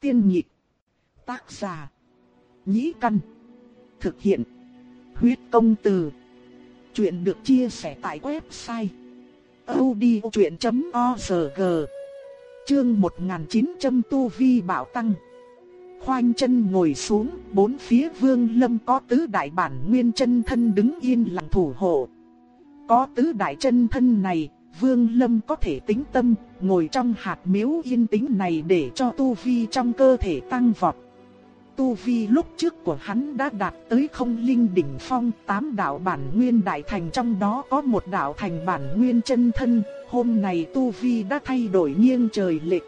Tiên nhị Tác giả. Nhĩ căn. Thực hiện. Huyết công từ. Chuyện được chia sẻ tại website. odchuyện.org Chương 1900 Tu Vi Bảo Tăng Khoanh chân ngồi xuống, bốn phía vương lâm có tứ đại bản nguyên chân thân đứng yên lặng thủ hộ. Có tứ đại chân thân này, vương lâm có thể tính tâm, ngồi trong hạt miếu yên tĩnh này để cho tu vi trong cơ thể tăng vọt. Tu vi lúc trước của hắn đã đạt tới không linh đỉnh phong, tám đạo bản nguyên đại thành trong đó có một đạo thành bản nguyên chân thân, hôm nay tu vi đã thay đổi nghiêng trời lệch.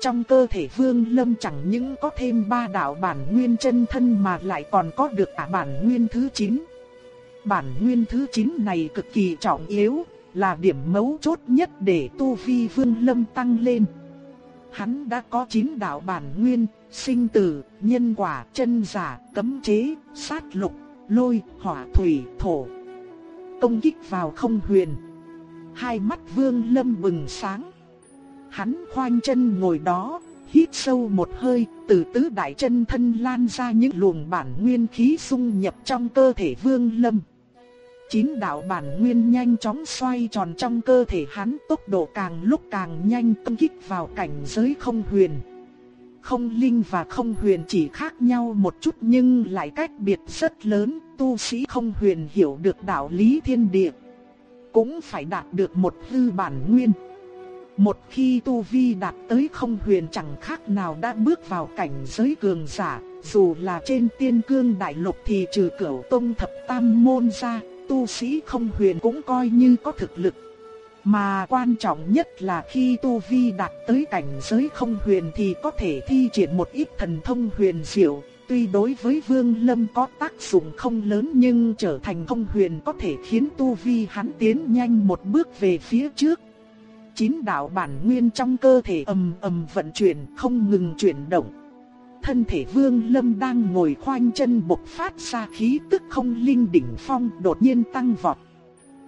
Trong cơ thể Vương Lâm chẳng những có thêm ba đạo bản nguyên chân thân mà lại còn có được cả bản nguyên thứ 9. Bản nguyên thứ 9 này cực kỳ trọng yếu, là điểm mấu chốt nhất để tu vi Vương Lâm tăng lên. Hắn đã có 9 đạo bản nguyên, sinh tử, nhân quả, chân giả, cấm chế, sát lục, lôi, hỏa, thủy, thổ. Công kích vào không huyền. Hai mắt Vương Lâm bừng sáng. Hắn khoanh chân ngồi đó, hít sâu một hơi, từ tứ đại chân thân lan ra những luồng bản nguyên khí xung nhập trong cơ thể Vương Lâm. Chín đạo bản nguyên nhanh chóng xoay tròn trong cơ thể hắn tốc độ càng lúc càng nhanh công kích vào cảnh giới không huyền. Không linh và không huyền chỉ khác nhau một chút nhưng lại cách biệt rất lớn, tu sĩ không huyền hiểu được đạo lý thiên địa. Cũng phải đạt được một hư bản nguyên. Một khi tu vi đạt tới không huyền chẳng khác nào đã bước vào cảnh giới cường giả, dù là trên tiên cương đại lục thì trừ cửu tông thập tam môn ra, tu sĩ không huyền cũng coi như có thực lực. Mà quan trọng nhất là khi tu vi đạt tới cảnh giới không huyền thì có thể thi triển một ít thần thông huyền diệu. Tuy đối với Vương Lâm có tác dụng không lớn nhưng trở thành không huyền có thể khiến tu vi hắn tiến nhanh một bước về phía trước. Chín đạo bản nguyên trong cơ thể ầm ầm vận chuyển, không ngừng chuyển động. Thân thể Vương Lâm đang ngồi khoanh chân bộc phát ra khí tức không linh đỉnh phong đột nhiên tăng vọt.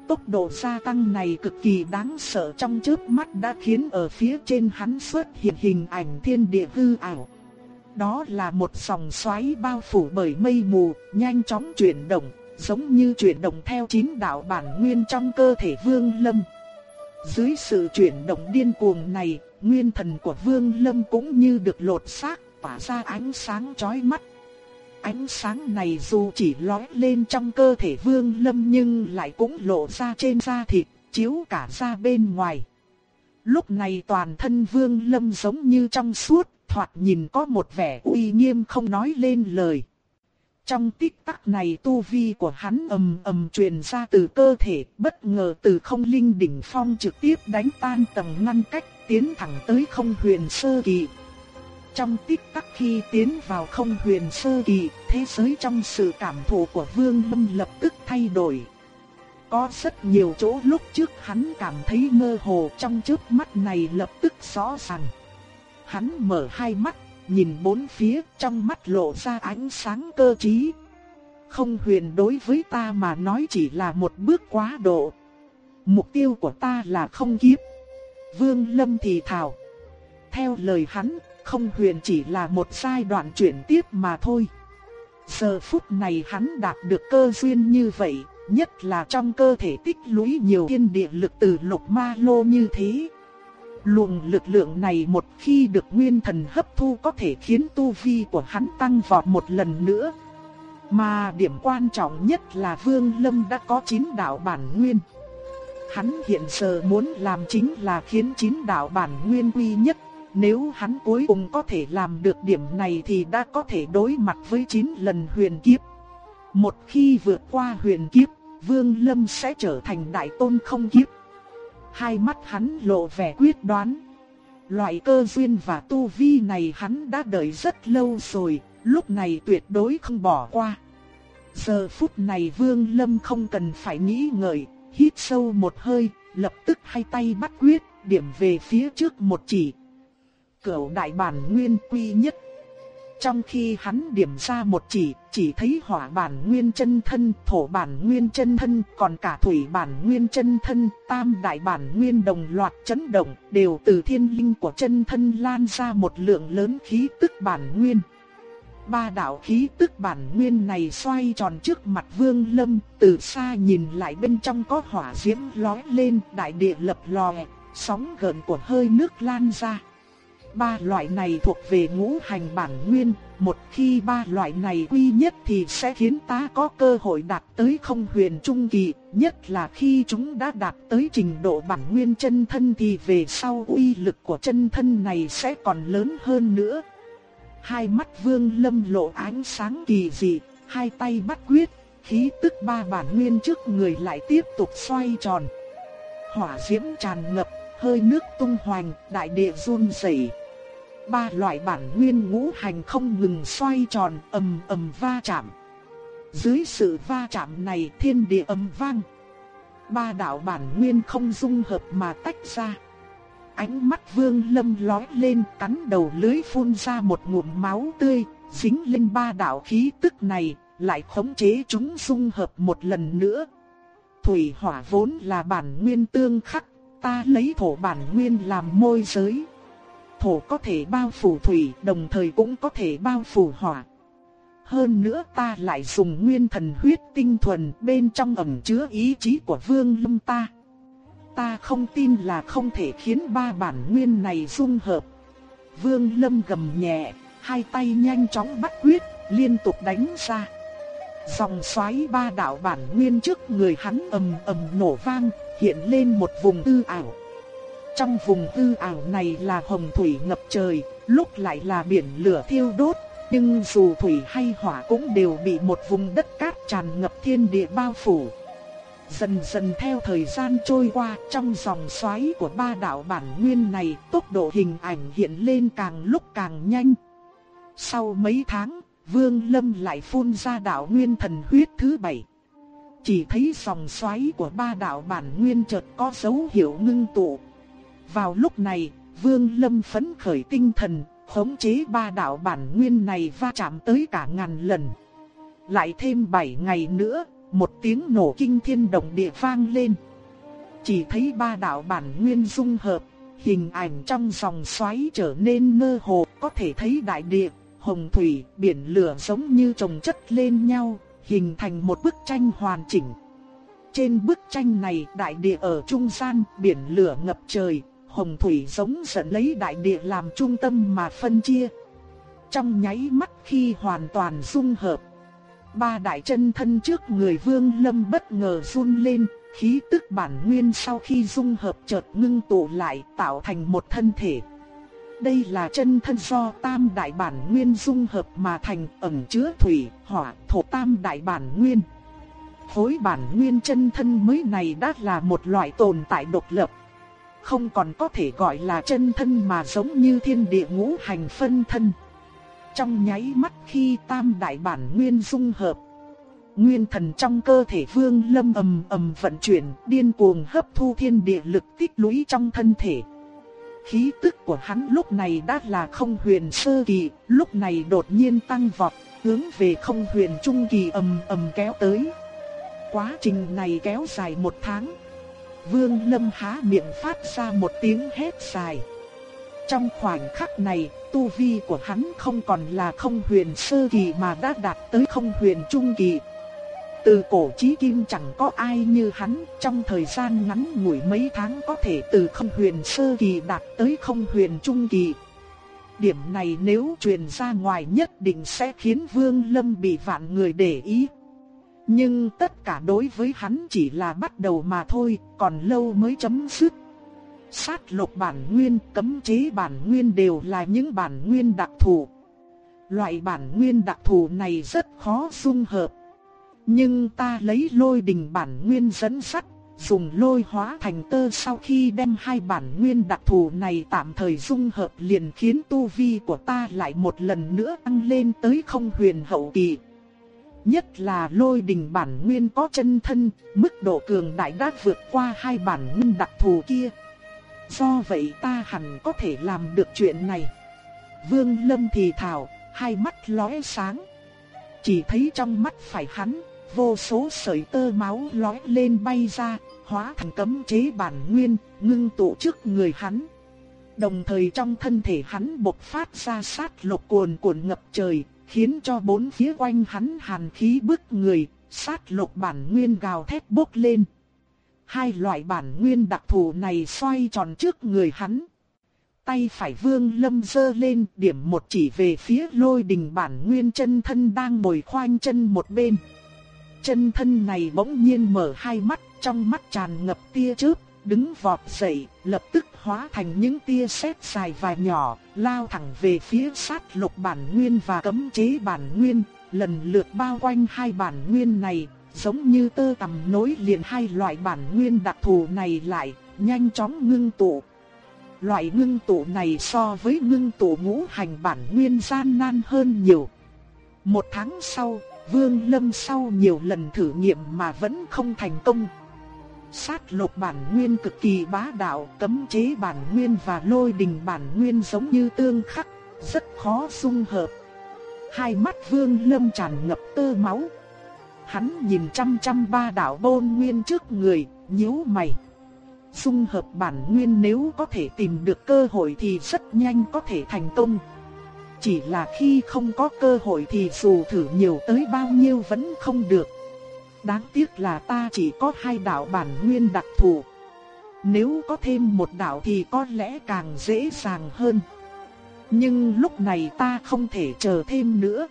Tốc độ gia tăng này cực kỳ đáng sợ trong chớp mắt đã khiến ở phía trên hắn xuất hiện hình ảnh thiên địa hư ảo. Đó là một dòng xoáy bao phủ bởi mây mù, nhanh chóng chuyển động, giống như chuyển động theo chín đạo bản nguyên trong cơ thể Vương Lâm. Dưới sự chuyển động điên cuồng này, nguyên thần của Vương Lâm cũng như được lột xác, tỏa ra ánh sáng chói mắt. Ánh sáng này dù chỉ lóe lên trong cơ thể Vương Lâm nhưng lại cũng lộ ra trên da thịt, chiếu cả ra bên ngoài. Lúc này toàn thân Vương Lâm giống như trong suốt, thoạt nhìn có một vẻ uy nghiêm không nói lên lời. Trong tích tắc này tu vi của hắn ầm ầm truyền ra từ cơ thể, bất ngờ từ không linh đỉnh phong trực tiếp đánh tan tầng ngăn cách, tiến thẳng tới không huyền sơ kỳ. Trong tích tắc khi tiến vào không huyền sơ kỳ, thế giới trong sự cảm thụ của Vương Lâm lập tức thay đổi. Có rất nhiều chỗ lúc trước hắn cảm thấy mơ hồ trong trước mắt này lập tức rõ ràng. Hắn mở hai mắt, nhìn bốn phía trong mắt lộ ra ánh sáng cơ trí. Không huyền đối với ta mà nói chỉ là một bước quá độ. Mục tiêu của ta là không kiếp. Vương Lâm thì thào. Theo lời hắn, không huyền chỉ là một giai đoạn chuyển tiếp mà thôi. Giờ phút này hắn đạt được cơ duyên như vậy, nhất là trong cơ thể tích lũy nhiều thiên địa lực từ lục ma lô như thế. Luồng lực lượng này một khi được nguyên thần hấp thu có thể khiến tu vi của hắn tăng vọt một lần nữa. Mà điểm quan trọng nhất là Vương Lâm đã có chín đạo bản nguyên. Hắn hiện giờ muốn làm chính là khiến chín đạo bản nguyên quy nhất. Nếu hắn cuối cùng có thể làm được điểm này thì đã có thể đối mặt với 9 lần huyền kiếp. Một khi vượt qua huyền kiếp, Vương Lâm sẽ trở thành đại tôn không kiếp hai mắt hắn lộ vẻ quyết đoán. Loại cơ duyên và tu vi này hắn đã đợi rất lâu rồi, lúc này tuyệt đối không bỏ qua. Giờ phút này Vương Lâm không cần phải nghĩ ngợi, hít sâu một hơi, lập tức hai tay bắt quyết, điểm về phía trước một chỉ. Cửu đại bản nguyên quy nhất. Trong khi hắn điểm ra một chỉ, chỉ thấy hỏa bản nguyên chân thân, thổ bản nguyên chân thân, còn cả thủy bản nguyên chân thân, tam đại bản nguyên đồng loạt chấn động, đều từ thiên linh của chân thân lan ra một lượng lớn khí tức bản nguyên. Ba đạo khí tức bản nguyên này xoay tròn trước mặt Vương Lâm, từ xa nhìn lại bên trong có hỏa diễm lói lên, đại địa lập lòe, sóng gợn của hơi nước lan ra. Ba loại này thuộc về ngũ hành bản nguyên, một khi ba loại này quy nhất thì sẽ khiến ta có cơ hội đạt tới không huyền trung kỳ, nhất là khi chúng đã đạt tới trình độ bản nguyên chân thân thì về sau uy lực của chân thân này sẽ còn lớn hơn nữa. Hai mắt vương lâm lộ ánh sáng kỳ dị, hai tay bắt quyết, khí tức ba bản nguyên trước người lại tiếp tục xoay tròn. Hỏa diễm tràn ngập, hơi nước tung hoành, đại địa run rẩy. Ba loại bản nguyên ngũ hành không ngừng xoay tròn, ầm ầm va chạm. Dưới sự va chạm này thiên địa ầm vang. Ba đạo bản nguyên không dung hợp mà tách ra. Ánh mắt vương lâm lói lên cắn đầu lưới phun ra một ngụm máu tươi, dính lên ba đạo khí tức này, lại khống chế chúng dung hợp một lần nữa. Thủy hỏa vốn là bản nguyên tương khắc, ta lấy thổ bản nguyên làm môi giới. Thổ có thể bao phủ thủy, đồng thời cũng có thể bao phủ hỏa. Hơn nữa ta lại dùng nguyên thần huyết tinh thuần bên trong ẩn chứa ý chí của vương lâm ta ta không tin là không thể khiến ba bản nguyên này dung hợp. Vương Lâm gầm nhẹ, hai tay nhanh chóng bắt quyết, liên tục đánh ra. Dòng xoáy ba đạo bản nguyên trước người hắn ầm ầm nổ vang, hiện lên một vùng tư ảo. Trong vùng tư ảo này là hồng thủy ngập trời, lúc lại là biển lửa thiêu đốt, nhưng dù thủy hay hỏa cũng đều bị một vùng đất cát tràn ngập thiên địa bao phủ. Dần dần theo thời gian trôi qua trong dòng xoáy của ba đạo bản nguyên này tốc độ hình ảnh hiện lên càng lúc càng nhanh. Sau mấy tháng, Vương Lâm lại phun ra đạo nguyên thần huyết thứ bảy. Chỉ thấy dòng xoáy của ba đạo bản nguyên chợt có dấu hiệu ngưng tụ. Vào lúc này, Vương Lâm phấn khởi tinh thần, khống chế ba đạo bản nguyên này va chạm tới cả ngàn lần. Lại thêm 7 ngày nữa, một tiếng nổ kinh thiên động địa vang lên. Chỉ thấy ba đạo bản nguyên dung hợp, hình ảnh trong dòng xoáy trở nên mơ hồ, có thể thấy đại địa, hồng thủy, biển lửa giống như chồng chất lên nhau, hình thành một bức tranh hoàn chỉnh. Trên bức tranh này, đại địa ở trung gian, biển lửa ngập trời, hồng thủy giống dẫn lấy đại địa làm trung tâm mà phân chia. Trong nháy mắt khi hoàn toàn dung hợp, ba đại chân thân trước người Vương Lâm bất ngờ run lên, khí tức bản nguyên sau khi dung hợp chợt ngưng tụ lại tạo thành một thân thể. Đây là chân thân do tam đại bản nguyên dung hợp mà thành ẩn chứa thủy, hỏa, thổ tam đại bản nguyên. Khối bản nguyên chân thân mới này đã là một loại tồn tại độc lập. Không còn có thể gọi là chân thân mà giống như thiên địa ngũ hành phân thân. Trong nháy mắt khi tam đại bản nguyên dung hợp, nguyên thần trong cơ thể Vương Lâm ầm ầm vận chuyển, điên cuồng hấp thu thiên địa lực tích lũy trong thân thể. Khí tức của hắn lúc này đã là không huyền sơ kỳ, lúc này đột nhiên tăng vọt, hướng về không huyền trung kỳ ầm ầm kéo tới. Quá trình này kéo dài một tháng. Vương Lâm há miệng phát ra một tiếng hét dài. Trong khoảnh khắc này, tu vi của hắn không còn là không huyền sơ kỳ mà đã đạt tới không huyền trung kỳ. Từ cổ chí kim chẳng có ai như hắn, trong thời gian ngắn ngủi mấy tháng có thể từ không huyền sơ kỳ đạt tới không huyền trung kỳ. Điểm này nếu truyền ra ngoài nhất định sẽ khiến Vương Lâm bị vạn người để ý. Nhưng tất cả đối với hắn chỉ là bắt đầu mà thôi, còn lâu mới chấm dứt. Sát lục bản nguyên, cấm chế bản nguyên đều là những bản nguyên đặc thù. Loại bản nguyên đặc thù này rất khó dung hợp. Nhưng ta lấy lôi đình bản nguyên dẫn sắt, dùng lôi hóa thành tơ sau khi đem hai bản nguyên đặc thù này tạm thời dung hợp liền khiến tu vi của ta lại một lần nữa tăng lên tới không huyền hậu kỳ. Nhất là lôi đình bản nguyên có chân thân, mức độ cường đại đã vượt qua hai bản nguyên đặc thù kia. Do vậy ta hẳn có thể làm được chuyện này. Vương Lâm thì thào, hai mắt lóe sáng. Chỉ thấy trong mắt phải hắn, vô số sợi tơ máu lóe lên bay ra, hóa thành cấm chế bản nguyên, ngưng tụ trước người hắn. Đồng thời trong thân thể hắn bộc phát ra sát lục cuồn cuộn ngập trời, khiến cho bốn phía quanh hắn hàn khí bức người, sát lục bản nguyên gào thét bốc lên. Hai loại bản nguyên đặc thù này xoay tròn trước người hắn. Tay phải vương lâm dơ lên điểm một chỉ về phía lôi đình bản nguyên chân thân đang ngồi khoanh chân một bên. Chân thân này bỗng nhiên mở hai mắt, trong mắt tràn ngập tia chớp, đứng vọt dậy, lập tức hóa thành những tia sét dài và nhỏ, lao thẳng về phía sát lục bản nguyên và cấm chế bản nguyên, lần lượt bao quanh hai bản nguyên này, giống như tơ tằm nối liền hai loại bản nguyên đặc thù này lại, nhanh chóng ngưng tụ. Loại ngưng tụ này so với ngưng tụ ngũ hành bản nguyên gian nan hơn nhiều. Một tháng sau, Vương Lâm sau nhiều lần thử nghiệm mà vẫn không thành công. Sát lục bản nguyên cực kỳ bá đạo, cấm chế bản nguyên và lôi đình bản nguyên giống như tương khắc, rất khó dung hợp. Hai mắt Vương Lâm tràn ngập tơ máu. Hắn nhìn chăm chăm ba đạo bôn nguyên trước người, nhíu mày. Dung hợp bản nguyên nếu có thể tìm được cơ hội thì rất nhanh có thể thành công. Chỉ là khi không có cơ hội thì dù thử nhiều tới bao nhiêu vẫn không được. Đáng tiếc là ta chỉ có hai đạo bản nguyên đặc thù. Nếu có thêm một đạo thì có lẽ càng dễ dàng hơn. Nhưng lúc này ta không thể chờ thêm nữa.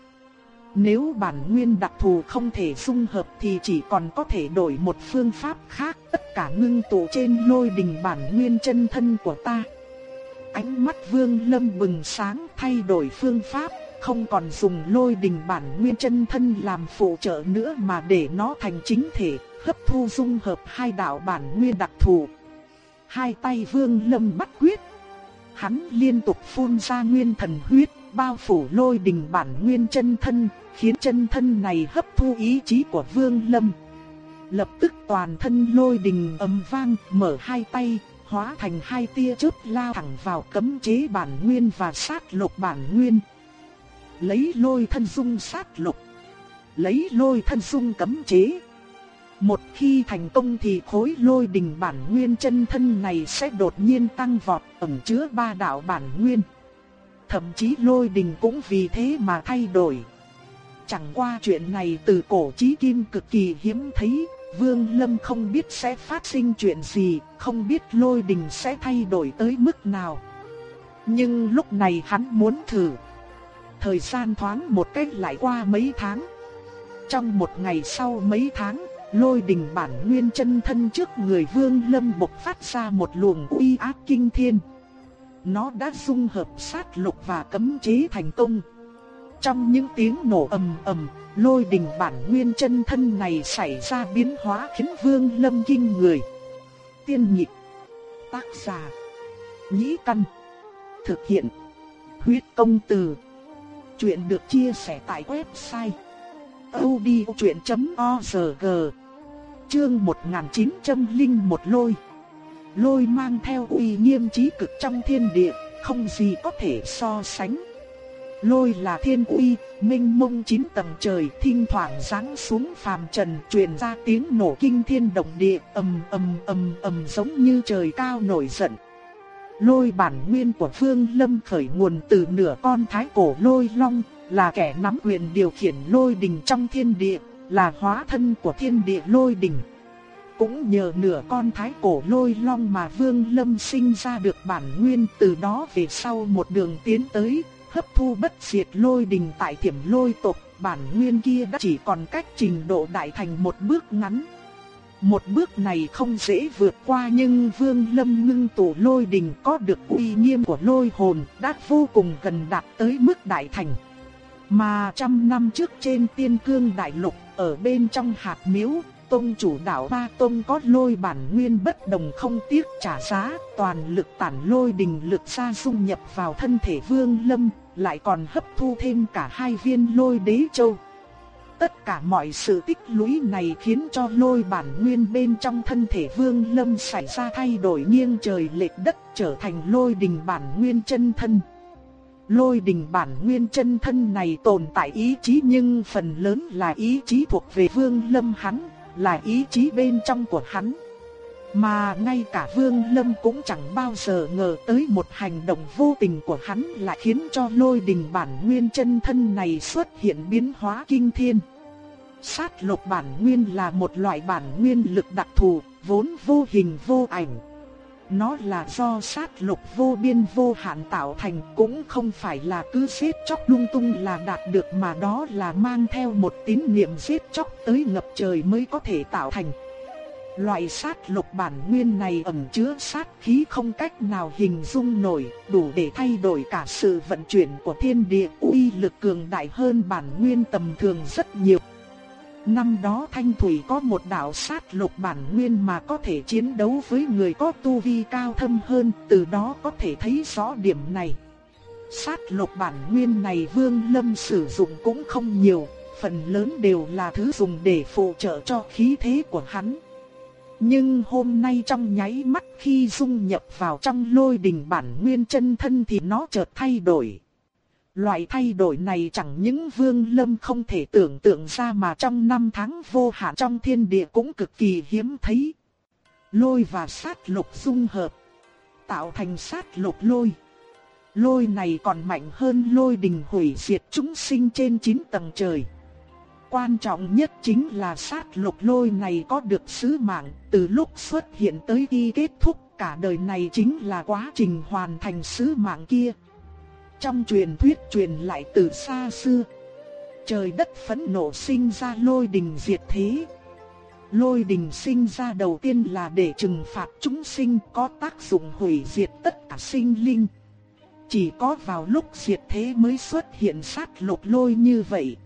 Nếu bản nguyên đặc thù không thể dung hợp thì chỉ còn có thể đổi một phương pháp khác tất cả ngưng tụ trên lôi đình bản nguyên chân thân của ta. Ánh mắt vương lâm bừng sáng thay đổi phương pháp, không còn dùng lôi đình bản nguyên chân thân làm phụ trợ nữa mà để nó thành chính thể, hấp thu dung hợp hai đạo bản nguyên đặc thù. Hai tay vương lâm bắt quyết. Hắn liên tục phun ra nguyên thần huyết, bao phủ lôi đình bản nguyên chân thân, khiến chân thân này hấp thu ý chí của vương lâm. Lập tức toàn thân lôi đình ầm vang, mở hai tay, hóa thành hai tia chớp lao thẳng vào cấm chế bản nguyên và sát lục bản nguyên. Lấy lôi thân dung sát lục, lấy lôi thân dung cấm chế. Một khi thành công thì khối lôi đình bản nguyên chân thân này sẽ đột nhiên tăng vọt ẩn chứa ba đạo bản nguyên. Thậm chí lôi đình cũng vì thế mà thay đổi. Chẳng qua chuyện này từ cổ chí kim cực kỳ hiếm thấy, Vương Lâm không biết sẽ phát sinh chuyện gì, không biết lôi đình sẽ thay đổi tới mức nào. Nhưng lúc này hắn muốn thử. Thời gian thoáng một cách lại qua mấy tháng. Trong một ngày sau mấy tháng, lôi đình bản nguyên chân thân trước người Vương Lâm bộc phát ra một luồng uy áp kinh thiên. Nó đã dung hợp sát lục và cấm chế thành công. Trong những tiếng nổ ầm ầm, lôi đình bản nguyên chân thân này xảy ra biến hóa khiến Vương Lâm kinh người. Tiên nhịp, tác giả, nhĩ căn, thực hiện, huyết công từ. Chuyện được chia sẻ tại website odchuyện.org Chương 1901 lôi Lôi mang theo uy nghiêm trí cực trong thiên địa, không gì có thể so sánh. Lôi là thiên uy, minh mông chín tầng trời, thỉnh thoảng giáng xuống phàm trần, truyền ra tiếng nổ kinh thiên động địa, ầm ầm ầm ầm giống như trời cao nổi giận. Lôi bản nguyên của Phương Lâm khởi nguồn từ nửa con thái cổ lôi long, là kẻ nắm quyền điều khiển lôi đình trong thiên địa, là hóa thân của thiên địa lôi đình. Cũng nhờ nửa con thái cổ lôi long mà Vương Lâm sinh ra được bản nguyên từ đó về sau một đường tiến tới, hấp thu bất diệt lôi đình tại thiểm lôi tộc, bản nguyên kia đã chỉ còn cách trình độ đại thành một bước ngắn. Một bước này không dễ vượt qua nhưng Vương Lâm ngưng tụ lôi đình có được uy nghiêm của lôi hồn đã vô cùng gần đạt tới mức đại thành. Mà trăm năm trước trên tiên cương đại lục, ở bên trong hạt miếu, tông chủ đạo Ba Tông có lôi bản nguyên bất đồng không tiếc trả giá, toàn lực tản lôi đình lực ra dung nhập vào thân thể Vương Lâm, lại còn hấp thu thêm cả hai viên lôi đế châu. Tất cả mọi sự tích lũy này khiến cho lôi bản nguyên bên trong thân thể Vương Lâm xảy ra thay đổi nghiêng trời lệch đất trở thành lôi đình bản nguyên chân thân. Lôi đình bản nguyên chân thân này tồn tại ý chí nhưng phần lớn là ý chí thuộc về vương lâm hắn, là ý chí bên trong của hắn. Mà ngay cả Vương Lâm cũng chẳng bao giờ ngờ tới một hành động vô tình của hắn lại khiến cho lôi đình bản nguyên chân thân này xuất hiện biến hóa kinh thiên. Sát lục bản nguyên là một loại bản nguyên lực đặc thù, vốn vô hình vô ảnh. Nó là do sát lục vô biên vô hạn tạo thành cũng không phải là cứ xếp chóc lung tung là đạt được mà đó là mang theo một tín niệm xếp chóc tới ngập trời mới có thể tạo thành. Loại sát lục bản nguyên này ẩn chứa sát khí không cách nào hình dung nổi, đủ để thay đổi cả sự vận chuyển của thiên địa, uy lực cường đại hơn bản nguyên tầm thường rất nhiều. Năm đó Thanh Thủy có một đạo sát lục bản nguyên mà có thể chiến đấu với người có tu vi cao thâm hơn, từ đó có thể thấy rõ điểm này. Sát lục bản nguyên này Vương Lâm sử dụng cũng không nhiều, phần lớn đều là thứ dùng để phụ trợ cho khí thế của hắn. Nhưng hôm nay trong nháy mắt khi dung nhập vào trong lôi đình bản nguyên chân thân thì nó chợt thay đổi. Loại thay đổi này chẳng những vương lâm không thể tưởng tượng ra mà trong năm tháng vô hạn trong thiên địa cũng cực kỳ hiếm thấy. Lôi và sát lục dung hợp. Tạo thành sát lục lôi. Lôi này còn mạnh hơn lôi đình hủy diệt chúng sinh trên 9 tầng trời. Quan trọng nhất chính là sát lục lôi này có được sứ mạng, từ lúc xuất hiện tới khi kết thúc cả đời này chính là quá trình hoàn thành sứ mạng kia. Trong truyền thuyết truyền lại từ xa xưa, trời đất phẫn nộ sinh ra lôi đình diệt thế. Lôi đình sinh ra đầu tiên là để trừng phạt chúng sinh có tác dụng hủy diệt tất cả sinh linh. Chỉ có vào lúc diệt thế mới xuất hiện sát lục lôi như vậy.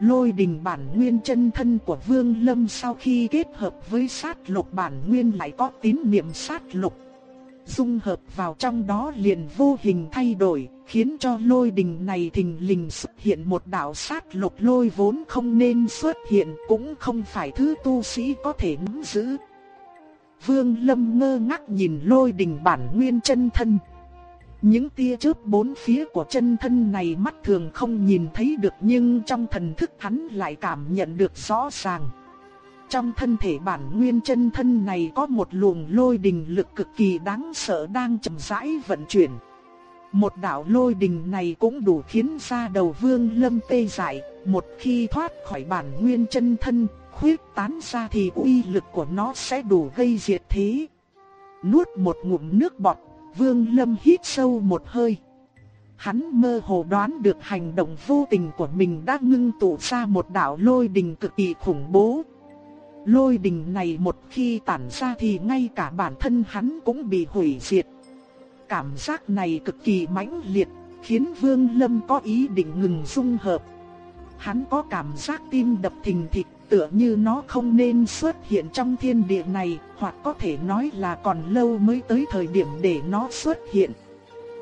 Lôi đình bản nguyên chân thân của Vương Lâm sau khi kết hợp với sát lục bản nguyên lại có tín niệm sát lục. Dung hợp vào trong đó liền vô hình thay đổi, khiến cho lôi đình này thình lình xuất hiện một đạo sát lục lôi vốn không nên xuất hiện cũng không phải thứ tu sĩ có thể nắm giữ. Vương Lâm ngơ ngác nhìn lôi đình bản nguyên chân thân. Những tia chớp bốn phía của chân thân này mắt thường không nhìn thấy được nhưng trong thần thức hắn lại cảm nhận được rõ ràng. Trong thân thể bản nguyên chân thân này có một luồng lôi đình lực cực kỳ đáng sợ đang chậm rãi vận chuyển. Một đạo lôi đình này cũng đủ khiến ra đầu vương lâm tê dại, một khi thoát khỏi bản nguyên chân thân, khuyết tán ra thì uy lực của nó sẽ đủ gây diệt thế. Nuốt một ngụm nước bọt Vương Lâm hít sâu một hơi. Hắn mơ hồ đoán được hành động vô tình của mình đã ngưng tụ ra một đạo lôi đình cực kỳ khủng bố. Lôi đình này một khi tản ra thì ngay cả bản thân hắn cũng bị hủy diệt. Cảm giác này cực kỳ mãnh liệt, khiến Vương Lâm có ý định ngừng dung hợp. Hắn có cảm giác tim đập thình thịch, tựa như nó không nên xuất hiện trong thiên địa này, hoặc có thể nói là còn lâu mới tới thời điểm để nó xuất hiện.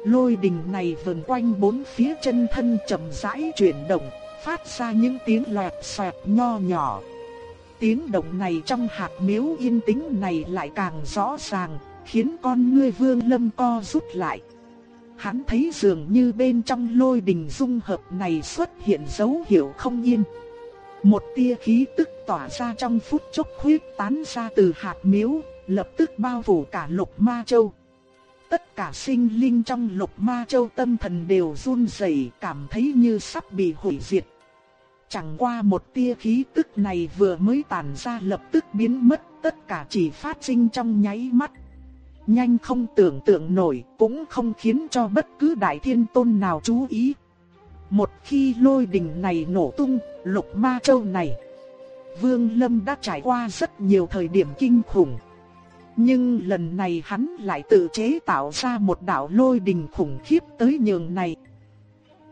Lôi đình này vần quanh bốn phía chân thân chậm rãi chuyển động, phát ra những tiếng loẹt xoẹt nho nhỏ. Tiếng động này trong hạt miếu yên tĩnh này lại càng rõ ràng, khiến con ngươi vương lâm co rút lại. Hắn thấy dường như bên trong lôi đình dung hợp này xuất hiện dấu hiệu không yên. Một tia khí tức tỏa ra trong phút chốc khuyết tán ra từ hạt miếu, lập tức bao phủ cả lục ma châu. Tất cả sinh linh trong lục ma châu tâm thần đều run rẩy cảm thấy như sắp bị hủy diệt. Chẳng qua một tia khí tức này vừa mới tản ra lập tức biến mất, tất cả chỉ phát sinh trong nháy mắt. Nhanh không tưởng tượng nổi, cũng không khiến cho bất cứ đại thiên tôn nào chú ý. Một khi lôi đình này nổ tung, lục ma châu này, Vương Lâm đã trải qua rất nhiều thời điểm kinh khủng. Nhưng lần này hắn lại tự chế tạo ra một đạo lôi đình khủng khiếp tới nhường này.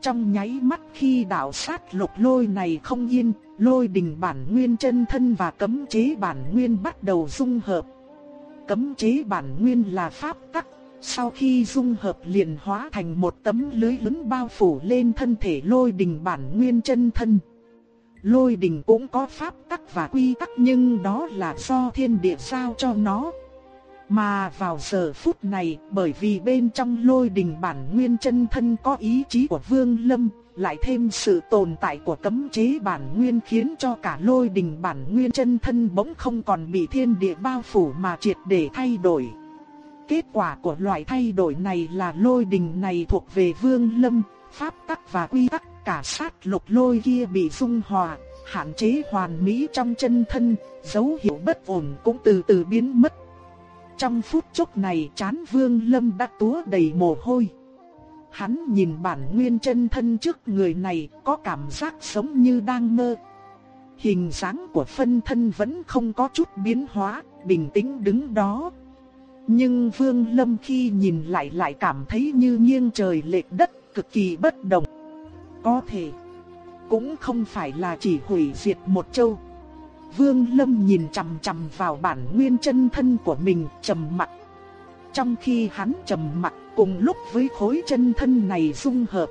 Trong nháy mắt khi đạo sát lục lôi này không yên, lôi đình bản nguyên chân thân và cấm chế bản nguyên bắt đầu dung hợp. Cấm chế bản nguyên là pháp tắc sau khi dung hợp liền hóa thành một tấm lưới lớn bao phủ lên thân thể lôi đình bản nguyên chân thân. Lôi đình cũng có pháp tắc và quy tắc nhưng đó là do thiên địa sao cho nó. Mà vào giờ phút này, bởi vì bên trong lôi đình bản nguyên chân thân có ý chí của Vương Lâm, lại thêm sự tồn tại của cấm chế bản nguyên khiến cho cả lôi đình bản nguyên chân thân bỗng không còn bị thiên địa bao phủ mà triệt để thay đổi. Kết quả của loại thay đổi này là lôi đình này thuộc về Vương Lâm, pháp tắc và quy tắc cả sát lục lôi kia bị dung hòa, hạn chế hoàn mỹ trong chân thân, dấu hiệu bất ổn cũng từ từ biến mất. Trong phút chốc này chán vương lâm đã túa đầy mồ hôi. Hắn nhìn bản nguyên chân thân trước người này có cảm giác giống như đang mơ. Hình dáng của phân thân vẫn không có chút biến hóa, bình tĩnh đứng đó. Nhưng Vương Lâm khi nhìn lại lại cảm thấy như nghiêng trời lệch đất, cực kỳ bất đồng Có thể, cũng không phải là chỉ hủy diệt một châu. Vương Lâm nhìn chằm chằm vào bản nguyên chân thân của mình trầm mặc. Trong khi hắn trầm mặc cùng lúc với khối chân thân này dung hợp.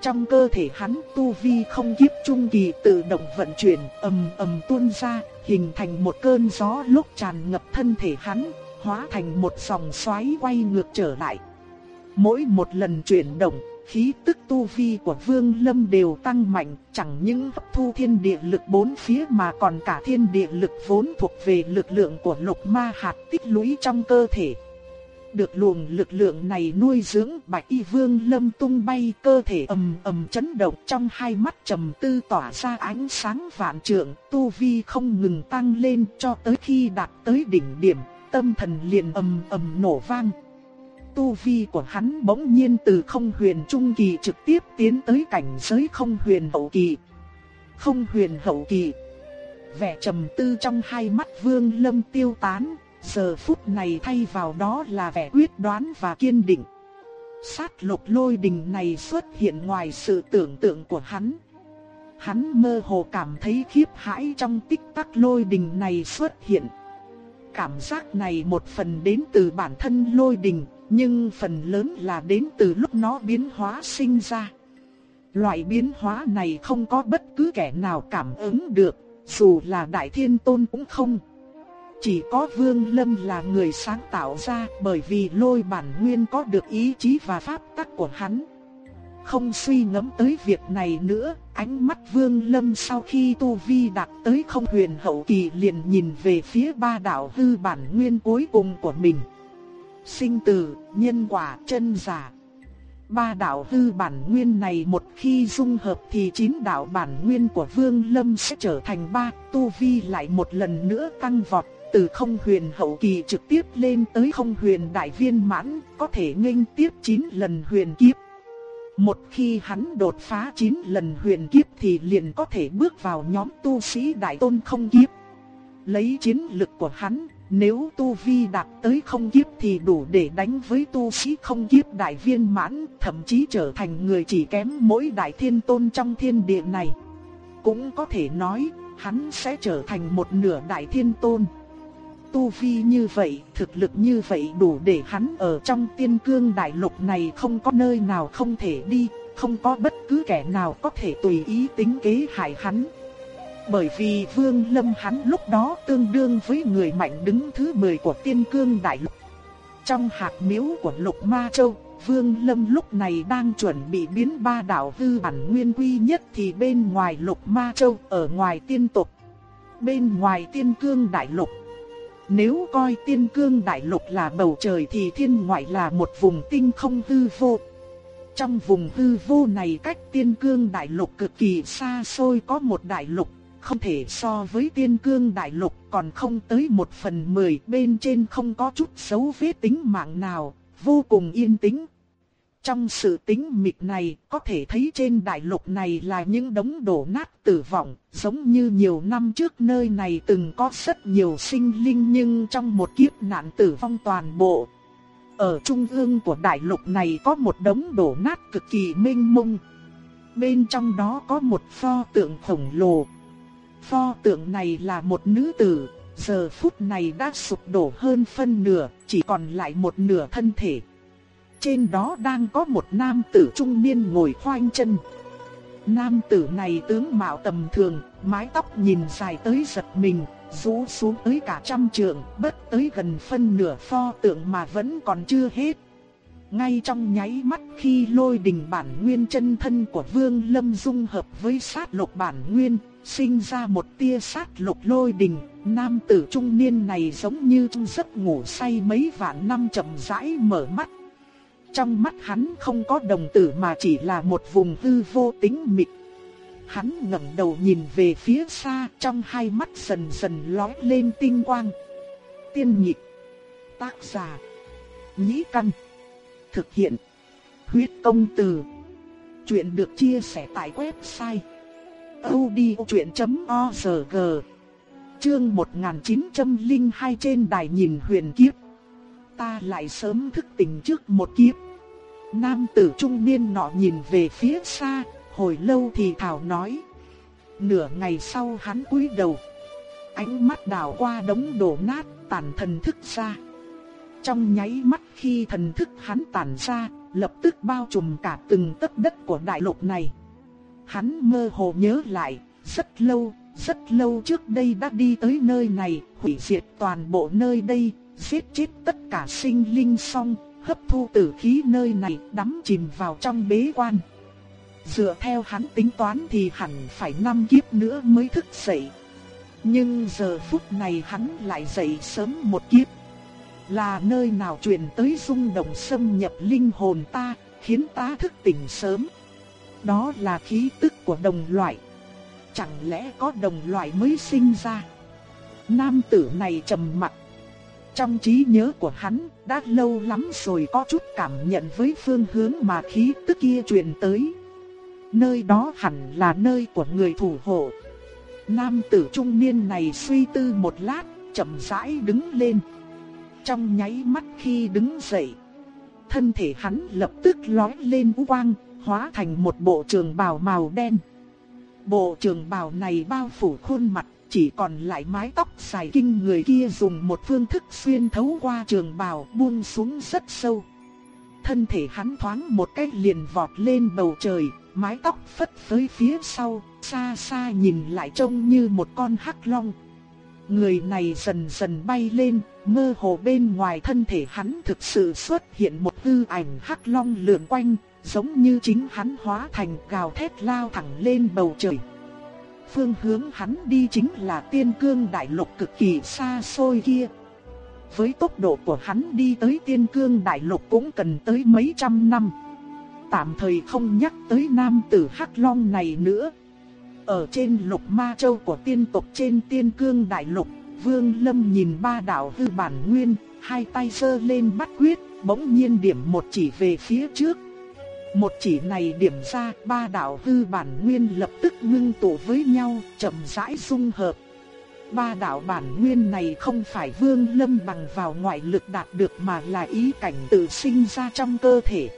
Trong cơ thể hắn tu vi không kiếp trung kỳ tự động vận chuyển ầm ầm tuôn ra, hình thành một cơn gió lúc tràn ngập thân thể hắn, hóa thành một dòng xoáy quay ngược trở lại. Mỗi một lần chuyển động, khí tức tu vi của Vương Lâm đều tăng mạnh, chẳng những hấp thu thiên địa lực bốn phía mà còn cả thiên địa lực vốn thuộc về lực lượng của lục ma hạt tích lũy trong cơ thể. Được luồng lực lượng này nuôi dưỡng Bạch Y Vương Lâm tung bay cơ thể ầm ầm chấn động trong hai mắt trầm tư tỏa ra ánh sáng vạn trượng, tu vi không ngừng tăng lên cho tới khi đạt tới đỉnh điểm, tâm thần liền ầm ầm nổ vang tu vi của hắn bỗng nhiên từ không huyền trung kỳ trực tiếp tiến tới cảnh giới không huyền hậu kỳ. Không huyền hậu kỳ. Vẻ trầm tư trong hai mắt vương lâm tiêu tán, giờ phút này thay vào đó là vẻ quyết đoán và kiên định. Sát lục lôi đình này xuất hiện ngoài sự tưởng tượng của hắn. Hắn mơ hồ cảm thấy khiếp hãi trong tích tắc lôi đình này xuất hiện. Cảm giác này một phần đến từ bản thân lôi đình, nhưng phần lớn là đến từ lúc nó biến hóa sinh ra. Loại biến hóa này không có bất cứ kẻ nào cảm ứng được, dù là Đại Thiên Tôn cũng không. Chỉ có Vương Lâm là người sáng tạo ra bởi vì lôi bản nguyên có được ý chí và pháp tắc của hắn. Không suy ngẫm tới việc này nữa, ánh mắt Vương Lâm sau khi tu vi đạt tới không huyền hậu kỳ liền nhìn về phía ba đạo hư bản nguyên cuối cùng của mình sinh tử, nhân quả, chân giả. Ba đạo hư bản nguyên này một khi dung hợp thì chín đạo bản nguyên của Vương Lâm sẽ trở thành ba, tu vi lại một lần nữa tăng vọt, từ không huyền hậu kỳ trực tiếp lên tới không huyền đại viên mãn, có thể nghênh tiếp 9 lần huyền kiếp. Một khi hắn đột phá 9 lần huyền kiếp thì liền có thể bước vào nhóm tu sĩ đại tôn không kiếp. Lấy chiến lực của hắn, nếu tu vi đạt tới không kiếp thì đủ để đánh với tu sĩ không kiếp đại viên mãn, thậm chí trở thành người chỉ kém mỗi đại thiên tôn trong thiên địa này. Cũng có thể nói, hắn sẽ trở thành một nửa đại thiên tôn. Tu vi như vậy, thực lực như vậy đủ để hắn ở trong tiên cương đại lục này không có nơi nào không thể đi, không có bất cứ kẻ nào có thể tùy ý tính kế hại hắn. Bởi vì Vương Lâm hắn lúc đó tương đương với người mạnh đứng thứ 10 của tiên cương đại lục. Trong hạt miếu của lục ma châu, Vương Lâm lúc này đang chuẩn bị biến ba đạo hư bản nguyên quy nhất thì bên ngoài lục ma châu ở ngoài tiên tộc. Bên ngoài tiên cương đại lục. Nếu coi tiên cương đại lục là bầu trời thì thiên ngoại là một vùng tinh không hư vô. Trong vùng hư vô này cách tiên cương đại lục cực kỳ xa xôi có một đại lục không thể so với tiên cương đại lục còn không tới một phần mười bên trên không có chút dấu vết tính mạng nào, vô cùng yên tĩnh. Trong sự tính mịch này, có thể thấy trên đại lục này là những đống đổ nát tử vong, giống như nhiều năm trước nơi này từng có rất nhiều sinh linh nhưng trong một kiếp nạn tử vong toàn bộ. Ở trung ương của đại lục này có một đống đổ nát cực kỳ mênh mông. Bên trong đó có một pho tượng khổng lồ, Pho tượng này là một nữ tử, giờ phút này đã sụp đổ hơn phân nửa, chỉ còn lại một nửa thân thể. Trên đó đang có một nam tử trung niên ngồi khoanh chân. Nam tử này tướng mạo tầm thường, mái tóc nhìn dài tới giật mình, rũ xuống tới cả trăm trượng, bất tới gần phân nửa pho tượng mà vẫn còn chưa hết. Ngay trong nháy mắt khi lôi đình bản nguyên chân thân của Vương Lâm dung hợp với sát lục bản nguyên, sinh ra một tia sát lục lôi đình, nam tử trung niên này giống như trong giấc ngủ say mấy vạn năm chậm rãi mở mắt. Trong mắt hắn không có đồng tử mà chỉ là một vùng hư vô tính mịt Hắn ngẩng đầu nhìn về phía xa, trong hai mắt dần dần lóe lên tinh quang. Tiên nhịp, tác giả, nhĩ căn, thực hiện, huyết công từ. Chuyện được chia sẻ tại website audiochuyện.org Chương 1902 trên đài nhìn huyền kiếp Ta lại sớm thức tỉnh trước một kiếp. Nam tử trung niên nọ nhìn về phía xa Hồi lâu thì thảo nói. Nửa ngày sau hắn cúi đầu. Ánh mắt đảo qua đống đổ nát tàn thần thức ra. Trong nháy mắt khi thần thức hắn tản ra Lập tức bao trùm cả từng tấc đất của đại lục này. Hắn mơ hồ nhớ lại, rất lâu, rất lâu trước đây đã đi tới nơi này, hủy diệt toàn bộ nơi đây, giết chết tất cả sinh linh xong, hấp thu tử khí nơi này, đắm chìm vào trong bế quan. Dựa theo hắn tính toán thì hẳn phải năm kiếp nữa mới thức dậy. Nhưng giờ phút này hắn lại dậy sớm một kiếp. Là nơi nào truyền tới rung động xâm nhập linh hồn ta, khiến ta thức tỉnh sớm. Đó là khí tức của đồng loại. Chẳng lẽ có đồng loại mới sinh ra? Nam tử này trầm mặc trong trí nhớ của hắn, đã lâu lắm rồi có chút cảm nhận với phương hướng mà khí tức kia truyền tới. Nơi đó hẳn là nơi của người thủ hộ. Nam tử trung niên này suy tư một lát, chậm rãi đứng lên. Trong nháy mắt khi đứng dậy, thân thể hắn lập tức lói lên u quang, hóa thành một bộ trường bào màu đen. Bộ trường bào này bao phủ khuôn mặt, chỉ còn lại mái tóc dài kinh người kia dùng một phương thức xuyên thấu qua trường bào buông xuống rất sâu. Thân thể hắn thoáng một cách liền vọt lên bầu trời, mái tóc phất tới phía sau, xa xa nhìn lại trông như một con hắc long. Người này dần dần bay lên, mơ hồ bên ngoài thân thể hắn thực sự xuất hiện một hư ảnh hắc long lượn quanh, giống như chính hắn hóa thành gào thét lao thẳng lên bầu trời. Phương hướng hắn đi chính là tiên cương đại lục cực kỳ xa xôi kia. Với tốc độ của hắn đi tới tiên cương đại lục cũng cần tới mấy trăm năm. Tạm thời không nhắc tới nam tử Hắc Long này nữa. Ở trên lục ma châu của tiên tộc trên tiên cương đại lục, Vương Lâm nhìn ba đạo hư bản nguyên, hai tay sơ lên bắt quyết, bỗng nhiên điểm một chỉ về phía trước, một chỉ này điểm ra, ba đạo hư bản nguyên lập tức ngưng tụ với nhau, chậm rãi dung hợp. Ba đạo bản nguyên này không phải Vương Lâm bằng vào ngoại lực đạt được mà là ý cảnh tự sinh ra trong cơ thể.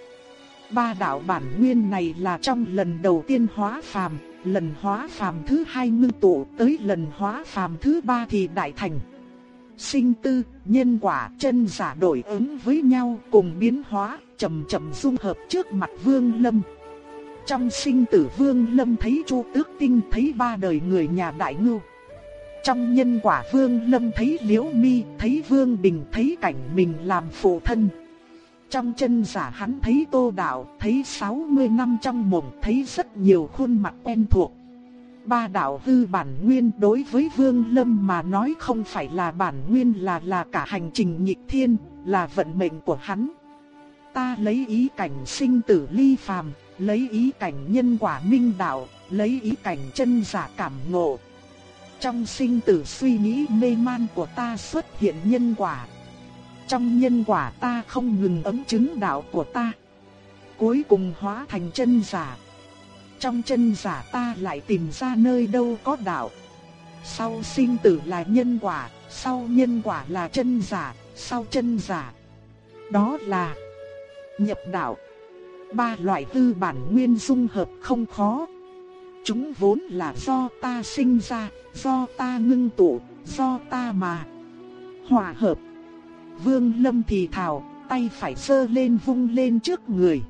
Ba đạo bản nguyên này là trong lần đầu tiên hóa phàm, lần hóa phàm thứ hai ngưng tụ tới lần hóa phàm thứ ba thì đại thành. Sinh tư, nhân quả, chân giả đổi ứng với nhau cùng biến hóa, chậm chậm dung hợp trước mặt Vương Lâm. Trong sinh tử Vương Lâm thấy Chu Tước Tinh thấy ba đời người nhà Đại Ngưu. Trong nhân quả Vương Lâm thấy Liễu Mi, thấy Vương Bình, thấy cảnh mình làm phụ thân. Trong chân giả hắn thấy Tô Đạo, thấy 60 năm trong mộng, thấy rất nhiều khuôn mặt quen thuộc. Ba đạo hư bản nguyên đối với Vương Lâm mà nói không phải là bản nguyên là là cả hành trình nghịch thiên, là vận mệnh của hắn. Ta lấy ý cảnh sinh tử ly phàm, lấy ý cảnh nhân quả minh đạo, lấy ý cảnh chân giả cảm ngộ. Trong sinh tử suy nghĩ mê man của ta xuất hiện nhân quả. Trong nhân quả ta không ngừng ấm chứng đạo của ta. Cuối cùng hóa thành chân giả. Trong chân giả ta lại tìm ra nơi đâu có đạo. Sau sinh tử là nhân quả, sau nhân quả là chân giả, sau chân giả. Đó là nhập đạo. Ba loại tư bản nguyên dung hợp không khó. Chúng vốn là do ta sinh ra, do ta ngưng tụ, do ta mà hòa hợp. Vương Lâm thì thào, tay phải sơ lên vung lên trước người.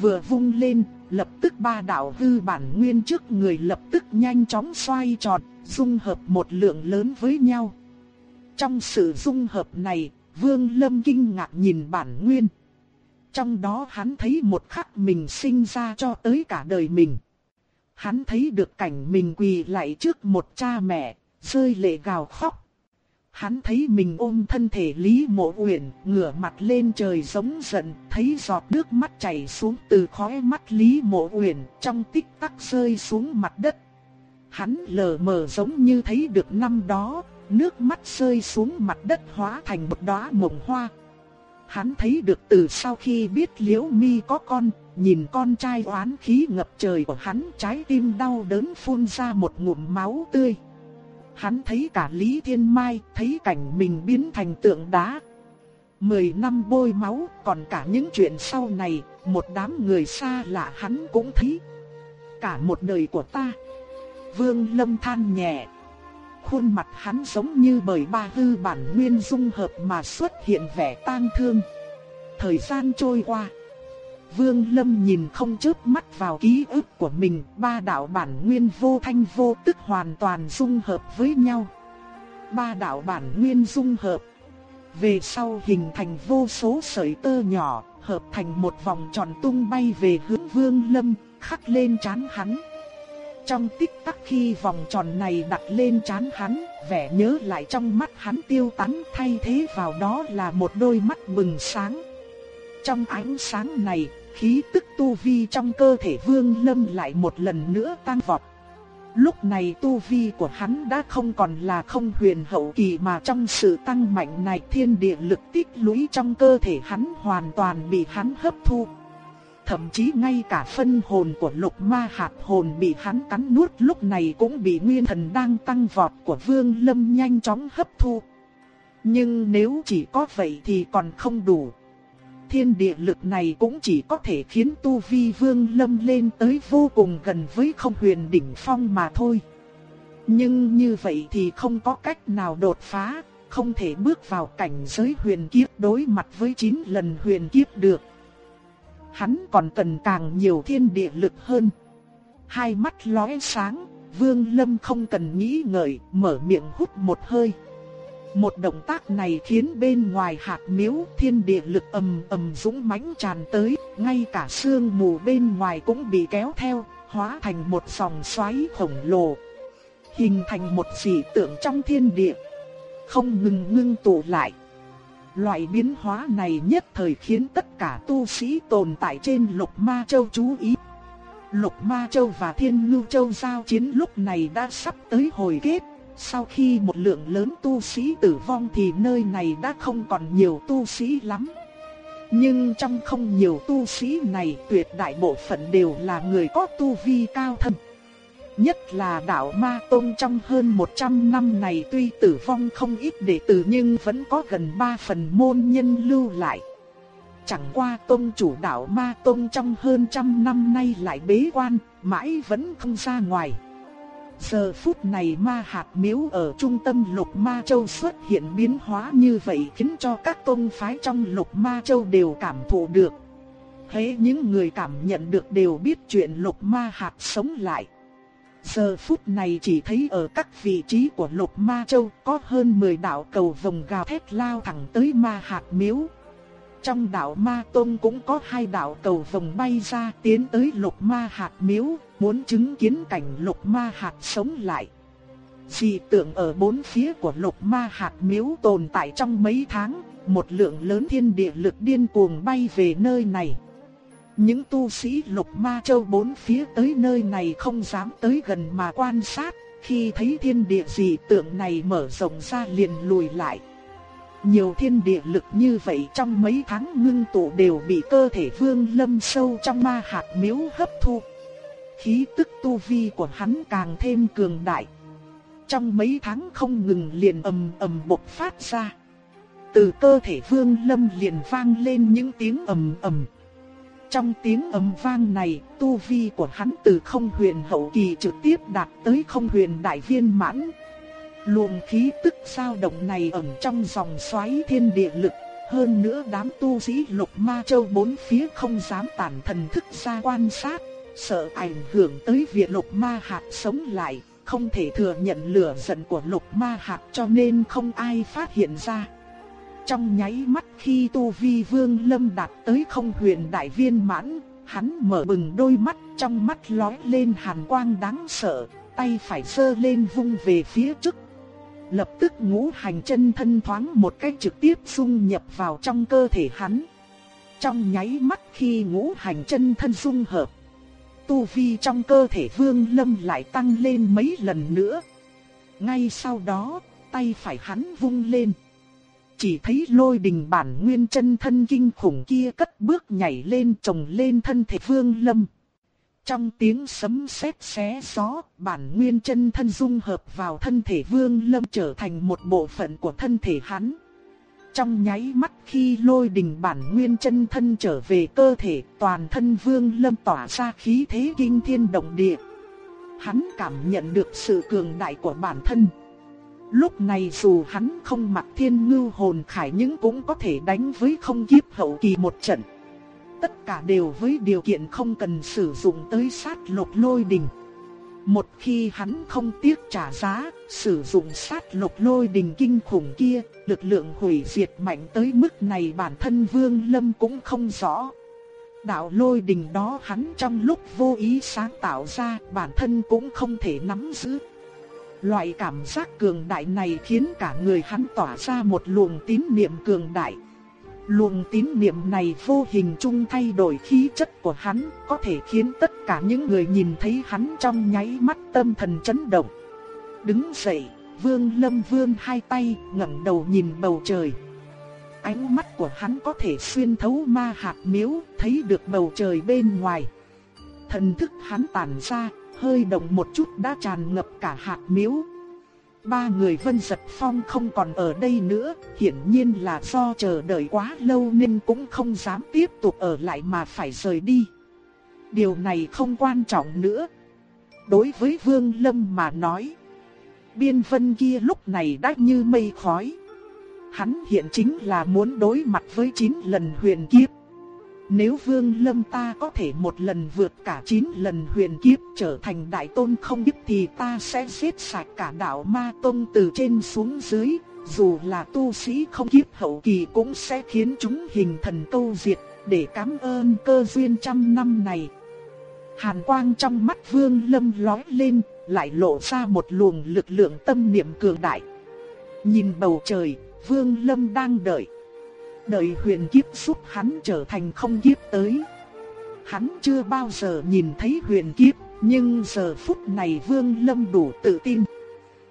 Vừa vung lên, lập tức ba đạo hư bản nguyên trước người lập tức nhanh chóng xoay tròn, dung hợp một lượng lớn với nhau. Trong sự dung hợp này, Vương Lâm kinh ngạc nhìn bản nguyên. Trong đó hắn thấy một khắc mình sinh ra cho tới cả đời mình. Hắn thấy được cảnh mình quỳ lại trước một cha mẹ, rơi lệ gào khóc. Hắn thấy mình ôm thân thể Lý Mộ Uyển, ngửa mặt lên trời giống giận, thấy giọt nước mắt chảy xuống từ khóe mắt Lý Mộ Uyển, trong tích tắc rơi xuống mặt đất. Hắn lờ mờ giống như thấy được năm đó, nước mắt rơi xuống mặt đất hóa thành một đóa mộng hoa. Hắn thấy được từ sau khi biết Liễu Mi có con, nhìn con trai oán khí ngập trời của hắn, trái tim đau đớn phun ra một ngụm máu tươi. Hắn thấy cả Lý Thiên Mai, thấy cảnh mình biến thành tượng đá. Mười năm bôi máu, còn cả những chuyện sau này, một đám người xa lạ hắn cũng thấy. Cả một đời của ta. Vương Lâm than nhẹ. Khuôn mặt hắn giống như bởi ba hư bản nguyên dung hợp mà xuất hiện vẻ tang thương. Thời gian trôi qua. Vương Lâm nhìn không chớp mắt vào ký ức của mình, ba đạo bản nguyên vô thanh vô tức hoàn toàn dung hợp với nhau. Ba đạo bản nguyên dung hợp, về sau hình thành vô số sợi tơ nhỏ, hợp thành một vòng tròn tung bay về hướng Vương Lâm, khắc lên trán hắn. Trong tích tắc khi vòng tròn này đặt lên trán hắn, vẻ nhớ lại trong mắt hắn tiêu tán thay thế vào đó là một đôi mắt bừng sáng. Trong ánh sáng này, khí tức tu vi trong cơ thể Vương Lâm lại một lần nữa tăng vọt. Lúc này tu vi của hắn đã không còn là không huyền hậu kỳ mà trong sự tăng mạnh này thiên địa lực tích lũy trong cơ thể hắn hoàn toàn bị hắn hấp thu. Thậm chí ngay cả phân hồn của lục ma hạt hồn bị hắn cắn nuốt lúc này cũng bị nguyên thần đang tăng vọt của Vương Lâm nhanh chóng hấp thu. Nhưng nếu chỉ có vậy thì còn không đủ thiên địa lực này cũng chỉ có thể khiến tu vi vương lâm lên tới vô cùng gần với không huyền đỉnh phong mà thôi. Nhưng như vậy thì không có cách nào đột phá, không thể bước vào cảnh giới huyền kiếp đối mặt với 9 lần huyền kiếp được. Hắn còn cần càng nhiều thiên địa lực hơn. Hai mắt lóe sáng, Vương Lâm không cần nghĩ ngợi, mở miệng hút một hơi. Một động tác này khiến bên ngoài hạt miếu thiên địa lực ầm ầm dũng mãnh tràn tới, ngay cả sương mù bên ngoài cũng bị kéo theo, hóa thành một dòng xoáy khổng lồ. Hình thành một dị tượng trong thiên địa, không ngừng ngưng tụ lại. Loại biến hóa này nhất thời khiến tất cả tu sĩ tồn tại trên lục ma châu chú ý. Lục ma châu và thiên ngưu châu giao chiến lúc này đã sắp tới hồi kết. Sau khi một lượng lớn tu sĩ tử vong thì nơi này đã không còn nhiều tu sĩ lắm. Nhưng trong không nhiều tu sĩ này tuyệt đại bộ phận đều là người có tu vi cao thâm. Nhất là đạo Ma tôn trong hơn 100 năm này tuy tử vong không ít đệ tử nhưng vẫn có gần 3 phần môn nhân lưu lại. Chẳng qua tôn chủ đạo Ma tôn trong hơn trăm năm nay lại bế quan, mãi vẫn không ra ngoài. Giờ phút này ma hạt miếu ở trung tâm lục ma châu xuất hiện biến hóa như vậy khiến cho các tôn phái trong lục ma châu đều cảm thụ được. Thế những người cảm nhận được đều biết chuyện lục ma hạt sống lại. Giờ phút này chỉ thấy ở các vị trí của lục ma châu có hơn 10 đạo cầu vòng gào thét lao thẳng tới ma hạt miếu. Trong đạo ma tôn cũng có hai đạo cầu vòng bay ra tiến tới lục ma hạt miếu, muốn chứng kiến cảnh lục ma hạt sống lại. Dị tượng ở bốn phía của lục ma hạt miếu tồn tại trong mấy tháng, một lượng lớn thiên địa lực điên cuồng bay về nơi này. Những tu sĩ lục ma châu bốn phía tới nơi này không dám tới gần mà quan sát, khi thấy thiên địa dị tượng này mở rộng ra liền lùi lại. Nhiều thiên địa lực như vậy trong mấy tháng ngưng tụ đều bị cơ thể vương lâm sâu trong ma hạt miếu hấp thu. Khí tức tu vi của hắn càng thêm cường đại. Trong mấy tháng không ngừng liền ầm ầm bộc phát ra. Từ cơ thể vương lâm liền vang lên những tiếng ầm ầm. Trong tiếng ầm vang này, tu vi của hắn từ không huyền hậu kỳ trực tiếp đạt tới không huyền đại viên mãn, Luồng khí tức sao động này ẩn trong dòng xoáy thiên địa lực, hơn nữa đám tu sĩ lục ma châu bốn phía không dám tản thần thức ra quan sát, sợ ảnh hưởng tới việc lục ma hạt sống lại, không thể thừa nhận lửa giận của lục ma hạt cho nên không ai phát hiện ra. Trong nháy mắt khi tu vi vương lâm đạt tới không huyền đại viên mãn, hắn mở bừng đôi mắt trong mắt lóe lên hàn quang đáng sợ, tay phải sơ lên vung về phía trước. Lập tức ngũ hành chân thân thoáng một cách trực tiếp dung nhập vào trong cơ thể hắn. Trong nháy mắt khi ngũ hành chân thân dung hợp, tu vi trong cơ thể Vương Lâm lại tăng lên mấy lần nữa. Ngay sau đó, tay phải hắn vung lên. Chỉ thấy lôi đình bản nguyên chân thân kinh khủng kia cất bước nhảy lên trồng lên thân thể Vương Lâm. Trong tiếng sấm sét xé gió, bản nguyên chân thân dung hợp vào thân thể Vương Lâm trở thành một bộ phận của thân thể hắn. Trong nháy mắt khi lôi đình bản nguyên chân thân trở về cơ thể, toàn thân Vương Lâm tỏa ra khí thế kinh thiên động địa. Hắn cảm nhận được sự cường đại của bản thân. Lúc này dù hắn không mặc thiên ngưu hồn khải nhưng cũng có thể đánh với không kiếp hậu kỳ một trận. Tất cả đều với điều kiện không cần sử dụng tới sát lục lôi đình. Một khi hắn không tiếc trả giá, sử dụng sát lục lôi đình kinh khủng kia, lực lượng hủy diệt mạnh tới mức này bản thân Vương Lâm cũng không rõ. Đạo lôi đình đó hắn trong lúc vô ý sáng tạo ra, bản thân cũng không thể nắm giữ. Loại cảm giác cường đại này khiến cả người hắn tỏa ra một luồng tín niệm cường đại. Luồng tín niệm này vô hình chung thay đổi khí chất của hắn, có thể khiến tất cả những người nhìn thấy hắn trong nháy mắt tâm thần chấn động. Đứng dậy, Vương Lâm vươn hai tay, ngẩng đầu nhìn bầu trời. Ánh mắt của hắn có thể xuyên thấu ma hạt miếu, thấy được bầu trời bên ngoài. Thần thức hắn tản ra, hơi động một chút đã tràn ngập cả hạt miếu, Ba người Vân Giật Phong không còn ở đây nữa, hiển nhiên là do chờ đợi quá lâu nên cũng không dám tiếp tục ở lại mà phải rời đi. Điều này không quan trọng nữa. Đối với Vương Lâm mà nói, biên vân kia lúc này đã như mây khói. Hắn hiện chính là muốn đối mặt với chín lần huyền kiếp. Nếu Vương Lâm ta có thể một lần vượt cả 9 lần huyền kiếp trở thành đại tôn không biết thì ta sẽ giết sạch cả đạo ma tôn từ trên xuống dưới, dù là tu sĩ không kiếp hậu kỳ cũng sẽ khiến chúng hình thần câu diệt, để cảm ơn cơ duyên trăm năm này. Hàn quang trong mắt Vương Lâm lói lên, lại lộ ra một luồng lực lượng tâm niệm cường đại. Nhìn bầu trời, Vương Lâm đang đợi đời huyền kiếp giúp hắn trở thành không kiếp tới. Hắn chưa bao giờ nhìn thấy huyền kiếp, nhưng giờ phút này Vương Lâm đủ tự tin.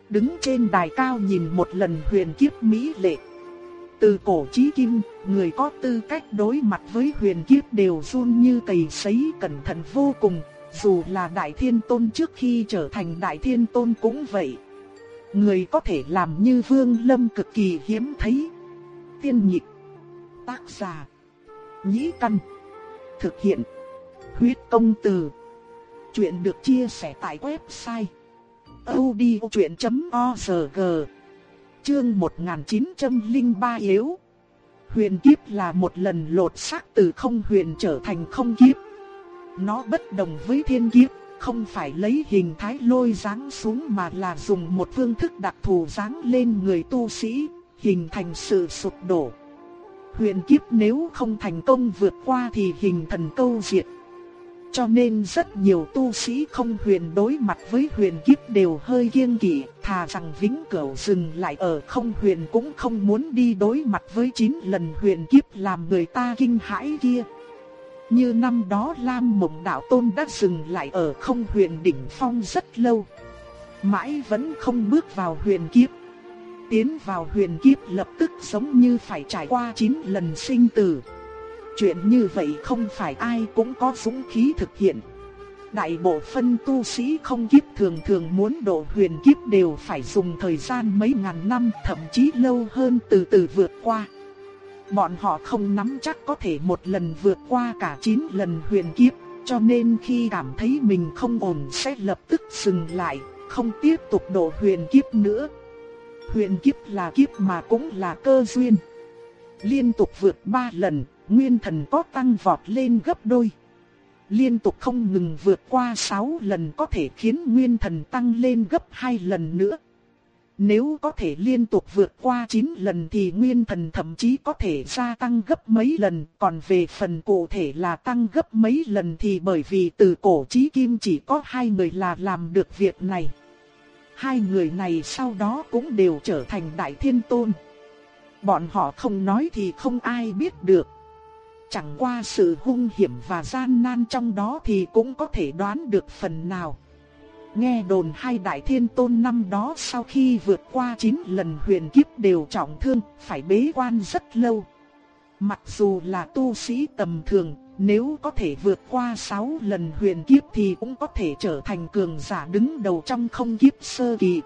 Đứng trên đài cao nhìn một lần huyền kiếp mỹ lệ. Từ cổ chí kim, người có tư cách đối mặt với huyền kiếp đều run như cầy sấy cẩn thận vô cùng, dù là đại thiên tôn trước khi trở thành đại thiên tôn cũng vậy. Người có thể làm như Vương Lâm cực kỳ hiếm thấy. Tiên nhịp Tác giả. Nhĩ Căn. Thực hiện. Huyết công từ. Chuyện được chia sẻ tại website. odchuyện.org Chương 1903 yếu. Huyền kiếp là một lần lột xác từ không huyền trở thành không kiếp. Nó bất đồng với thiên kiếp, không phải lấy hình thái lôi dáng xuống mà là dùng một phương thức đặc thù dáng lên người tu sĩ, hình thành sự sụp đổ huyền kiếp nếu không thành công vượt qua thì hình thần câu diệt. Cho nên rất nhiều tu sĩ không huyền đối mặt với huyền kiếp đều hơi kiêng kỵ, thà rằng vĩnh cửu dừng lại ở không huyền cũng không muốn đi đối mặt với chín lần huyền kiếp làm người ta kinh hãi kia. Như năm đó Lam Mộng Đạo Tôn đã dừng lại ở không huyền đỉnh phong rất lâu. Mãi vẫn không bước vào huyền kiếp tiến vào huyền kiếp lập tức giống như phải trải qua 9 lần sinh tử. Chuyện như vậy không phải ai cũng có dũng khí thực hiện. Đại bộ phân tu sĩ không kiếp thường thường muốn độ huyền kiếp đều phải dùng thời gian mấy ngàn năm thậm chí lâu hơn từ từ vượt qua. Bọn họ không nắm chắc có thể một lần vượt qua cả 9 lần huyền kiếp, cho nên khi cảm thấy mình không ổn sẽ lập tức dừng lại, không tiếp tục độ huyền kiếp nữa. Huyền kiếp là kiếp mà cũng là cơ duyên. Liên tục vượt ba lần, nguyên thần có tăng vọt lên gấp đôi. liên tục không ngừng vượt qua 6 lần có thể khiến nguyên thần tăng lên gấp 2 lần nữa. Nếu có thể liên tục vượt qua 9 lần thì nguyên thần thậm chí có thể gia tăng gấp mấy lần, còn về phần cụ thể là tăng gấp mấy lần thì bởi vì từ cổ chí kim chỉ có hai người là làm được việc này. Hai người này sau đó cũng đều trở thành đại thiên tôn. Bọn họ không nói thì không ai biết được. Chẳng qua sự hung hiểm và gian nan trong đó thì cũng có thể đoán được phần nào. Nghe đồn hai đại thiên tôn năm đó sau khi vượt qua 9 lần huyền kiếp đều trọng thương, phải bế quan rất lâu. Mặc dù là tu sĩ tầm thường, nếu có thể vượt qua 6 lần huyền kiếp thì cũng có thể trở thành cường giả đứng đầu trong không kiếp sơ kỳ.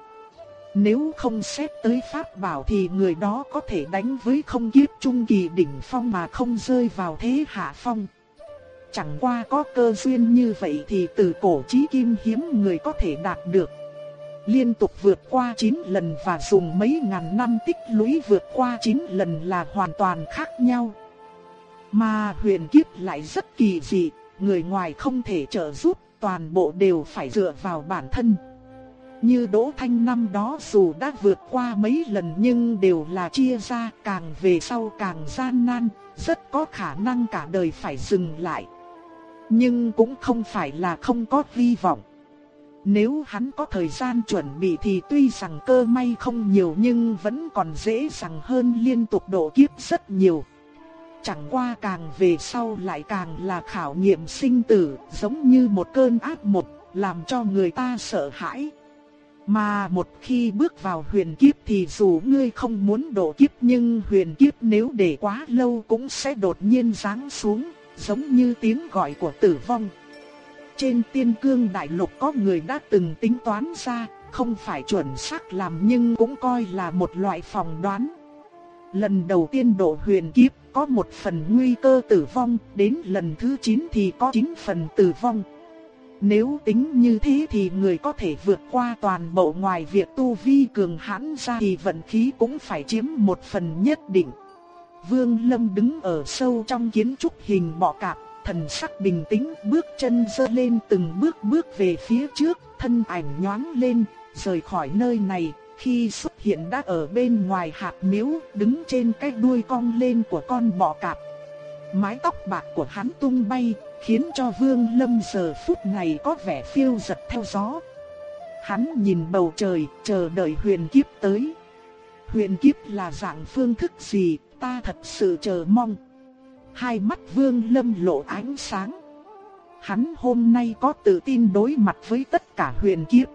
Nếu không xét tới pháp bảo thì người đó có thể đánh với không kiếp trung kỳ đỉnh phong mà không rơi vào thế hạ phong. Chẳng qua có cơ duyên như vậy thì từ cổ chí kim hiếm người có thể đạt được. Liên tục vượt qua 9 lần và dùng mấy ngàn năm tích lũy vượt qua 9 lần là hoàn toàn khác nhau. Mà huyền kiếp lại rất kỳ dị, người ngoài không thể trợ giúp, toàn bộ đều phải dựa vào bản thân. Như Đỗ Thanh năm đó dù đã vượt qua mấy lần nhưng đều là chia ra càng về sau càng gian nan, rất có khả năng cả đời phải dừng lại. Nhưng cũng không phải là không có hy vọng. Nếu hắn có thời gian chuẩn bị thì tuy rằng cơ may không nhiều nhưng vẫn còn dễ dàng hơn liên tục độ kiếp rất nhiều. Chẳng qua càng về sau lại càng là khảo nghiệm sinh tử, giống như một cơn ác một, làm cho người ta sợ hãi. Mà một khi bước vào huyền kiếp thì dù ngươi không muốn độ kiếp nhưng huyền kiếp nếu để quá lâu cũng sẽ đột nhiên giáng xuống, giống như tiếng gọi của tử vong. Trên tiên cương đại lục có người đã từng tính toán ra, không phải chuẩn xác làm nhưng cũng coi là một loại phòng đoán. Lần đầu tiên độ huyền kiếp có một phần nguy cơ tử vong, đến lần thứ 9 thì có 9 phần tử vong. Nếu tính như thế thì người có thể vượt qua toàn bộ ngoài việc tu vi cường hãn ra thì vận khí cũng phải chiếm một phần nhất định. Vương Lâm đứng ở sâu trong kiến trúc hình bọ cạp, thần sắc bình tĩnh, bước chân dơ lên từng bước bước về phía trước, thân ảnh nhoáng lên, rời khỏi nơi này, khi xuất hiện đã ở bên ngoài hạt miếu, đứng trên cái đuôi cong lên của con bọ cạp. Mái tóc bạc của hắn tung bay, khiến cho Vương Lâm giờ phút này có vẻ phiêu giật theo gió. Hắn nhìn bầu trời, chờ đợi huyền kiếp tới. Huyền kiếp là dạng phương thức gì, ta thật sự chờ mong. Hai mắt Vương Lâm lộ ánh sáng. Hắn hôm nay có tự tin đối mặt với tất cả huyền kiếp.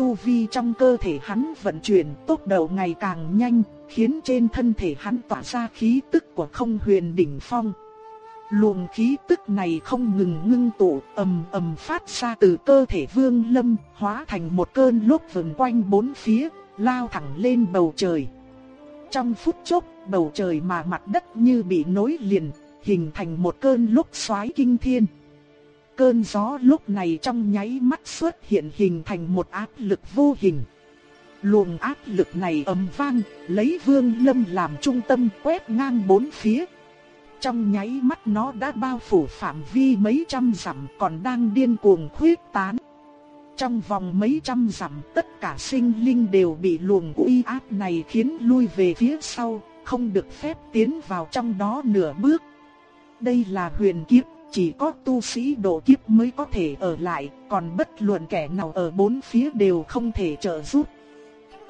Tu vi trong cơ thể hắn vận chuyển tốc độ ngày càng nhanh, khiến trên thân thể hắn tỏa ra khí tức của không huyền đỉnh phong. Luồng khí tức này không ngừng ngưng tụ, ầm ầm phát ra từ cơ thể Vương Lâm, hóa thành một cơn lốc vần quanh bốn phía, lao thẳng lên bầu trời. Trong phút chốc, bầu trời mà mặt đất như bị nối liền, hình thành một cơn lốc xoáy kinh thiên. Cơn gió lúc này trong nháy mắt xuất hiện hình thành một áp lực vô hình. Luồng áp lực này ầm vang, lấy Vương Lâm làm trung tâm quét ngang bốn phía. Trong nháy mắt nó đã bao phủ phạm vi mấy trăm dặm còn đang điên cuồng khuyết tán. Trong vòng mấy trăm dặm tất cả sinh linh đều bị luồng uy áp này khiến lui về phía sau, không được phép tiến vào trong đó nửa bước. Đây là huyền kiếp, chỉ có tu sĩ độ kiếp mới có thể ở lại, còn bất luận kẻ nào ở bốn phía đều không thể trợ giúp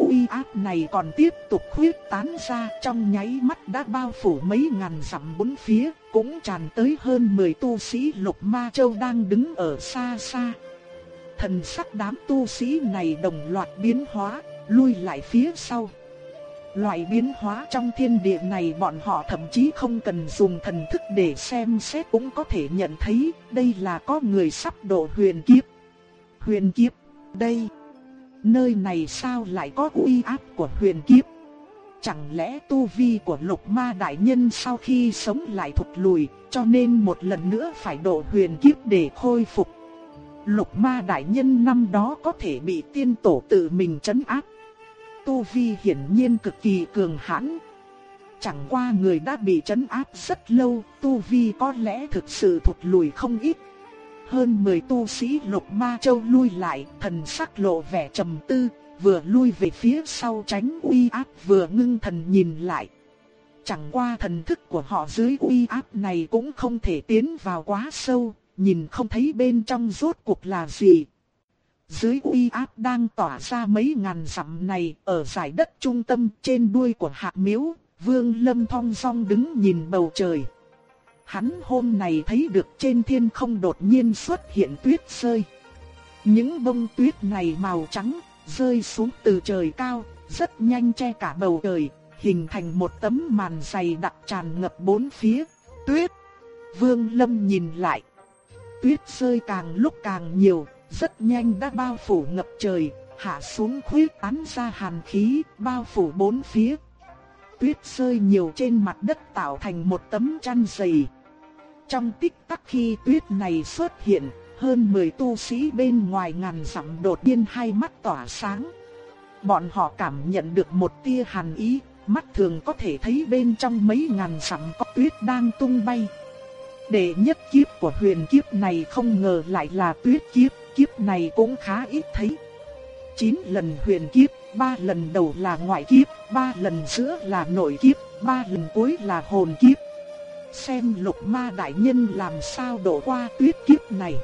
uy áp này còn tiếp tục khuyết tán ra trong nháy mắt đã bao phủ mấy ngàn dặm bốn phía, cũng tràn tới hơn 10 tu sĩ lục ma châu đang đứng ở xa xa. Thần sắc đám tu sĩ này đồng loạt biến hóa, lui lại phía sau. Loại biến hóa trong thiên địa này bọn họ thậm chí không cần dùng thần thức để xem xét cũng có thể nhận thấy đây là có người sắp độ huyền kiếp. Huyền kiếp, đây Nơi này sao lại có uy áp của huyền kiếp? Chẳng lẽ tu vi của lục ma đại nhân sau khi sống lại thụt lùi, cho nên một lần nữa phải độ huyền kiếp để khôi phục? Lục ma đại nhân năm đó có thể bị tiên tổ tự mình trấn áp. Tu vi hiển nhiên cực kỳ cường hãn. Chẳng qua người đã bị chấn áp rất lâu, tu vi có lẽ thực sự thụt lùi không ít. Hơn 10 tu sĩ lục ma châu lui lại, thần sắc lộ vẻ trầm tư, vừa lui về phía sau tránh uy áp vừa ngưng thần nhìn lại. Chẳng qua thần thức của họ dưới uy áp này cũng không thể tiến vào quá sâu, nhìn không thấy bên trong rốt cuộc là gì. Dưới uy áp đang tỏa ra mấy ngàn dặm này, ở giải đất trung tâm trên đuôi của hạ miếu, Vương Lâm thong song đứng nhìn bầu trời. Hắn hôm này thấy được trên thiên không đột nhiên xuất hiện tuyết rơi. Những bông tuyết này màu trắng, rơi xuống từ trời cao, rất nhanh che cả bầu trời, hình thành một tấm màn dày đặc tràn ngập bốn phía. Tuyết! Vương Lâm nhìn lại. Tuyết rơi càng lúc càng nhiều, rất nhanh đã bao phủ ngập trời, hạ xuống khuyết tán ra hàn khí, bao phủ bốn phía. Tuyết rơi nhiều trên mặt đất tạo thành một tấm chăn dày. Trong tích tắc khi tuyết này xuất hiện, hơn 10 tu sĩ bên ngoài ngàn dặm đột nhiên hai mắt tỏa sáng. Bọn họ cảm nhận được một tia hàn ý, mắt thường có thể thấy bên trong mấy ngàn dặm có tuyết đang tung bay. Đệ nhất kiếp của huyền kiếp này không ngờ lại là tuyết kiếp, kiếp này cũng khá ít thấy. 9 lần huyền kiếp, 3 lần đầu là ngoại kiếp, 3 lần giữa là nội kiếp, 3 lần cuối là hồn kiếp. Xem lục ma đại nhân làm sao độ qua tuyết kiếp này.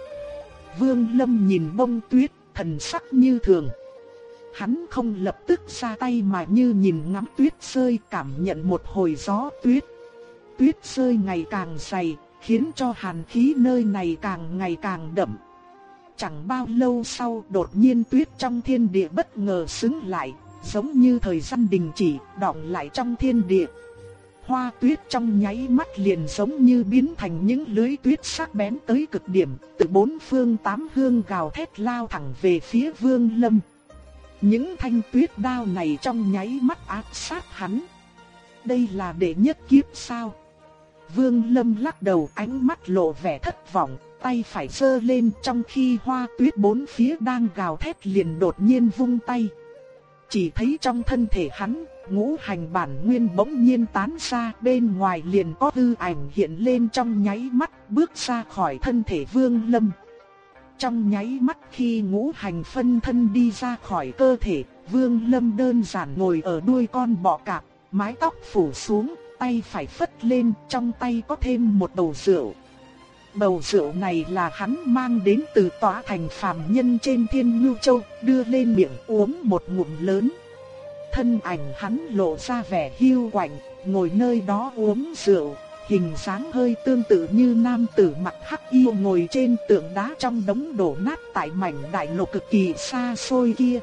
Vương Lâm nhìn bông tuyết, thần sắc như thường. Hắn không lập tức ra tay mà như nhìn ngắm tuyết rơi cảm nhận một hồi gió tuyết. Tuyết rơi ngày càng dày, khiến cho hàn khí nơi này càng ngày càng đậm. Chẳng bao lâu sau đột nhiên tuyết trong thiên địa bất ngờ xứng lại, giống như thời gian đình chỉ, đọng lại trong thiên địa. Hoa tuyết trong nháy mắt liền giống như biến thành những lưới tuyết sắc bén tới cực điểm, từ bốn phương tám hướng gào thét lao thẳng về phía Vương Lâm. Những thanh tuyết đao này trong nháy mắt áp sát hắn. Đây là đệ nhất kiếp sao? Vương Lâm lắc đầu ánh mắt lộ vẻ thất vọng, tay phải giơ lên trong khi hoa tuyết bốn phía đang gào thét liền đột nhiên vung tay. Chỉ thấy trong thân thể hắn, ngũ hành bản nguyên bỗng nhiên tán ra bên ngoài liền có hư ảnh hiện lên trong nháy mắt bước ra khỏi thân thể Vương Lâm. Trong nháy mắt khi ngũ hành phân thân đi ra khỏi cơ thể, Vương Lâm đơn giản ngồi ở đuôi con bọ cạp, mái tóc phủ xuống, tay phải phất lên, trong tay có thêm một đầu rượu. Bầu rượu này là hắn mang đến từ tòa thành phàm nhân trên thiên ngưu châu, đưa lên miệng uống một ngụm lớn. Thân ảnh hắn lộ ra vẻ hiu quạnh, ngồi nơi đó uống rượu, hình dáng hơi tương tự như nam tử mặc hắc y ngồi trên tượng đá trong đống đổ nát tại mảnh đại lục cực kỳ xa xôi kia.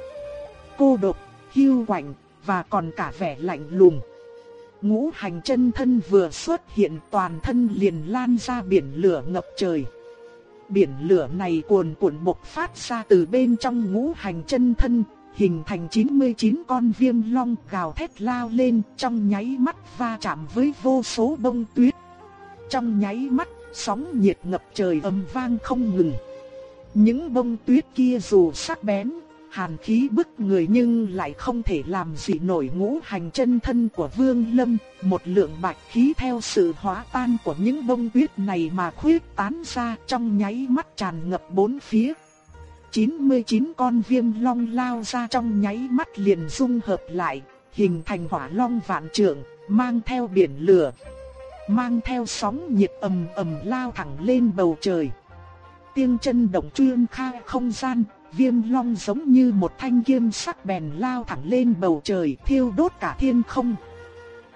Cô độc, hiu quạnh và còn cả vẻ lạnh lùng. Ngũ hành chân thân vừa xuất hiện toàn thân liền lan ra biển lửa ngập trời. Biển lửa này cuồn cuộn bộc phát ra từ bên trong ngũ hành chân thân, hình thành 99 con viêm long gào thét lao lên trong nháy mắt va chạm với vô số bông tuyết. Trong nháy mắt, sóng nhiệt ngập trời âm vang không ngừng. Những bông tuyết kia dù sắc bén, hàn khí bức người nhưng lại không thể làm gì nổi ngũ hành chân thân của Vương Lâm, một lượng bạch khí theo sự hóa tan của những bông tuyết này mà khuyết tán ra trong nháy mắt tràn ngập bốn phía. 99 con viêm long lao ra trong nháy mắt liền dung hợp lại, hình thành hỏa long vạn trượng, mang theo biển lửa, mang theo sóng nhiệt ầm ầm lao thẳng lên bầu trời. Tiên chân động chuyên khai không gian, viêm long giống như một thanh kiếm sắc bèn lao thẳng lên bầu trời thiêu đốt cả thiên không.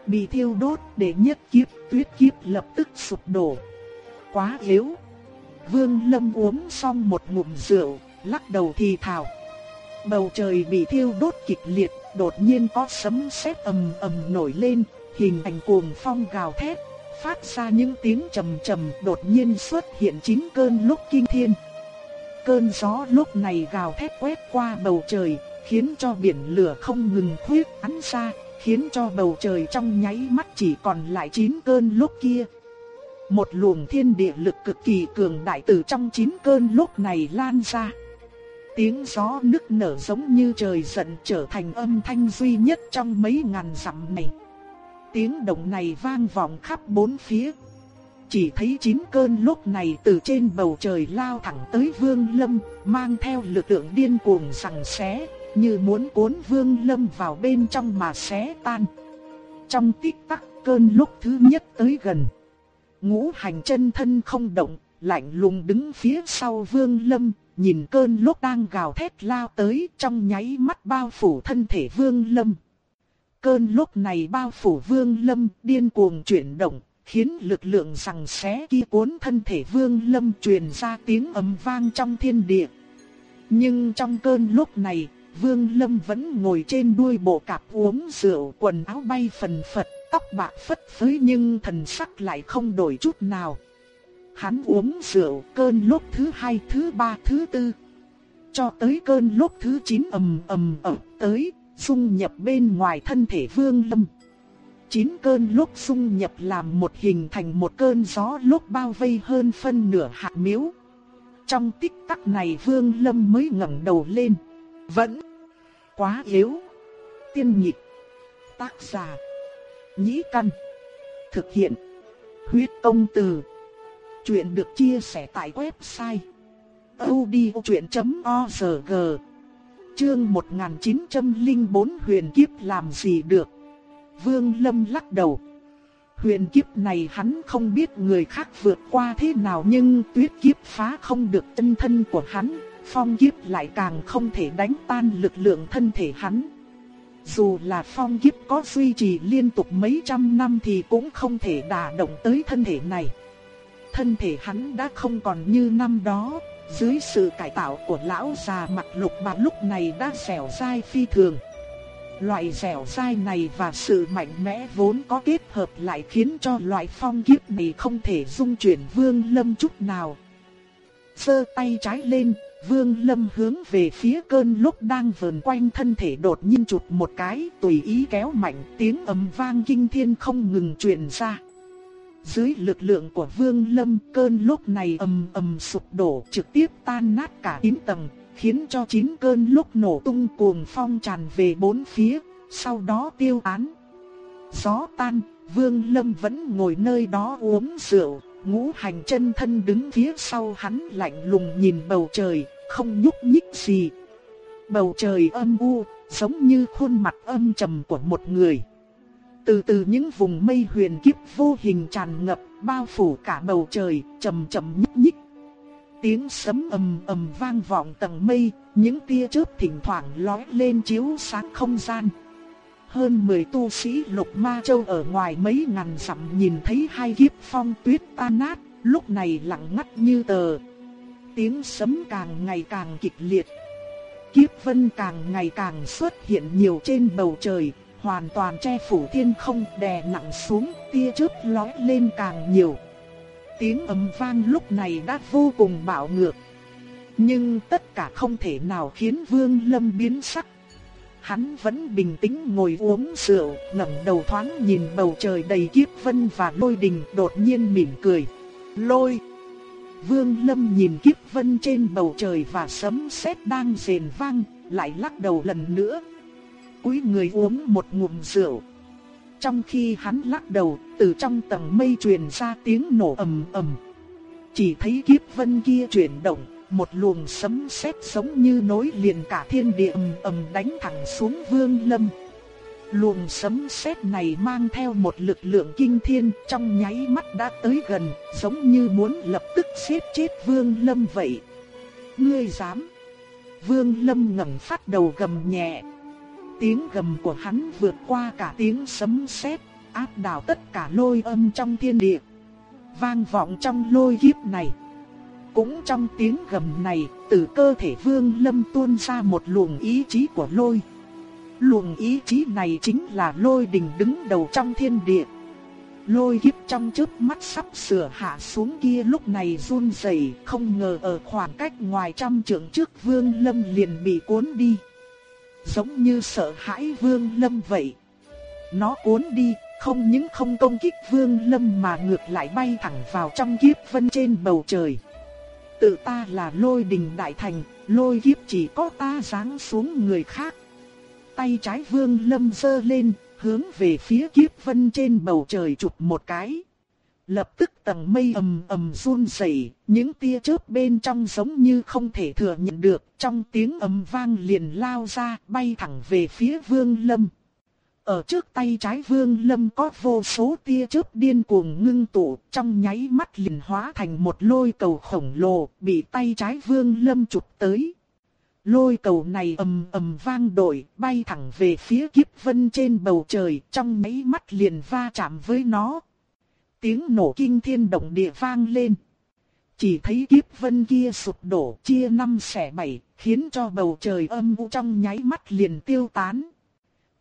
Bị thiêu đốt để nhất kiếp tuyết kiếp lập tức sụp đổ. Quá yếu. Vương Lâm uống xong một ngụm rượu, lắc đầu thì thào. Bầu trời bị thiêu đốt kịch liệt, đột nhiên có sấm sét ầm ầm nổi lên, hình thành cuồng phong gào thét, phát ra những tiếng trầm trầm, đột nhiên xuất hiện chín cơn lốc kinh thiên. Cơn gió lúc này gào thét quét qua bầu trời, khiến cho biển lửa không ngừng khuyết tán ra, khiến cho bầu trời trong nháy mắt chỉ còn lại chín cơn lúc kia. Một luồng thiên địa lực cực kỳ cường đại từ trong chín cơn lúc này lan ra. Tiếng gió nức nở giống như trời giận trở thành âm thanh duy nhất trong mấy ngàn dặm này. Tiếng động này vang vọng khắp bốn phía chỉ thấy chín cơn lốc này từ trên bầu trời lao thẳng tới Vương Lâm, mang theo lực lượng điên cuồng sằng xé, như muốn cuốn Vương Lâm vào bên trong mà xé tan. Trong tích tắc cơn lốc thứ nhất tới gần. Ngũ hành chân thân không động, lạnh lùng đứng phía sau Vương Lâm, nhìn cơn lốc đang gào thét lao tới trong nháy mắt bao phủ thân thể Vương Lâm. Cơn lốc này bao phủ Vương Lâm điên cuồng chuyển động, khiến lực lượng rằng xé kia cuốn thân thể Vương Lâm truyền ra tiếng ầm vang trong thiên địa. Nhưng trong cơn lúc này, Vương Lâm vẫn ngồi trên đuôi bộ cạp uống rượu, quần áo bay phần phật, tóc bạc phất phới nhưng thần sắc lại không đổi chút nào. Hắn uống rượu cơn lúc thứ hai, thứ ba, thứ tư. Cho tới cơn lúc thứ chín ầm ầm ập tới, xung nhập bên ngoài thân thể Vương Lâm. Chín cơn lốc xung nhập làm một hình thành một cơn gió lốc bao vây hơn phân nửa hạt miếu. Trong tích tắc này Vương Lâm mới ngẩng đầu lên. Vẫn quá yếu. Tiên nhịp. Tác giả. Nhĩ căn. Thực hiện. Huyết công từ. Chuyện được chia sẻ tại website. audiochuyện.org Chương 1904 huyền kiếp làm gì được. Vương Lâm lắc đầu. Huyền kiếp này hắn không biết người khác vượt qua thế nào nhưng tuyết kiếp phá không được chân thân của hắn, phong kiếp lại càng không thể đánh tan lực lượng thân thể hắn. Dù là phong kiếp có duy trì liên tục mấy trăm năm thì cũng không thể đả động tới thân thể này. Thân thể hắn đã không còn như năm đó, dưới sự cải tạo của lão già mặt lục mà lúc này đã xẻo dai phi thường. Loại dẻo dai này và sự mạnh mẽ vốn có kết hợp lại khiến cho loại phong kiếp này không thể dung chuyển vương lâm chút nào. Sơ tay trái lên, vương lâm hướng về phía cơn lúc đang vờn quanh thân thể đột nhiên chụp một cái tùy ý kéo mạnh tiếng ầm vang kinh thiên không ngừng truyền ra. Dưới lực lượng của vương lâm cơn lúc này ầm ầm sụp đổ trực tiếp tan nát cả tím tầng, khiến cho chín cơn lúc nổ tung cuồng phong tràn về bốn phía, sau đó tiêu án. Gió tan, Vương Lâm vẫn ngồi nơi đó uống rượu, ngũ hành chân thân đứng phía sau hắn lạnh lùng nhìn bầu trời, không nhúc nhích gì. Bầu trời âm u, giống như khuôn mặt âm trầm của một người. Từ từ những vùng mây huyền kiếp vô hình tràn ngập, bao phủ cả bầu trời, chậm chậm nhích nhích Tiếng sấm ầm ầm vang vọng tầng mây, những tia chớp thỉnh thoảng lóe lên chiếu sáng không gian. Hơn 10 tu sĩ lục ma châu ở ngoài mấy ngàn dặm nhìn thấy hai kiếp phong tuyết tan nát, lúc này lặng ngắt như tờ. Tiếng sấm càng ngày càng kịch liệt. Kiếp vân càng ngày càng xuất hiện nhiều trên bầu trời, hoàn toàn che phủ thiên không đè nặng xuống, tia chớp lóe lên càng nhiều tiếng ầm vang lúc này đã vô cùng bạo ngược. Nhưng tất cả không thể nào khiến Vương Lâm biến sắc. Hắn vẫn bình tĩnh ngồi uống rượu, ngẩng đầu thoáng nhìn bầu trời đầy kiếp vân và lôi đình, đột nhiên mỉm cười. Lôi! Vương Lâm nhìn kiếp vân trên bầu trời và sấm sét đang rền vang, lại lắc đầu lần nữa. Cúi người uống một ngụm rượu. Trong khi hắn lắc đầu, từ trong tầng mây truyền ra tiếng nổ ầm ầm. Chỉ thấy kiếp vân kia chuyển động, một luồng sấm sét giống như nối liền cả thiên địa ầm ầm đánh thẳng xuống Vương Lâm. Luồng sấm sét này mang theo một lực lượng kinh thiên, trong nháy mắt đã tới gần, giống như muốn lập tức giết chết Vương Lâm vậy. Ngươi dám? Vương Lâm ngẩng phát đầu gầm nhẹ, Tiếng gầm của hắn vượt qua cả tiếng sấm sét, áp đảo tất cả lôi âm trong thiên địa. Vang vọng trong lôi kiếp này. Cũng trong tiếng gầm này, từ cơ thể Vương Lâm tuôn ra một luồng ý chí của lôi. Luồng ý chí này chính là lôi đình đứng đầu trong thiên địa. Lôi kiếp trong chớp mắt sắp sửa hạ xuống kia lúc này run rẩy, không ngờ ở khoảng cách ngoài trăm trượng trước Vương Lâm liền bị cuốn đi giống như sợ hãi Vương Lâm vậy. Nó cuốn đi, không những không công kích Vương Lâm mà ngược lại bay thẳng vào trong kiếp vân trên bầu trời. Tự ta là lôi đình đại thành, lôi kiếp chỉ có ta giáng xuống người khác. Tay trái Vương Lâm giơ lên, hướng về phía kiếp vân trên bầu trời chụp một cái. Lập tức tầng mây ầm ầm run rẩy, những tia chớp bên trong giống như không thể thừa nhận được, trong tiếng ầm vang liền lao ra, bay thẳng về phía Vương Lâm. Ở trước tay trái Vương Lâm có vô số tia chớp điên cuồng ngưng tụ, trong nháy mắt liền hóa thành một lôi cầu khổng lồ, bị tay trái Vương Lâm chụp tới. Lôi cầu này ầm ầm vang đổi, bay thẳng về phía kiếp vân trên bầu trời, trong mấy mắt liền va chạm với nó. Tiếng nổ kinh thiên động địa vang lên. Chỉ thấy kiếp vân kia sụp đổ, chia năm xẻ bảy, khiến cho bầu trời âm u trong nháy mắt liền tiêu tán.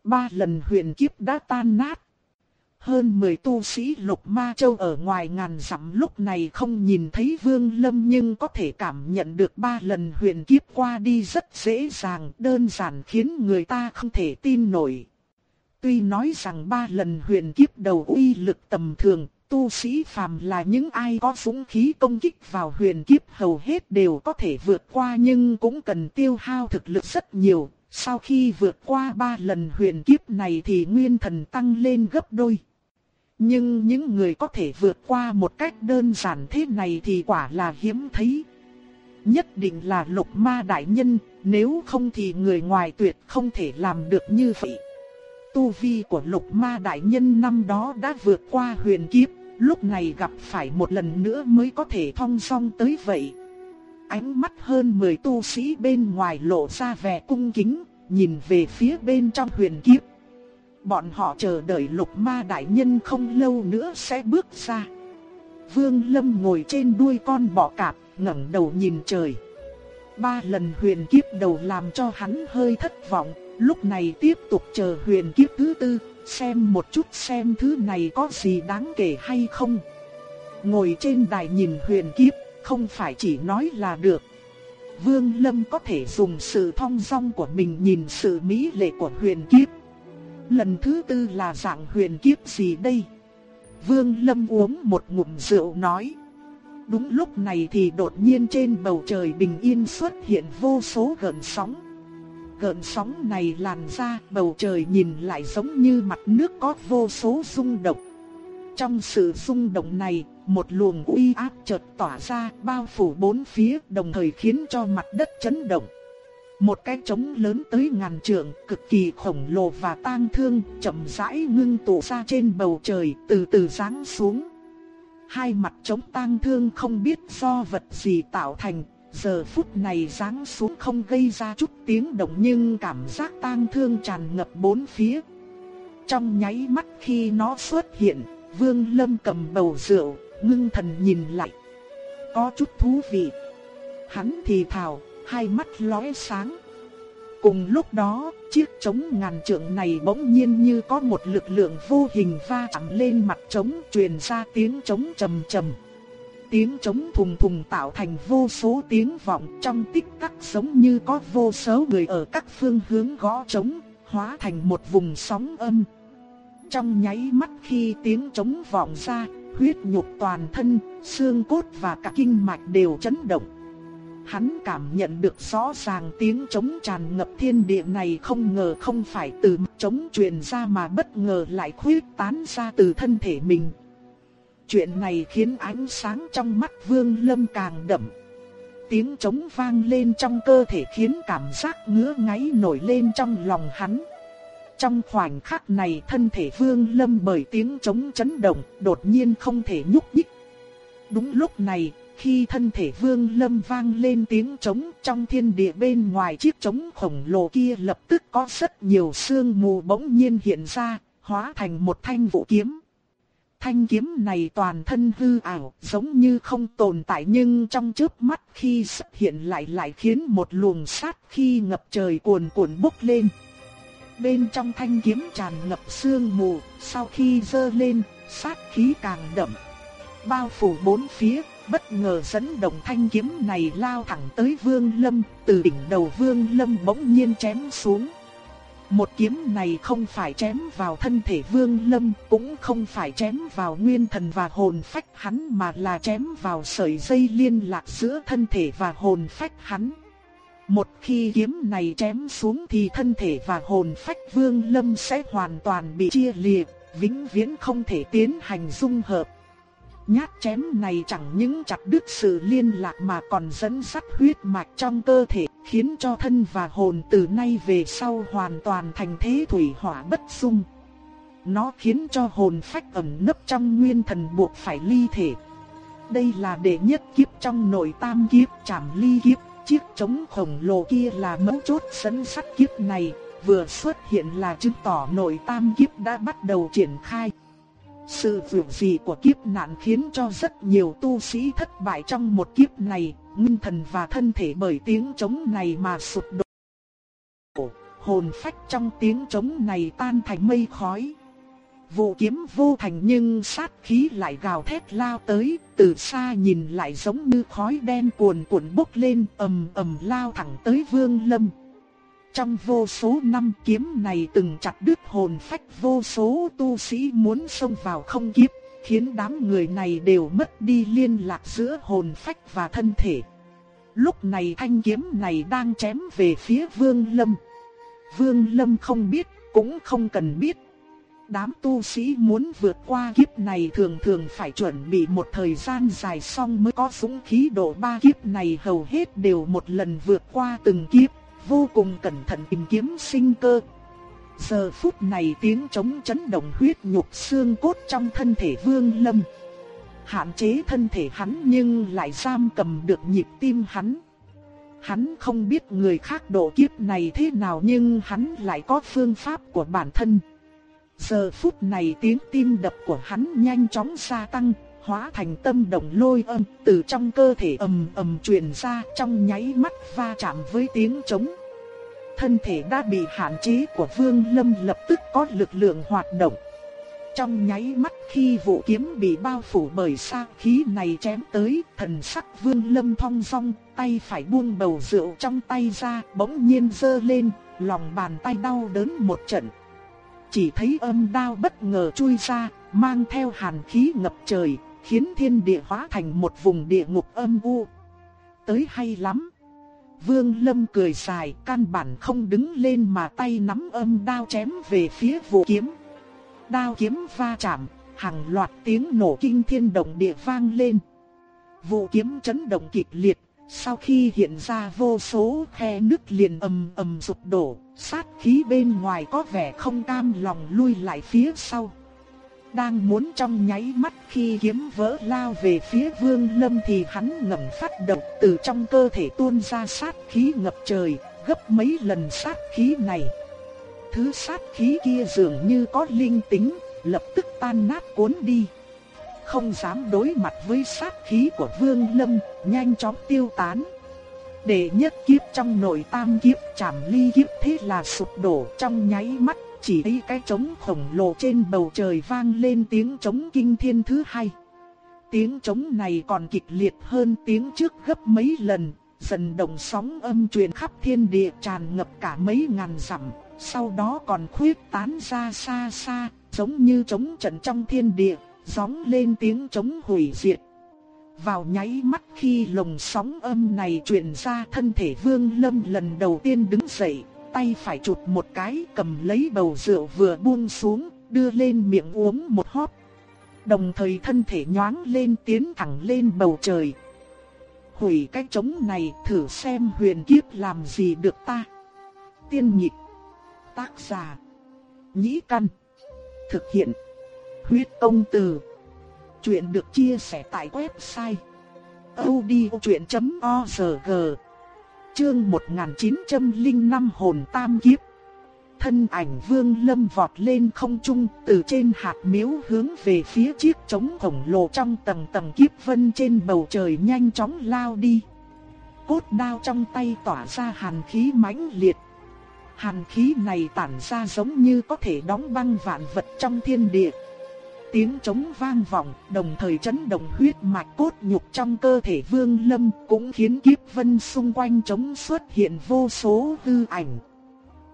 Ba lần huyền kiếp đã tan nát. Hơn 10 tu sĩ lục ma châu ở ngoài ngàn dặm lúc này không nhìn thấy vương lâm nhưng có thể cảm nhận được ba lần huyền kiếp qua đi rất dễ dàng, đơn giản khiến người ta không thể tin nổi. Tuy nói rằng ba lần huyền kiếp đầu uy lực tầm thường, tu sĩ phàm là những ai có súng khí công kích vào huyền kiếp hầu hết đều có thể vượt qua nhưng cũng cần tiêu hao thực lực rất nhiều. Sau khi vượt qua ba lần huyền kiếp này thì nguyên thần tăng lên gấp đôi. Nhưng những người có thể vượt qua một cách đơn giản thế này thì quả là hiếm thấy. Nhất định là lục ma đại nhân, nếu không thì người ngoài tuyệt không thể làm được như vậy. Tu vi của lục ma đại nhân năm đó đã vượt qua huyền kiếp, lúc này gặp phải một lần nữa mới có thể thong song tới vậy. Ánh mắt hơn 10 tu sĩ bên ngoài lộ ra vẻ cung kính, nhìn về phía bên trong huyền kiếp. Bọn họ chờ đợi lục ma đại nhân không lâu nữa sẽ bước ra. Vương Lâm ngồi trên đuôi con bọ cạp, ngẩng đầu nhìn trời. Ba lần huyền kiếp đầu làm cho hắn hơi thất vọng, lúc này tiếp tục chờ huyền kiếp thứ tư, xem một chút xem thứ này có gì đáng kể hay không. Ngồi trên đài nhìn huyền kiếp, không phải chỉ nói là được. Vương Lâm có thể dùng sự thong dong của mình nhìn sự mỹ lệ của huyền kiếp. Lần thứ tư là dạng huyền kiếp gì đây? Vương Lâm uống một ngụm rượu nói. Đúng lúc này thì đột nhiên trên bầu trời bình yên xuất hiện vô số gợn sóng. Gợn sóng này làn ra bầu trời nhìn lại giống như mặt nước có vô số rung động. Trong sự rung động này, một luồng uy áp chợt tỏa ra bao phủ bốn phía đồng thời khiến cho mặt đất chấn động. Một cái trống lớn tới ngàn trượng, cực kỳ khổng lồ và tang thương, chậm rãi ngưng tụ ra trên bầu trời, từ từ giáng xuống. Hai mặt trống tang thương không biết do vật gì tạo thành, giờ phút này ráng xuống không gây ra chút tiếng động nhưng cảm giác tang thương tràn ngập bốn phía. Trong nháy mắt khi nó xuất hiện, Vương Lâm cầm bầu rượu, ngưng thần nhìn lại. Có chút thú vị. Hắn thì thào, hai mắt lóe sáng. Cùng lúc đó, chiếc trống ngàn trượng này bỗng nhiên như có một lực lượng vô hình va chạm lên mặt trống truyền ra tiếng trống trầm trầm. Tiếng trống thùng thùng tạo thành vô số tiếng vọng trong tích tắc giống như có vô số người ở các phương hướng gõ trống, hóa thành một vùng sóng âm. Trong nháy mắt khi tiếng trống vọng ra, huyết nhục toàn thân, xương cốt và cả kinh mạch đều chấn động. Hắn cảm nhận được rõ ràng tiếng trống tràn ngập thiên địa này không ngờ không phải từ trống truyền ra mà bất ngờ lại khuyết tán ra từ thân thể mình. Chuyện này khiến ánh sáng trong mắt Vương Lâm càng đậm. Tiếng trống vang lên trong cơ thể khiến cảm giác ngứa ngáy nổi lên trong lòng hắn. Trong khoảnh khắc này thân thể Vương Lâm bởi tiếng trống chấn động, đột nhiên không thể nhúc nhích. Đúng lúc này, khi thân thể Vương Lâm vang lên tiếng trống trong thiên địa bên ngoài chiếc trống khổng lồ kia lập tức có rất nhiều sương mù bỗng nhiên hiện ra, hóa thành một thanh vũ kiếm. Thanh kiếm này toàn thân hư ảo, giống như không tồn tại nhưng trong chớp mắt khi xuất hiện lại lại khiến một luồng sát khi ngập trời cuồn cuộn bốc lên. Bên trong thanh kiếm tràn ngập sương mù, sau khi dơ lên, sát khí càng đậm. Bao phủ bốn phía, bất ngờ dẫn động thanh kiếm này lao thẳng tới Vương Lâm, từ đỉnh đầu Vương Lâm bỗng nhiên chém xuống. Một kiếm này không phải chém vào thân thể Vương Lâm, cũng không phải chém vào nguyên thần và hồn phách hắn mà là chém vào sợi dây liên lạc giữa thân thể và hồn phách hắn. Một khi kiếm này chém xuống thì thân thể và hồn phách Vương Lâm sẽ hoàn toàn bị chia liệt, vĩnh viễn không thể tiến hành dung hợp. Nhát chém này chẳng những chặt đứt sự liên lạc mà còn dẫn sắt huyết mạch trong cơ thể, khiến cho thân và hồn từ nay về sau hoàn toàn thành thế thủy hỏa bất dung. Nó khiến cho hồn phách ẩn nấp trong nguyên thần buộc phải ly thể. Đây là đệ nhất kiếp trong nội tam kiếp chảm ly kiếp, chiếc trống khổng lồ kia là mấu chốt dẫn sắt kiếp này, vừa xuất hiện là chứng tỏ nội tam kiếp đã bắt đầu triển khai. Sự vượt gì của kiếp nạn khiến cho rất nhiều tu sĩ thất bại trong một kiếp này, nguyên thần và thân thể bởi tiếng trống này mà sụp đổ. Hồn phách trong tiếng trống này tan thành mây khói. Vụ kiếm vô thành nhưng sát khí lại gào thét lao tới, từ xa nhìn lại giống như khói đen cuồn cuộn bốc lên ầm ầm lao thẳng tới Vương Lâm. Trong vô số năm kiếm này từng chặt đứt hồn phách vô số tu sĩ muốn xông vào không kiếp, khiến đám người này đều mất đi liên lạc giữa hồn phách và thân thể. Lúc này thanh kiếm này đang chém về phía Vương Lâm. Vương Lâm không biết, cũng không cần biết. Đám tu sĩ muốn vượt qua kiếp này thường thường phải chuẩn bị một thời gian dài xong mới có dũng khí độ ba kiếp này hầu hết đều một lần vượt qua từng kiếp vô cùng cẩn thận tìm kiếm sinh cơ. Giờ phút này tiếng trống chấn động huyết nhục xương cốt trong thân thể Vương Lâm. Hạn chế thân thể hắn nhưng lại giam cầm được nhịp tim hắn. Hắn không biết người khác độ kiếp này thế nào nhưng hắn lại có phương pháp của bản thân. Giờ phút này tiếng tim đập của hắn nhanh chóng gia tăng, hóa thành tâm động lôi âm từ trong cơ thể ầm ầm truyền ra trong nháy mắt va chạm với tiếng trống. Thân thể đã bị hạn chế của Vương Lâm lập tức có lực lượng hoạt động. Trong nháy mắt khi vũ kiếm bị bao phủ bởi sa khí này chém tới, thần sắc Vương Lâm thong song tay phải buông bầu rượu trong tay ra, bỗng nhiên giơ lên, lòng bàn tay đau đớn một trận. Chỉ thấy âm đao bất ngờ chui ra, mang theo hàn khí ngập trời, khiến thiên địa hóa thành một vùng địa ngục âm u. Tới hay lắm. Vương Lâm cười dài, căn bản không đứng lên mà tay nắm âm đao chém về phía vũ kiếm. Đao kiếm va chạm, hàng loạt tiếng nổ kinh thiên động địa vang lên. Vũ kiếm chấn động kịch liệt, sau khi hiện ra vô số khe nứt liền ầm ầm sụp đổ, sát khí bên ngoài có vẻ không cam lòng lui lại phía sau. Đang muốn trong nháy mắt khi kiếm vỡ lao về phía vương lâm thì hắn ngầm phát động từ trong cơ thể tuôn ra sát khí ngập trời, gấp mấy lần sát khí này. Thứ sát khí kia dường như có linh tính, lập tức tan nát cuốn đi. Không dám đối mặt với sát khí của vương lâm, nhanh chóng tiêu tán. Để nhất kiếp trong nội tam kiếp chảm ly kiếp thế là sụp đổ trong nháy mắt chỉ thấy cái trống khổng lồ trên bầu trời vang lên tiếng trống kinh thiên thứ hai. Tiếng trống này còn kịch liệt hơn tiếng trước gấp mấy lần, dần đồng sóng âm truyền khắp thiên địa tràn ngập cả mấy ngàn dặm, sau đó còn khuyết tán ra xa xa, giống như trống trận trong thiên địa, gióng lên tiếng trống hủy diệt. Vào nháy mắt khi lồng sóng âm này truyền ra thân thể Vương Lâm lần đầu tiên đứng dậy, tay phải chụp một cái cầm lấy bầu rượu vừa buông xuống, đưa lên miệng uống một hóp. Đồng thời thân thể nhoáng lên tiến thẳng lên bầu trời. Hủy cái trống này thử xem huyền kiếp làm gì được ta. Tiên nhịp. Tác giả. Nhĩ căn. Thực hiện. Huyết công từ. Chuyện được chia sẻ tại website. odchuyện.org Chương 1905 hồn tam kiếp. Thân ảnh Vương Lâm vọt lên không trung, từ trên hạt miếu hướng về phía chiếc trống khổng lồ trong tầng tầng kiếp vân trên bầu trời nhanh chóng lao đi. Cốt đao trong tay tỏa ra hàn khí mãnh liệt. Hàn khí này tản ra giống như có thể đóng băng vạn vật trong thiên địa. Tiếng trống vang vọng, đồng thời chấn động huyết mạch cốt nhục trong cơ thể Vương Lâm, cũng khiến kiếp vân xung quanh trống xuất hiện vô số hư ảnh.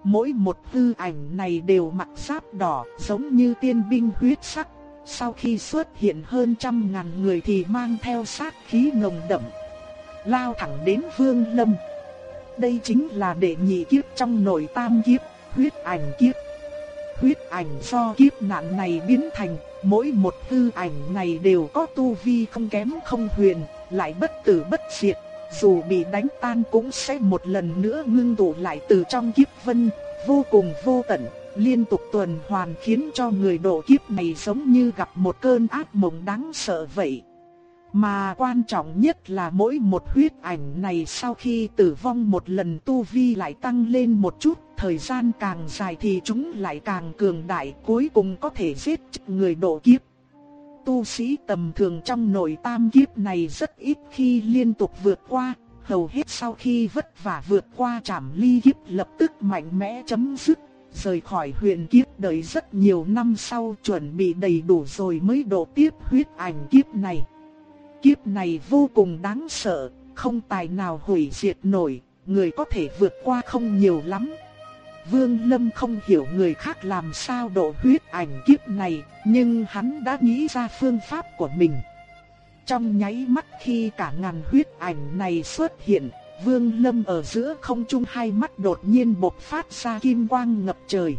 Mỗi một hư ảnh này đều mặc giáp đỏ, giống như tiên binh huyết sắc. Sau khi xuất hiện hơn trăm ngàn người thì mang theo sát khí nồng đậm, lao thẳng đến Vương Lâm. Đây chính là đệ nhị kiếp trong nội tam kiếp, huyết ảnh kiếp. Huyết ảnh do kiếp nạn này biến thành, Mỗi một hư ảnh này đều có tu vi không kém không huyền, lại bất tử bất diệt, dù bị đánh tan cũng sẽ một lần nữa ngưng tụ lại từ trong kiếp vân, vô cùng vô tận, liên tục tuần hoàn khiến cho người độ kiếp này giống như gặp một cơn ác mộng đáng sợ vậy. Mà quan trọng nhất là mỗi một huyết ảnh này sau khi tử vong một lần tu vi lại tăng lên một chút, thời gian càng dài thì chúng lại càng cường đại, cuối cùng có thể giết người độ kiếp. Tu sĩ tầm thường trong nội tam kiếp này rất ít khi liên tục vượt qua, hầu hết sau khi vất vả vượt qua trảm ly kiếp lập tức mạnh mẽ chấm dứt, rời khỏi huyền kiếp đợi rất nhiều năm sau chuẩn bị đầy đủ rồi mới độ tiếp huyết ảnh kiếp này. Kiếp này vô cùng đáng sợ, không tài nào hủy diệt nổi, người có thể vượt qua không nhiều lắm. Vương Lâm không hiểu người khác làm sao độ huyết ảnh kiếp này, nhưng hắn đã nghĩ ra phương pháp của mình. Trong nháy mắt khi cả ngàn huyết ảnh này xuất hiện, Vương Lâm ở giữa không trung hai mắt đột nhiên bộc phát ra kim quang ngập trời.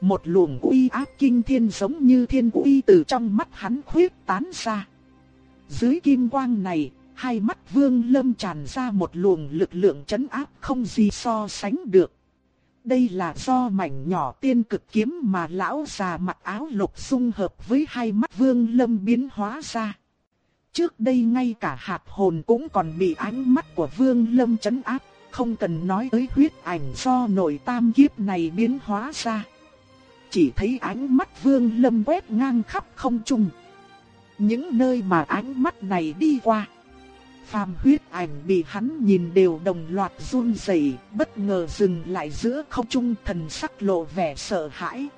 Một luồng uy áp kinh thiên giống như thiên uy từ trong mắt hắn khuyết tán ra. Dưới kim quang này, hai mắt Vương Lâm tràn ra một luồng lực lượng chấn áp không gì so sánh được. Đây là do mảnh nhỏ tiên cực kiếm mà lão già mặc áo lục xung hợp với hai mắt Vương Lâm biến hóa ra. Trước đây ngay cả hạt hồn cũng còn bị ánh mắt của Vương Lâm chấn áp, không cần nói tới huyết ảnh do nội tam kiếp này biến hóa ra. Chỉ thấy ánh mắt Vương Lâm quét ngang khắp không trung. Những nơi mà ánh mắt này đi qua. Phàm huyết ảnh bị hắn nhìn đều đồng loạt run rẩy, bất ngờ dừng lại giữa không trung thần sắc lộ vẻ sợ hãi.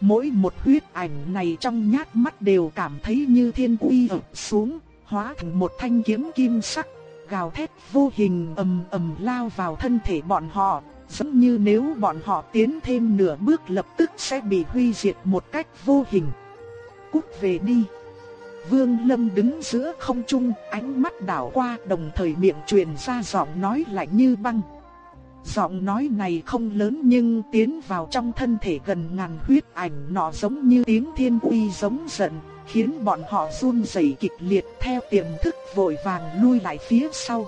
Mỗi một huyết ảnh này trong nhát mắt đều cảm thấy như thiên quy ập xuống, hóa thành một thanh kiếm kim sắc, gào thét vô hình ầm ầm lao vào thân thể bọn họ, giống như nếu bọn họ tiến thêm nửa bước lập tức sẽ bị huy diệt một cách vô hình. Cút về đi. Vương Lâm đứng giữa không trung, ánh mắt đảo qua đồng thời miệng truyền ra giọng nói lạnh như băng. Giọng nói này không lớn nhưng tiến vào trong thân thể gần ngàn huyết ảnh nọ giống như tiếng thiên uy giống giận, khiến bọn họ run rẩy kịch liệt theo tiềm thức vội vàng lui lại phía sau.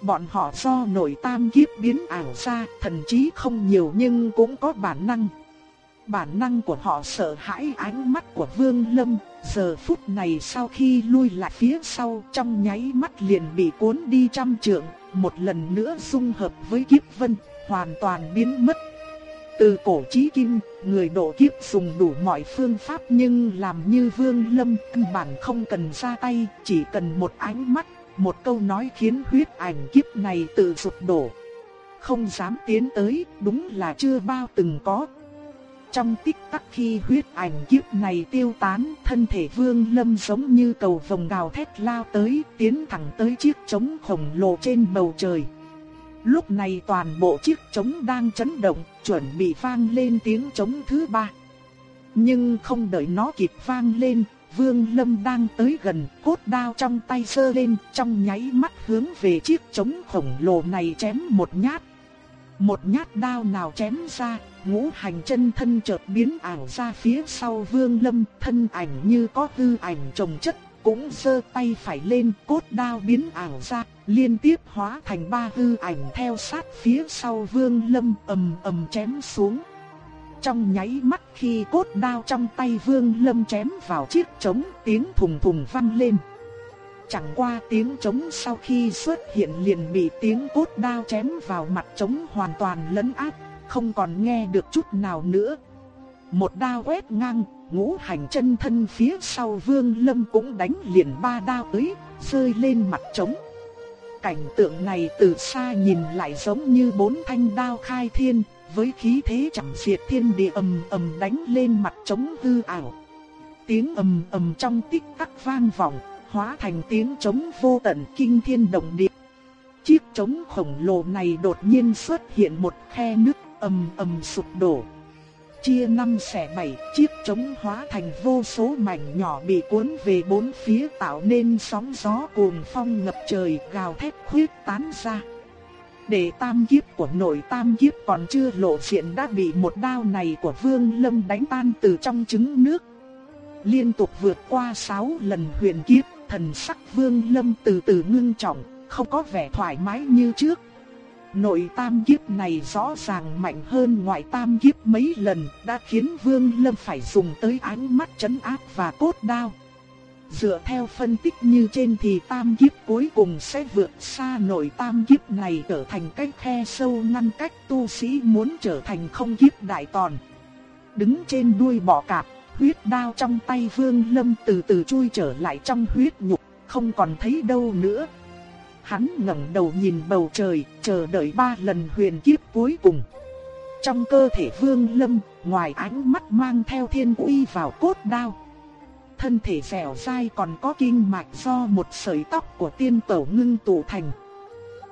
Bọn họ do nội tam kiếp biến ảo ra, thần trí không nhiều nhưng cũng có bản năng. Bản năng của họ sợ hãi ánh mắt của Vương Lâm, giờ phút này sau khi lui lại phía sau trong nháy mắt liền bị cuốn đi trăm trượng, một lần nữa dung hợp với kiếp vân, hoàn toàn biến mất. Từ cổ chí kim, người độ kiếp dùng đủ mọi phương pháp nhưng làm như Vương Lâm căn bản không cần ra tay, chỉ cần một ánh mắt, một câu nói khiến huyết ảnh kiếp này tự sụp đổ. Không dám tiến tới, đúng là chưa bao từng có, trong tích tắc khi huyết ảnh kiếp này tiêu tán, thân thể Vương Lâm giống như cầu vồng gào thét lao tới, tiến thẳng tới chiếc trống khổng lồ trên bầu trời. Lúc này toàn bộ chiếc trống đang chấn động, chuẩn bị vang lên tiếng trống thứ ba. Nhưng không đợi nó kịp vang lên, Vương Lâm đang tới gần, cốt đao trong tay sơ lên, trong nháy mắt hướng về chiếc trống khổng lồ này chém một nhát. Một nhát đao nào chém ra, ngũ hành chân thân chợt biến ảo ra phía sau Vương Lâm, thân ảnh như có hư ảnh trồng chất, cũng giơ tay phải lên, cốt đao biến ảo ra, liên tiếp hóa thành ba hư ảnh theo sát phía sau Vương Lâm ầm ầm chém xuống. Trong nháy mắt khi cốt đao trong tay Vương Lâm chém vào chiếc trống, tiếng thùng thùng vang lên. Chẳng qua tiếng trống sau khi xuất hiện liền bị tiếng cốt đao chém vào mặt trống hoàn toàn lấn áp không còn nghe được chút nào nữa. Một đao quét ngang, ngũ hành chân thân phía sau vương lâm cũng đánh liền ba đao tới, rơi lên mặt trống. Cảnh tượng này từ xa nhìn lại giống như bốn thanh đao khai thiên, với khí thế chẳng diệt thiên địa ầm ầm đánh lên mặt trống hư ảo. Tiếng ầm ầm trong tích tắc vang vọng, hóa thành tiếng trống vô tận kinh thiên động địa. Chiếc trống khổng lồ này đột nhiên xuất hiện một khe nước ầm ầm sụp đổ. Chia năm xẻ bảy, chiếc trống hóa thành vô số mảnh nhỏ bị cuốn về bốn phía tạo nên sóng gió cuồng phong ngập trời gào thét khuyết tán ra. Để tam kiếp của nội tam kiếp còn chưa lộ diện đã bị một đao này của Vương Lâm đánh tan từ trong trứng nước liên tục vượt qua sáu lần huyền kiếp, thần sắc Vương Lâm từ từ ngưng trọng, không có vẻ thoải mái như trước. Nội tam kiếp này rõ ràng mạnh hơn ngoại tam kiếp mấy lần, đã khiến Vương Lâm phải dùng tới ánh mắt chấn áp và cốt đao. Dựa theo phân tích như trên thì tam kiếp cuối cùng sẽ vượt xa nội tam kiếp này trở thành cái khe sâu ngăn cách tu sĩ muốn trở thành không kiếp đại tòn. Đứng trên đuôi bọ cạp, huyết đao trong tay Vương Lâm từ từ chui trở lại trong huyết nhục, không còn thấy đâu nữa. Hắn ngẩng đầu nhìn bầu trời, chờ đợi ba lần huyền kiếp cuối cùng. Trong cơ thể Vương Lâm, ngoài ánh mắt mang theo thiên uy vào cốt đao. Thân thể dẻo dai còn có kinh mạch do một sợi tóc của tiên tẩu ngưng tụ thành.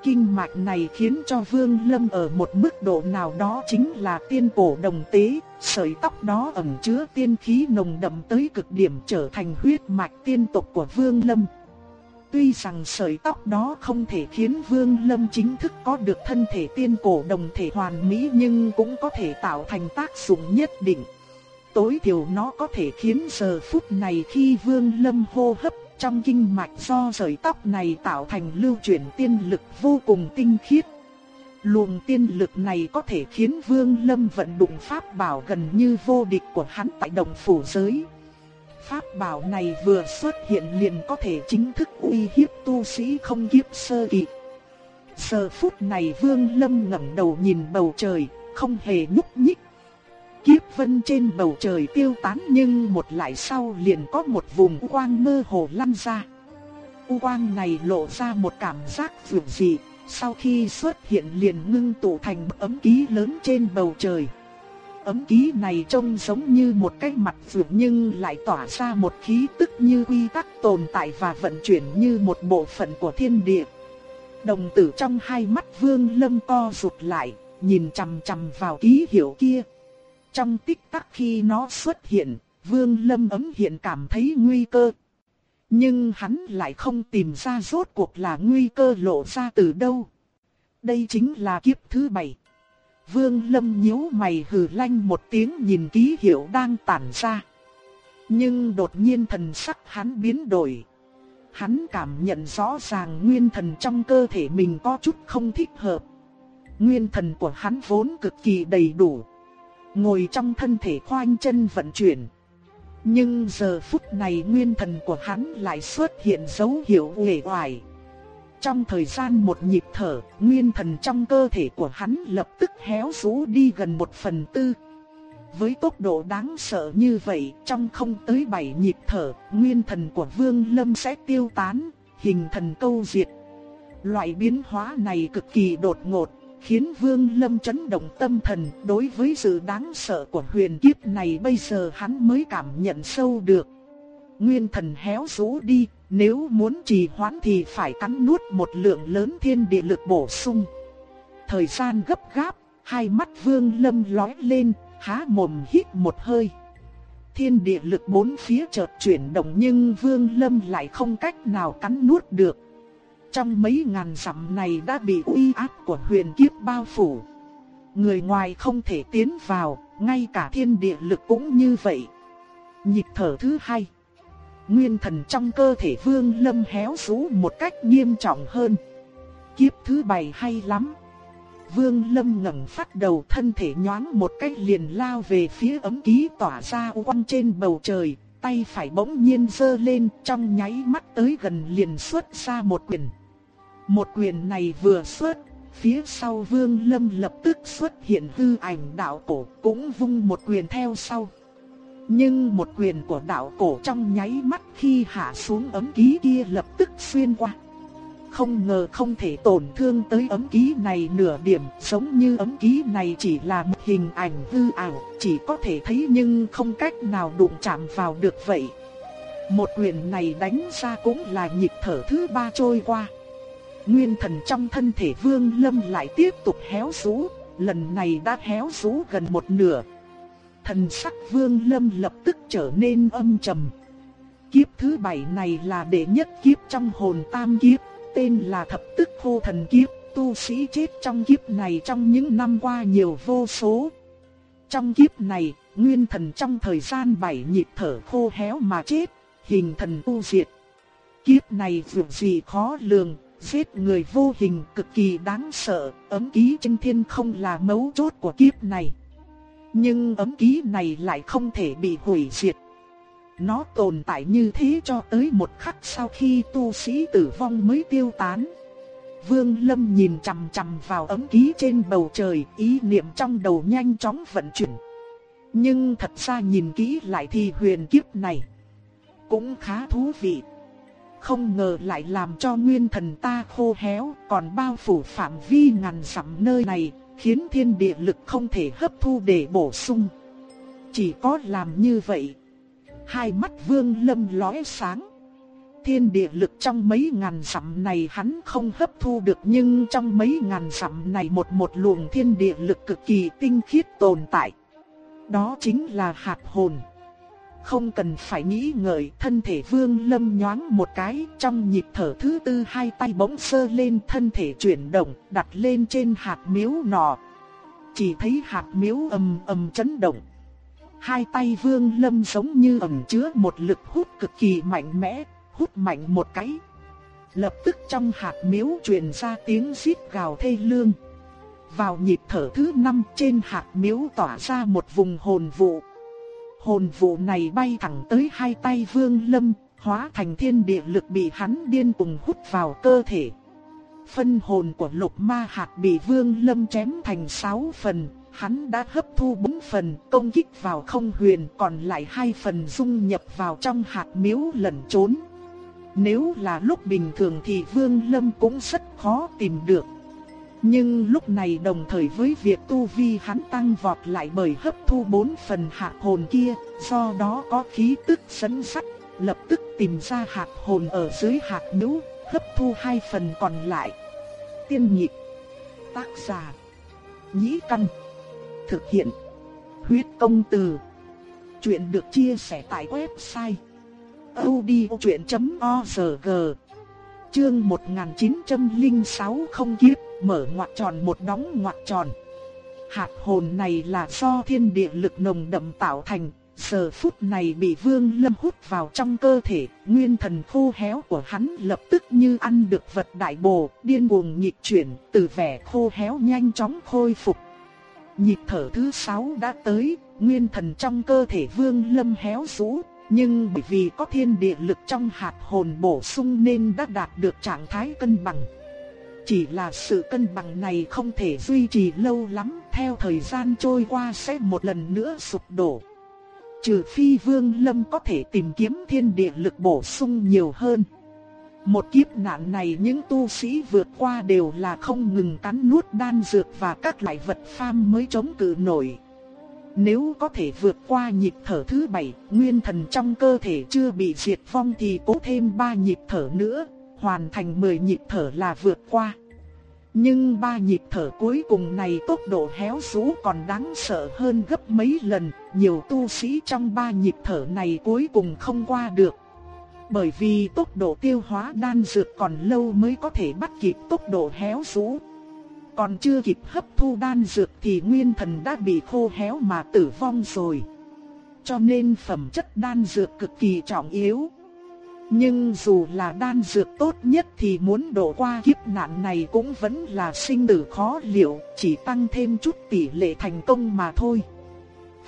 Kinh mạch này khiến cho Vương Lâm ở một mức độ nào đó chính là tiên cổ đồng tế, sợi tóc đó ẩn chứa tiên khí nồng đậm tới cực điểm trở thành huyết mạch tiên tộc của Vương Lâm. Tuy rằng sợi tóc đó không thể khiến Vương Lâm chính thức có được thân thể tiên cổ đồng thể hoàn mỹ nhưng cũng có thể tạo thành tác dụng nhất định. Tối thiểu nó có thể khiến giờ phút này khi Vương Lâm hô hấp trong kinh mạch do sợi tóc này tạo thành lưu chuyển tiên lực vô cùng tinh khiết. Luồng tiên lực này có thể khiến Vương Lâm vận dụng pháp bảo gần như vô địch của hắn tại đồng phủ giới. Pháp bảo này vừa xuất hiện liền có thể chính thức uy hiếp tu sĩ không kiếp sơ kỳ. Giờ phút này Vương Lâm ngẩng đầu nhìn bầu trời, không hề nhúc nhích. Kiếp vân trên bầu trời tiêu tán nhưng một lại sau liền có một vùng quang mơ hồ lăn ra. U quang này lộ ra một cảm giác dường dị, sau khi xuất hiện liền ngưng tụ thành ấm ký lớn trên bầu trời. Ấm ký này trông giống như một cái mặt phượng nhưng lại tỏa ra một khí tức như quy tắc tồn tại và vận chuyển như một bộ phận của thiên địa. Đồng tử trong hai mắt vương lâm co rụt lại, nhìn chằm chằm vào ký hiệu kia. Trong tích tắc khi nó xuất hiện, vương lâm ấm hiện cảm thấy nguy cơ. Nhưng hắn lại không tìm ra rốt cuộc là nguy cơ lộ ra từ đâu. Đây chính là kiếp thứ bảy. Vương Lâm nhíu mày hừ lanh một tiếng nhìn ký hiệu đang tản ra. Nhưng đột nhiên thần sắc hắn biến đổi. Hắn cảm nhận rõ ràng nguyên thần trong cơ thể mình có chút không thích hợp. Nguyên thần của hắn vốn cực kỳ đầy đủ. Ngồi trong thân thể khoanh chân vận chuyển. Nhưng giờ phút này nguyên thần của hắn lại xuất hiện dấu hiệu uể oải. Trong thời gian một nhịp thở, nguyên thần trong cơ thể của hắn lập tức héo rũ đi gần một phần tư. Với tốc độ đáng sợ như vậy, trong không tới bảy nhịp thở, nguyên thần của Vương Lâm sẽ tiêu tán, hình thần câu diệt. Loại biến hóa này cực kỳ đột ngột, khiến Vương Lâm chấn động tâm thần. Đối với sự đáng sợ của huyền kiếp này bây giờ hắn mới cảm nhận sâu được. Nguyên thần héo rũ đi, nếu muốn trì hoãn thì phải cắn nuốt một lượng lớn thiên địa lực bổ sung. Thời gian gấp gáp, hai mắt vương lâm lói lên, há mồm hít một hơi. Thiên địa lực bốn phía chợt chuyển động nhưng vương lâm lại không cách nào cắn nuốt được. Trong mấy ngàn dặm này đã bị uy áp của huyền kiếp bao phủ. Người ngoài không thể tiến vào, ngay cả thiên địa lực cũng như vậy. Nhịp thở thứ hai nguyên thần trong cơ thể Vương Lâm héo rũ một cách nghiêm trọng hơn. Kiếp thứ bảy hay lắm. Vương Lâm ngẩng phát đầu thân thể nhoáng một cách liền lao về phía ấm ký tỏa ra quang trên bầu trời, tay phải bỗng nhiên giơ lên trong nháy mắt tới gần liền xuất ra một quyền. Một quyền này vừa xuất, phía sau Vương Lâm lập tức xuất hiện hư ảnh đạo cổ cũng vung một quyền theo sau. Nhưng một quyền của đạo cổ trong nháy mắt khi hạ xuống ấm ký kia lập tức xuyên qua. Không ngờ không thể tổn thương tới ấm ký này nửa điểm, giống như ấm ký này chỉ là một hình ảnh hư ảo, chỉ có thể thấy nhưng không cách nào đụng chạm vào được vậy. Một quyền này đánh ra cũng là nhịp thở thứ ba trôi qua. Nguyên thần trong thân thể Vương Lâm lại tiếp tục héo rũ, lần này đã héo rũ gần một nửa, Thần sắc vương lâm lập tức trở nên âm trầm. Kiếp thứ bảy này là đệ nhất kiếp trong hồn tam kiếp, tên là thập tức khô thần kiếp. Tu sĩ chết trong kiếp này trong những năm qua nhiều vô số. Trong kiếp này, nguyên thần trong thời gian bảy nhịp thở khô héo mà chết, hình thần u diệt. Kiếp này dù gì khó lường, giết người vô hình cực kỳ đáng sợ, ấm ký chân thiên không là mấu chốt của kiếp này. Nhưng ấm ký này lại không thể bị hủy diệt. Nó tồn tại như thế cho tới một khắc sau khi tu sĩ tử vong mới tiêu tán. Vương Lâm nhìn chằm chằm vào ấm ký trên bầu trời, ý niệm trong đầu nhanh chóng vận chuyển. Nhưng thật ra nhìn kỹ lại thì huyền kiếp này cũng khá thú vị. Không ngờ lại làm cho nguyên thần ta khô héo, còn bao phủ phạm vi ngàn dặm nơi này, khiến thiên địa lực không thể hấp thu để bổ sung. Chỉ có làm như vậy. Hai mắt vương lâm lóe sáng. Thiên địa lực trong mấy ngàn dặm này hắn không hấp thu được nhưng trong mấy ngàn dặm này một một luồng thiên địa lực cực kỳ tinh khiết tồn tại. Đó chính là hạt hồn. Không cần phải nghĩ ngợi, thân thể Vương Lâm nhoáng một cái, trong nhịp thở thứ tư hai tay bỗng sơ lên thân thể chuyển động, đặt lên trên hạt miếu nọ. Chỉ thấy hạt miếu ầm ầm chấn động. Hai tay Vương Lâm giống như ẩn chứa một lực hút cực kỳ mạnh mẽ, hút mạnh một cái. Lập tức trong hạt miếu truyền ra tiếng xít gào thê lương. Vào nhịp thở thứ năm trên hạt miếu tỏa ra một vùng hồn vụ. Hồn vụ này bay thẳng tới hai tay Vương Lâm, hóa thành thiên địa lực bị hắn điên cuồng hút vào cơ thể. Phân hồn của lục ma hạt bị Vương Lâm chém thành sáu phần, hắn đã hấp thu bốn phần công kích vào không huyền còn lại hai phần dung nhập vào trong hạt miếu lẩn trốn. Nếu là lúc bình thường thì Vương Lâm cũng rất khó tìm được. Nhưng lúc này đồng thời với việc tu vi hắn tăng vọt lại bởi hấp thu bốn phần hạt hồn kia, do đó có khí tức sấn sắt, lập tức tìm ra hạt hồn ở dưới hạt nữ, hấp thu hai phần còn lại. Tiên nhị tác giả, nhĩ căn, thực hiện, huyết công từ. Chuyện được chia sẻ tại website audiochuyện.org, Chương 1906 không kiếp mở ngoặc tròn một đóng ngoặc tròn. Hạt hồn này là do thiên địa lực nồng đậm tạo thành, giờ phút này bị Vương Lâm hút vào trong cơ thể, nguyên thần khô héo của hắn lập tức như ăn được vật đại bổ, điên cuồng nhịp chuyển, từ vẻ khô héo nhanh chóng khôi phục. Nhịp thở thứ sáu đã tới, nguyên thần trong cơ thể Vương Lâm héo rũ, nhưng bởi vì có thiên địa lực trong hạt hồn bổ sung nên đã đạt được trạng thái cân bằng. Chỉ là sự cân bằng này không thể duy trì lâu lắm, theo thời gian trôi qua sẽ một lần nữa sụp đổ. Trừ phi Vương Lâm có thể tìm kiếm thiên địa lực bổ sung nhiều hơn. Một kiếp nạn này những tu sĩ vượt qua đều là không ngừng cắn nuốt đan dược và các loại vật pham mới chống cự nổi. Nếu có thể vượt qua nhịp thở thứ bảy, nguyên thần trong cơ thể chưa bị diệt vong thì cố thêm ba nhịp thở nữa, hoàn thành 10 nhịp thở là vượt qua. Nhưng ba nhịp thở cuối cùng này tốc độ héo rũ còn đáng sợ hơn gấp mấy lần, nhiều tu sĩ trong ba nhịp thở này cuối cùng không qua được. Bởi vì tốc độ tiêu hóa đan dược còn lâu mới có thể bắt kịp tốc độ héo rũ. Còn chưa kịp hấp thu đan dược thì nguyên thần đã bị khô héo mà tử vong rồi. Cho nên phẩm chất đan dược cực kỳ trọng yếu. Nhưng dù là đan dược tốt nhất thì muốn độ qua kiếp nạn này cũng vẫn là sinh tử khó liệu, chỉ tăng thêm chút tỷ lệ thành công mà thôi.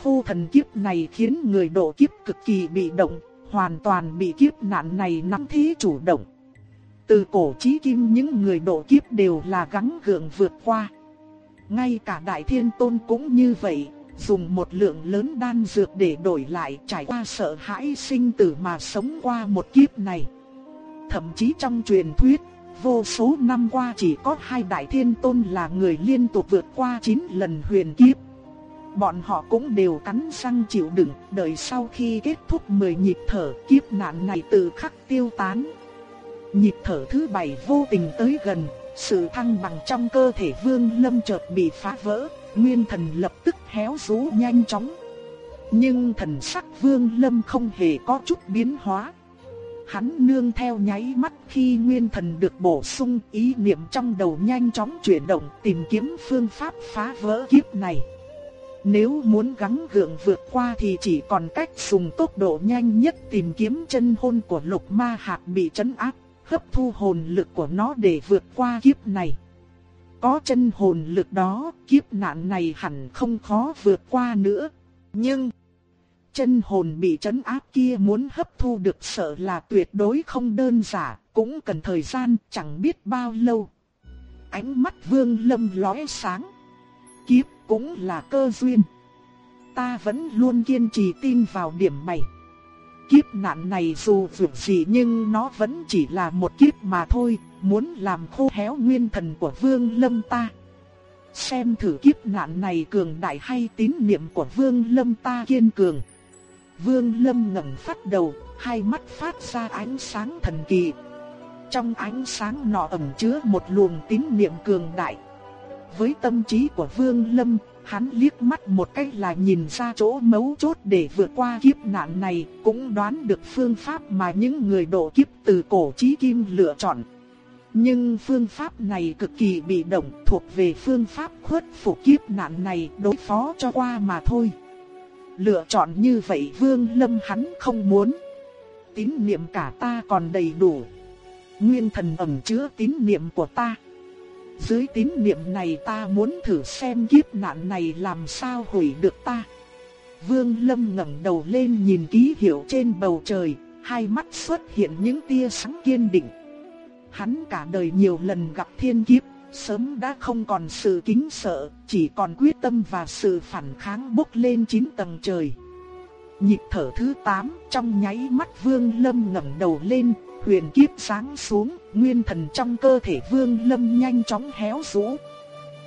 Phu thần kiếp này khiến người độ kiếp cực kỳ bị động, hoàn toàn bị kiếp nạn này nắm thế chủ động. Từ cổ chí kim những người độ kiếp đều là gắng gượng vượt qua. Ngay cả Đại Thiên Tôn cũng như vậy, dùng một lượng lớn đan dược để đổi lại trải qua sợ hãi sinh tử mà sống qua một kiếp này. Thậm chí trong truyền thuyết, vô số năm qua chỉ có hai đại thiên tôn là người liên tục vượt qua 9 lần huyền kiếp. Bọn họ cũng đều cắn răng chịu đựng, đợi sau khi kết thúc 10 nhịp thở kiếp nạn này tự khắc tiêu tán. Nhịp thở thứ bảy vô tình tới gần, sự thăng bằng trong cơ thể vương lâm chợt bị phá vỡ, nguyên thần lập tức héo rũ nhanh chóng. Nhưng thần sắc vương lâm không hề có chút biến hóa. Hắn nương theo nháy mắt khi nguyên thần được bổ sung ý niệm trong đầu nhanh chóng chuyển động tìm kiếm phương pháp phá vỡ kiếp này. Nếu muốn gắng gượng vượt qua thì chỉ còn cách dùng tốc độ nhanh nhất tìm kiếm chân hồn của lục ma hạt bị trấn áp, hấp thu hồn lực của nó để vượt qua kiếp này. Có chân hồn lực đó, kiếp nạn này hẳn không khó vượt qua nữa. Nhưng, chân hồn bị trấn áp kia muốn hấp thu được sợ là tuyệt đối không đơn giản, cũng cần thời gian chẳng biết bao lâu. Ánh mắt vương lâm lóe sáng. Kiếp cũng là cơ duyên. Ta vẫn luôn kiên trì tin vào điểm mày. Kiếp nạn này dù vượt gì nhưng nó vẫn chỉ là một kiếp mà thôi, muốn làm khô héo nguyên thần của Vương Lâm ta. Xem thử kiếp nạn này cường đại hay tín niệm của Vương Lâm ta kiên cường. Vương Lâm ngẩng phát đầu, hai mắt phát ra ánh sáng thần kỳ. Trong ánh sáng nọ ẩn chứa một luồng tín niệm cường đại. Với tâm trí của Vương Lâm, hắn liếc mắt một cách là nhìn ra chỗ mấu chốt để vượt qua kiếp nạn này, cũng đoán được phương pháp mà những người độ kiếp từ cổ chí kim lựa chọn. Nhưng phương pháp này cực kỳ bị động thuộc về phương pháp khuất phục kiếp nạn này đối phó cho qua mà thôi. Lựa chọn như vậy Vương Lâm hắn không muốn. Tín niệm cả ta còn đầy đủ. Nguyên thần ẩn chứa tín niệm của ta. Dưới tín niệm này ta muốn thử xem kiếp nạn này làm sao hủy được ta. Vương Lâm ngẩng đầu lên nhìn ký hiệu trên bầu trời, hai mắt xuất hiện những tia sáng kiên định. Hắn cả đời nhiều lần gặp thiên kiếp, sớm đã không còn sự kính sợ, chỉ còn quyết tâm và sự phản kháng bốc lên chín tầng trời. Nhịp thở thứ 8 trong nháy mắt Vương Lâm ngẩng đầu lên, huyền kiếp sáng xuống, nguyên thần trong cơ thể Vương Lâm nhanh chóng héo rũ.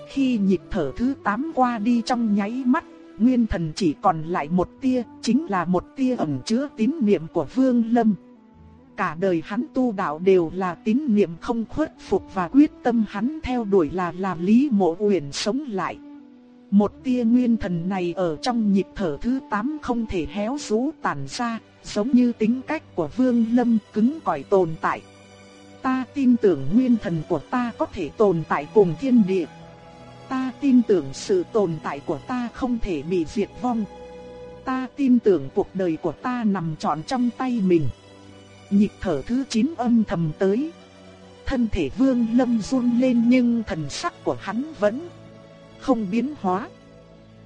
Khi nhịp thở thứ 8 qua đi trong nháy mắt, nguyên thần chỉ còn lại một tia, chính là một tia ẩn chứa tín niệm của Vương Lâm. Cả đời hắn tu đạo đều là tín niệm không khuất phục và quyết tâm hắn theo đuổi là làm Lý Mộ Uyển sống lại. Một tia nguyên thần này ở trong nhịp thở thứ 8 không thể héo rũ tàn ra, giống như tính cách của Vương Lâm cứng cỏi tồn tại. Ta tin tưởng nguyên thần của ta có thể tồn tại cùng thiên địa. Ta tin tưởng sự tồn tại của ta không thể bị diệt vong. Ta tin tưởng cuộc đời của ta nằm trọn trong tay mình. Nhịp thở thứ 9 âm thầm tới. Thân thể Vương Lâm run lên nhưng thần sắc của hắn vẫn không biến hóa.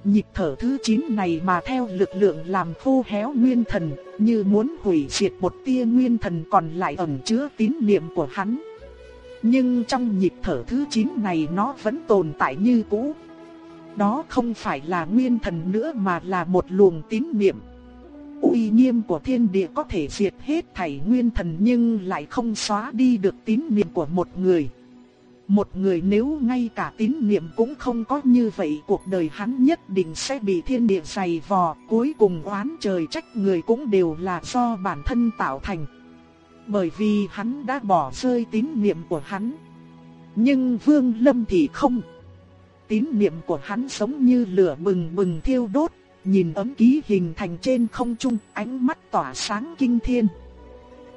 Nhịp thở thứ 9 này mà theo lực lượng làm khô héo nguyên thần, như muốn hủy diệt một tia nguyên thần còn lại ẩn chứa tín niệm của hắn. Nhưng trong nhịp thở thứ 9 này nó vẫn tồn tại như cũ. Đó không phải là nguyên thần nữa mà là một luồng tín niệm. Uy nghiêm của thiên địa có thể diệt hết thảy nguyên thần nhưng lại không xóa đi được tín niệm của một người. Một người nếu ngay cả tín niệm cũng không có như vậy cuộc đời hắn nhất định sẽ bị thiên địa dày vò, cuối cùng oán trời trách người cũng đều là do bản thân tạo thành. Bởi vì hắn đã bỏ rơi tín niệm của hắn. Nhưng Vương Lâm thì không. Tín niệm của hắn giống như lửa bừng bừng thiêu đốt, nhìn ấm ký hình thành trên không trung, ánh mắt tỏa sáng kinh thiên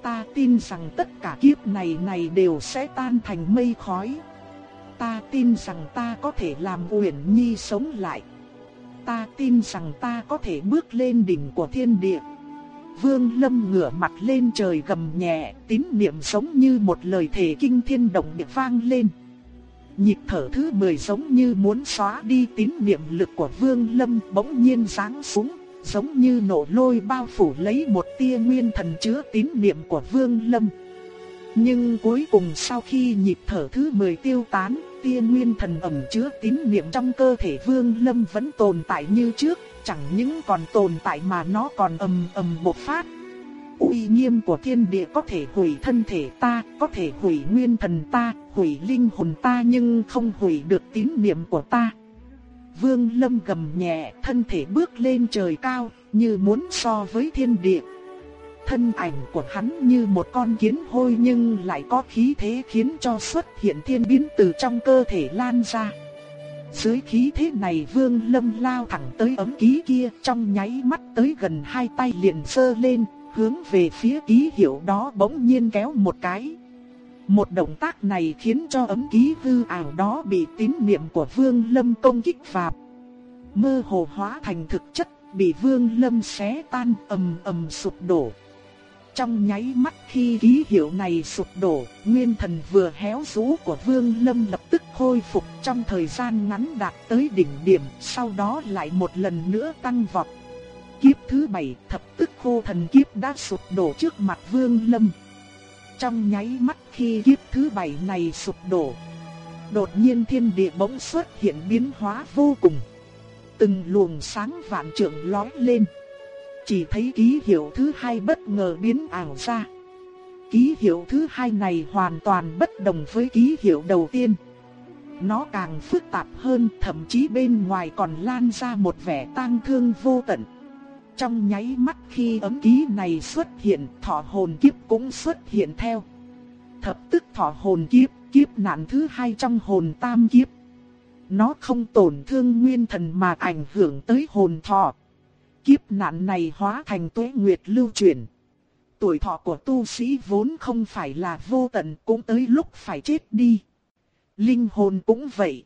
ta tin rằng tất cả kiếp này này đều sẽ tan thành mây khói. Ta tin rằng ta có thể làm Uyển Nhi sống lại. Ta tin rằng ta có thể bước lên đỉnh của thiên địa. Vương Lâm ngửa mặt lên trời gầm nhẹ, tín niệm giống như một lời thề kinh thiên động địa vang lên. Nhịp thở thứ 10 giống như muốn xóa đi tín niệm lực của Vương Lâm bỗng nhiên giáng xuống, giống như nổ lôi bao phủ lấy một tia nguyên thần chứa tín niệm của Vương Lâm. Nhưng cuối cùng sau khi nhịp thở thứ 10 tiêu tán, tia nguyên thần ẩn chứa tín niệm trong cơ thể Vương Lâm vẫn tồn tại như trước, chẳng những còn tồn tại mà nó còn ầm ầm bộc phát. Uy nghiêm của thiên địa có thể hủy thân thể ta, có thể hủy nguyên thần ta, hủy linh hồn ta nhưng không hủy được tín niệm của ta. Vương Lâm gầm nhẹ, thân thể bước lên trời cao, như muốn so với thiên địa. Thân ảnh của hắn như một con kiến hôi nhưng lại có khí thế khiến cho xuất hiện thiên biến từ trong cơ thể lan ra. Dưới khí thế này Vương Lâm lao thẳng tới ấm ký kia, trong nháy mắt tới gần hai tay liền sơ lên, hướng về phía ký hiệu đó bỗng nhiên kéo một cái. Một động tác này khiến cho ấm ký hư ảo đó bị tín niệm của Vương Lâm công kích vào. mơ hồ hóa thành thực chất, bị Vương Lâm xé tan ầm ầm sụp đổ. Trong nháy mắt khi ký hiệu này sụp đổ, nguyên thần vừa héo rũ của Vương Lâm lập tức khôi phục trong thời gian ngắn đạt tới đỉnh điểm, sau đó lại một lần nữa tăng vọt. Kiếp thứ bảy thập tức khô thần kiếp đã sụp đổ trước mặt Vương Lâm. Trong nháy mắt khi kiếp thứ bảy này sụp đổ, đột nhiên thiên địa bỗng xuất hiện biến hóa vô cùng. Từng luồng sáng vạn trượng lói lên. Chỉ thấy ký hiệu thứ hai bất ngờ biến ảo ra. Ký hiệu thứ hai này hoàn toàn bất đồng với ký hiệu đầu tiên. Nó càng phức tạp hơn, thậm chí bên ngoài còn lan ra một vẻ tang thương vô tận. Trong nháy mắt khi ấm ký này xuất hiện, thọ hồn kiếp cũng xuất hiện theo. Thập tức thọ hồn kiếp, kiếp nạn thứ hai trong hồn tam kiếp. Nó không tổn thương nguyên thần mà ảnh hưởng tới hồn thọ. Kiếp nạn này hóa thành tuế nguyệt lưu chuyển. Tuổi thọ của tu sĩ vốn không phải là vô tận cũng tới lúc phải chết đi. Linh hồn cũng vậy.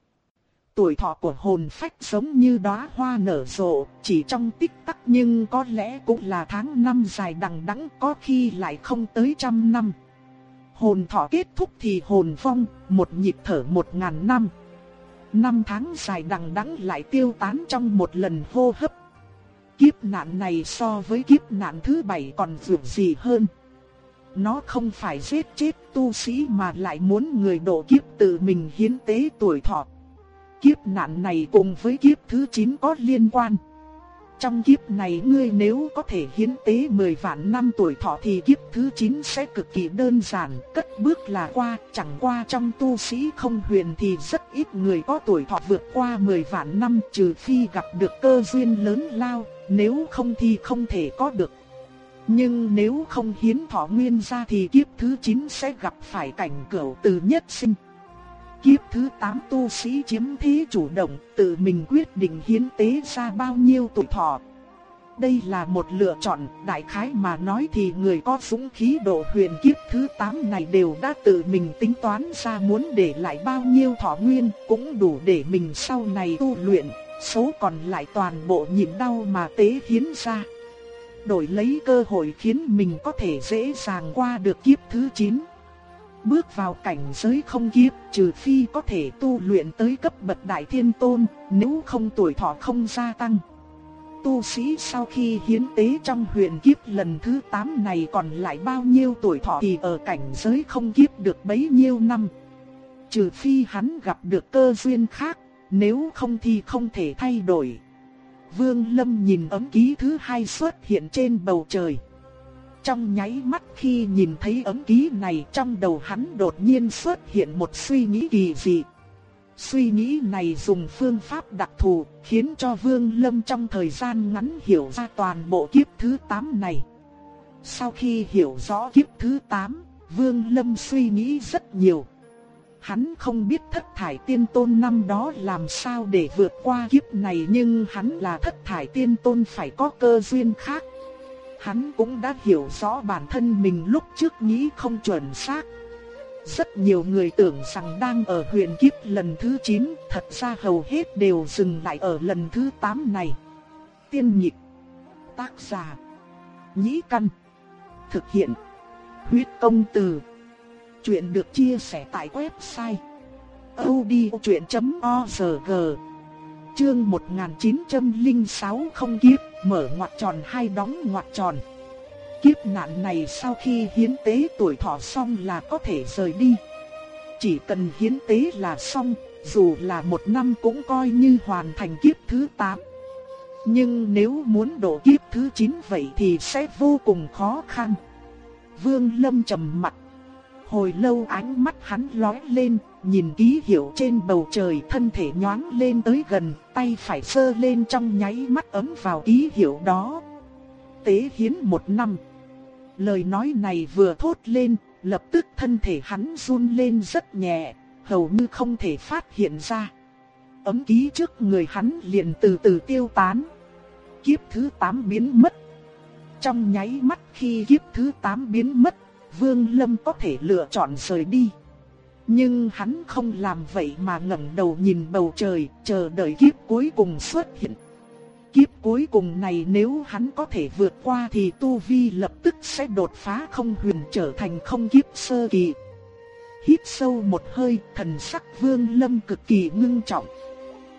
Tuổi thọ của hồn phách giống như đóa hoa nở rộ, chỉ trong tích tắc nhưng có lẽ cũng là tháng năm dài đằng đẵng có khi lại không tới trăm năm. Hồn thọ kết thúc thì hồn vong, một nhịp thở một ngàn năm. Năm tháng dài đằng đẵng lại tiêu tán trong một lần hô hấp. Kiếp nạn này so với kiếp nạn thứ bảy còn vượt gì hơn. Nó không phải giết chết tu sĩ mà lại muốn người độ kiếp tự mình hiến tế tuổi thọ. Kiếp nạn này cùng với kiếp thứ 9 có liên quan. Trong kiếp này ngươi nếu có thể hiến tế 10 vạn năm tuổi thọ thì kiếp thứ 9 sẽ cực kỳ đơn giản, cất bước là qua, chẳng qua trong tu sĩ không huyền thì rất ít người có tuổi thọ vượt qua 10 vạn năm trừ phi gặp được cơ duyên lớn lao, nếu không thì không thể có được. Nhưng nếu không hiến thọ nguyên ra thì kiếp thứ 9 sẽ gặp phải cảnh cửu từ nhất sinh. Kiếp thứ 8 tu sĩ chiếm thế chủ động, tự mình quyết định hiến tế ra bao nhiêu tuổi thọ. Đây là một lựa chọn, đại khái mà nói thì người có súng khí độ huyền kiếp thứ 8 này đều đã tự mình tính toán ra muốn để lại bao nhiêu thọ nguyên, cũng đủ để mình sau này tu luyện, số còn lại toàn bộ nhịn đau mà tế hiến ra. Đổi lấy cơ hội khiến mình có thể dễ dàng qua được kiếp thứ 9. Bước vào cảnh giới không kiếp, trừ phi có thể tu luyện tới cấp bậc đại thiên tôn, nếu không tuổi thọ không gia tăng. Tu sĩ sau khi hiến tế trong huyền kiếp lần thứ 8 này còn lại bao nhiêu tuổi thọ thì ở cảnh giới không kiếp được bấy nhiêu năm. Trừ phi hắn gặp được cơ duyên khác, nếu không thì không thể thay đổi. Vương Lâm nhìn ấm ký thứ hai xuất hiện trên bầu trời. Trong nháy mắt khi nhìn thấy ấm ký này trong đầu hắn đột nhiên xuất hiện một suy nghĩ kỳ dị. Suy nghĩ này dùng phương pháp đặc thù khiến cho Vương Lâm trong thời gian ngắn hiểu ra toàn bộ kiếp thứ 8 này. Sau khi hiểu rõ kiếp thứ 8, Vương Lâm suy nghĩ rất nhiều. Hắn không biết thất thải tiên tôn năm đó làm sao để vượt qua kiếp này nhưng hắn là thất thải tiên tôn phải có cơ duyên khác hắn cũng đã hiểu rõ bản thân mình lúc trước nghĩ không chuẩn xác. Rất nhiều người tưởng rằng đang ở huyền kiếp lần thứ 9, thật ra hầu hết đều dừng lại ở lần thứ 8 này. Tiên nhịp, tác giả, nhĩ căn, thực hiện, huyết công từ. Chuyện được chia sẻ tại website odchuyện.org Chương 1906 không kiếp, mở ngoặc tròn hai đóng ngoặc tròn. Kiếp nạn này sau khi hiến tế tuổi thọ xong là có thể rời đi. Chỉ cần hiến tế là xong, dù là một năm cũng coi như hoàn thành kiếp thứ 8. Nhưng nếu muốn độ kiếp thứ 9 vậy thì sẽ vô cùng khó khăn. Vương Lâm trầm mặt. Hồi lâu ánh mắt hắn lóe lên, nhìn ký hiệu trên bầu trời thân thể nhoáng lên tới gần, tay phải sơ lên trong nháy mắt ấm vào ký hiệu đó. Tế hiến một năm. Lời nói này vừa thốt lên, lập tức thân thể hắn run lên rất nhẹ, hầu như không thể phát hiện ra. Ấm ký trước người hắn liền từ từ tiêu tán. Kiếp thứ 8 biến mất. Trong nháy mắt khi kiếp thứ 8 biến mất, Vương Lâm có thể lựa chọn rời đi. Nhưng hắn không làm vậy mà ngẩng đầu nhìn bầu trời, chờ đợi kiếp cuối cùng xuất hiện. Kiếp cuối cùng này nếu hắn có thể vượt qua thì Tu Vi lập tức sẽ đột phá không huyền trở thành không kiếp sơ kỳ. Hít sâu một hơi, thần sắc vương lâm cực kỳ ngưng trọng.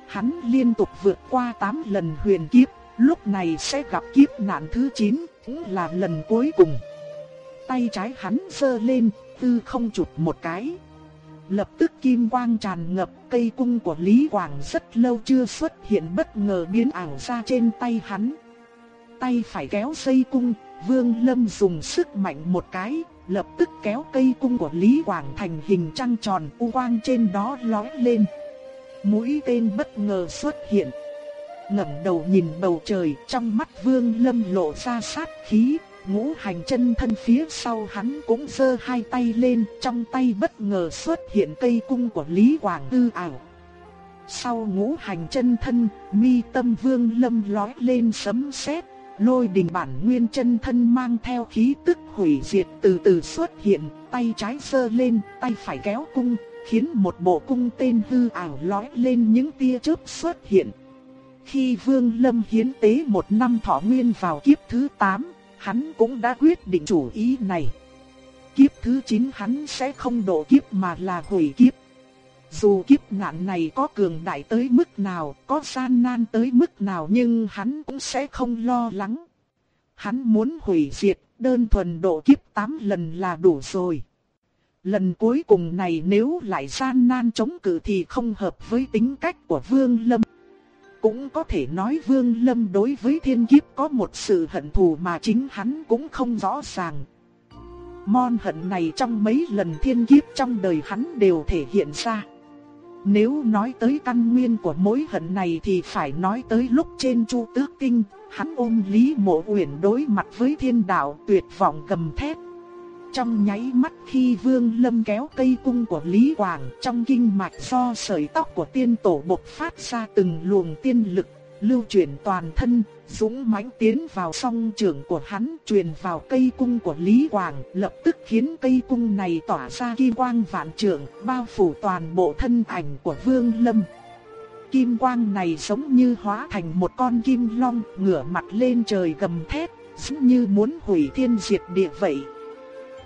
Hắn liên tục vượt qua 8 lần huyền kiếp, lúc này sẽ gặp kiếp nạn thứ 9, cũng là lần cuối cùng. Tay trái hắn giơ lên, tư không chụp một cái. Lập tức kim quang tràn ngập cây cung của Lý Quảng rất lâu chưa xuất hiện bất ngờ biến ảo ra trên tay hắn. Tay phải kéo dây cung, Vương Lâm dùng sức mạnh một cái, lập tức kéo cây cung của Lý Quảng thành hình trăng tròn u quang trên đó lóe lên. Mũi tên bất ngờ xuất hiện. ngẩng đầu nhìn bầu trời, trong mắt Vương Lâm lộ ra sát khí, ngũ hành chân thân phía sau hắn cũng giơ hai tay lên, trong tay bất ngờ xuất hiện cây cung của Lý Quảng Tư ảo. Sau ngũ hành chân thân, mi tâm vương lâm lói lên sấm sét, lôi đình bản nguyên chân thân mang theo khí tức hủy diệt từ từ xuất hiện, tay trái giơ lên, tay phải kéo cung, khiến một bộ cung tên hư ảo lói lên những tia chớp xuất hiện. Khi Vương Lâm hiến tế một năm thọ nguyên vào kiếp thứ 8, hắn cũng đã quyết định chủ ý này. Kiếp thứ 9 hắn sẽ không độ kiếp mà là hủy kiếp. Dù kiếp nạn này có cường đại tới mức nào, có gian nan tới mức nào nhưng hắn cũng sẽ không lo lắng. Hắn muốn hủy diệt, đơn thuần độ kiếp 8 lần là đủ rồi. Lần cuối cùng này nếu lại gian nan chống cự thì không hợp với tính cách của Vương Lâm. Cũng có thể nói Vương Lâm đối với thiên kiếp có một sự hận thù mà chính hắn cũng không rõ ràng. Mon hận này trong mấy lần thiên kiếp trong đời hắn đều thể hiện ra. Nếu nói tới căn nguyên của mối hận này thì phải nói tới lúc trên Chu Tước Kinh, hắn ôm Lý Mộ Uyển đối mặt với thiên đạo tuyệt vọng gầm thét. Trong nháy mắt khi Vương Lâm kéo cây cung của Lý Quảng trong kinh mạch do sợi tóc của tiên tổ bộc phát ra từng luồng tiên lực, lưu chuyển toàn thân, dũng mãnh tiến vào song trường của hắn truyền vào cây cung của Lý Quảng, lập tức khiến cây cung này tỏa ra kim quang vạn trượng, bao phủ toàn bộ thân ảnh của Vương Lâm. Kim quang này giống như hóa thành một con kim long ngửa mặt lên trời gầm thét, giống như muốn hủy thiên diệt địa vậy.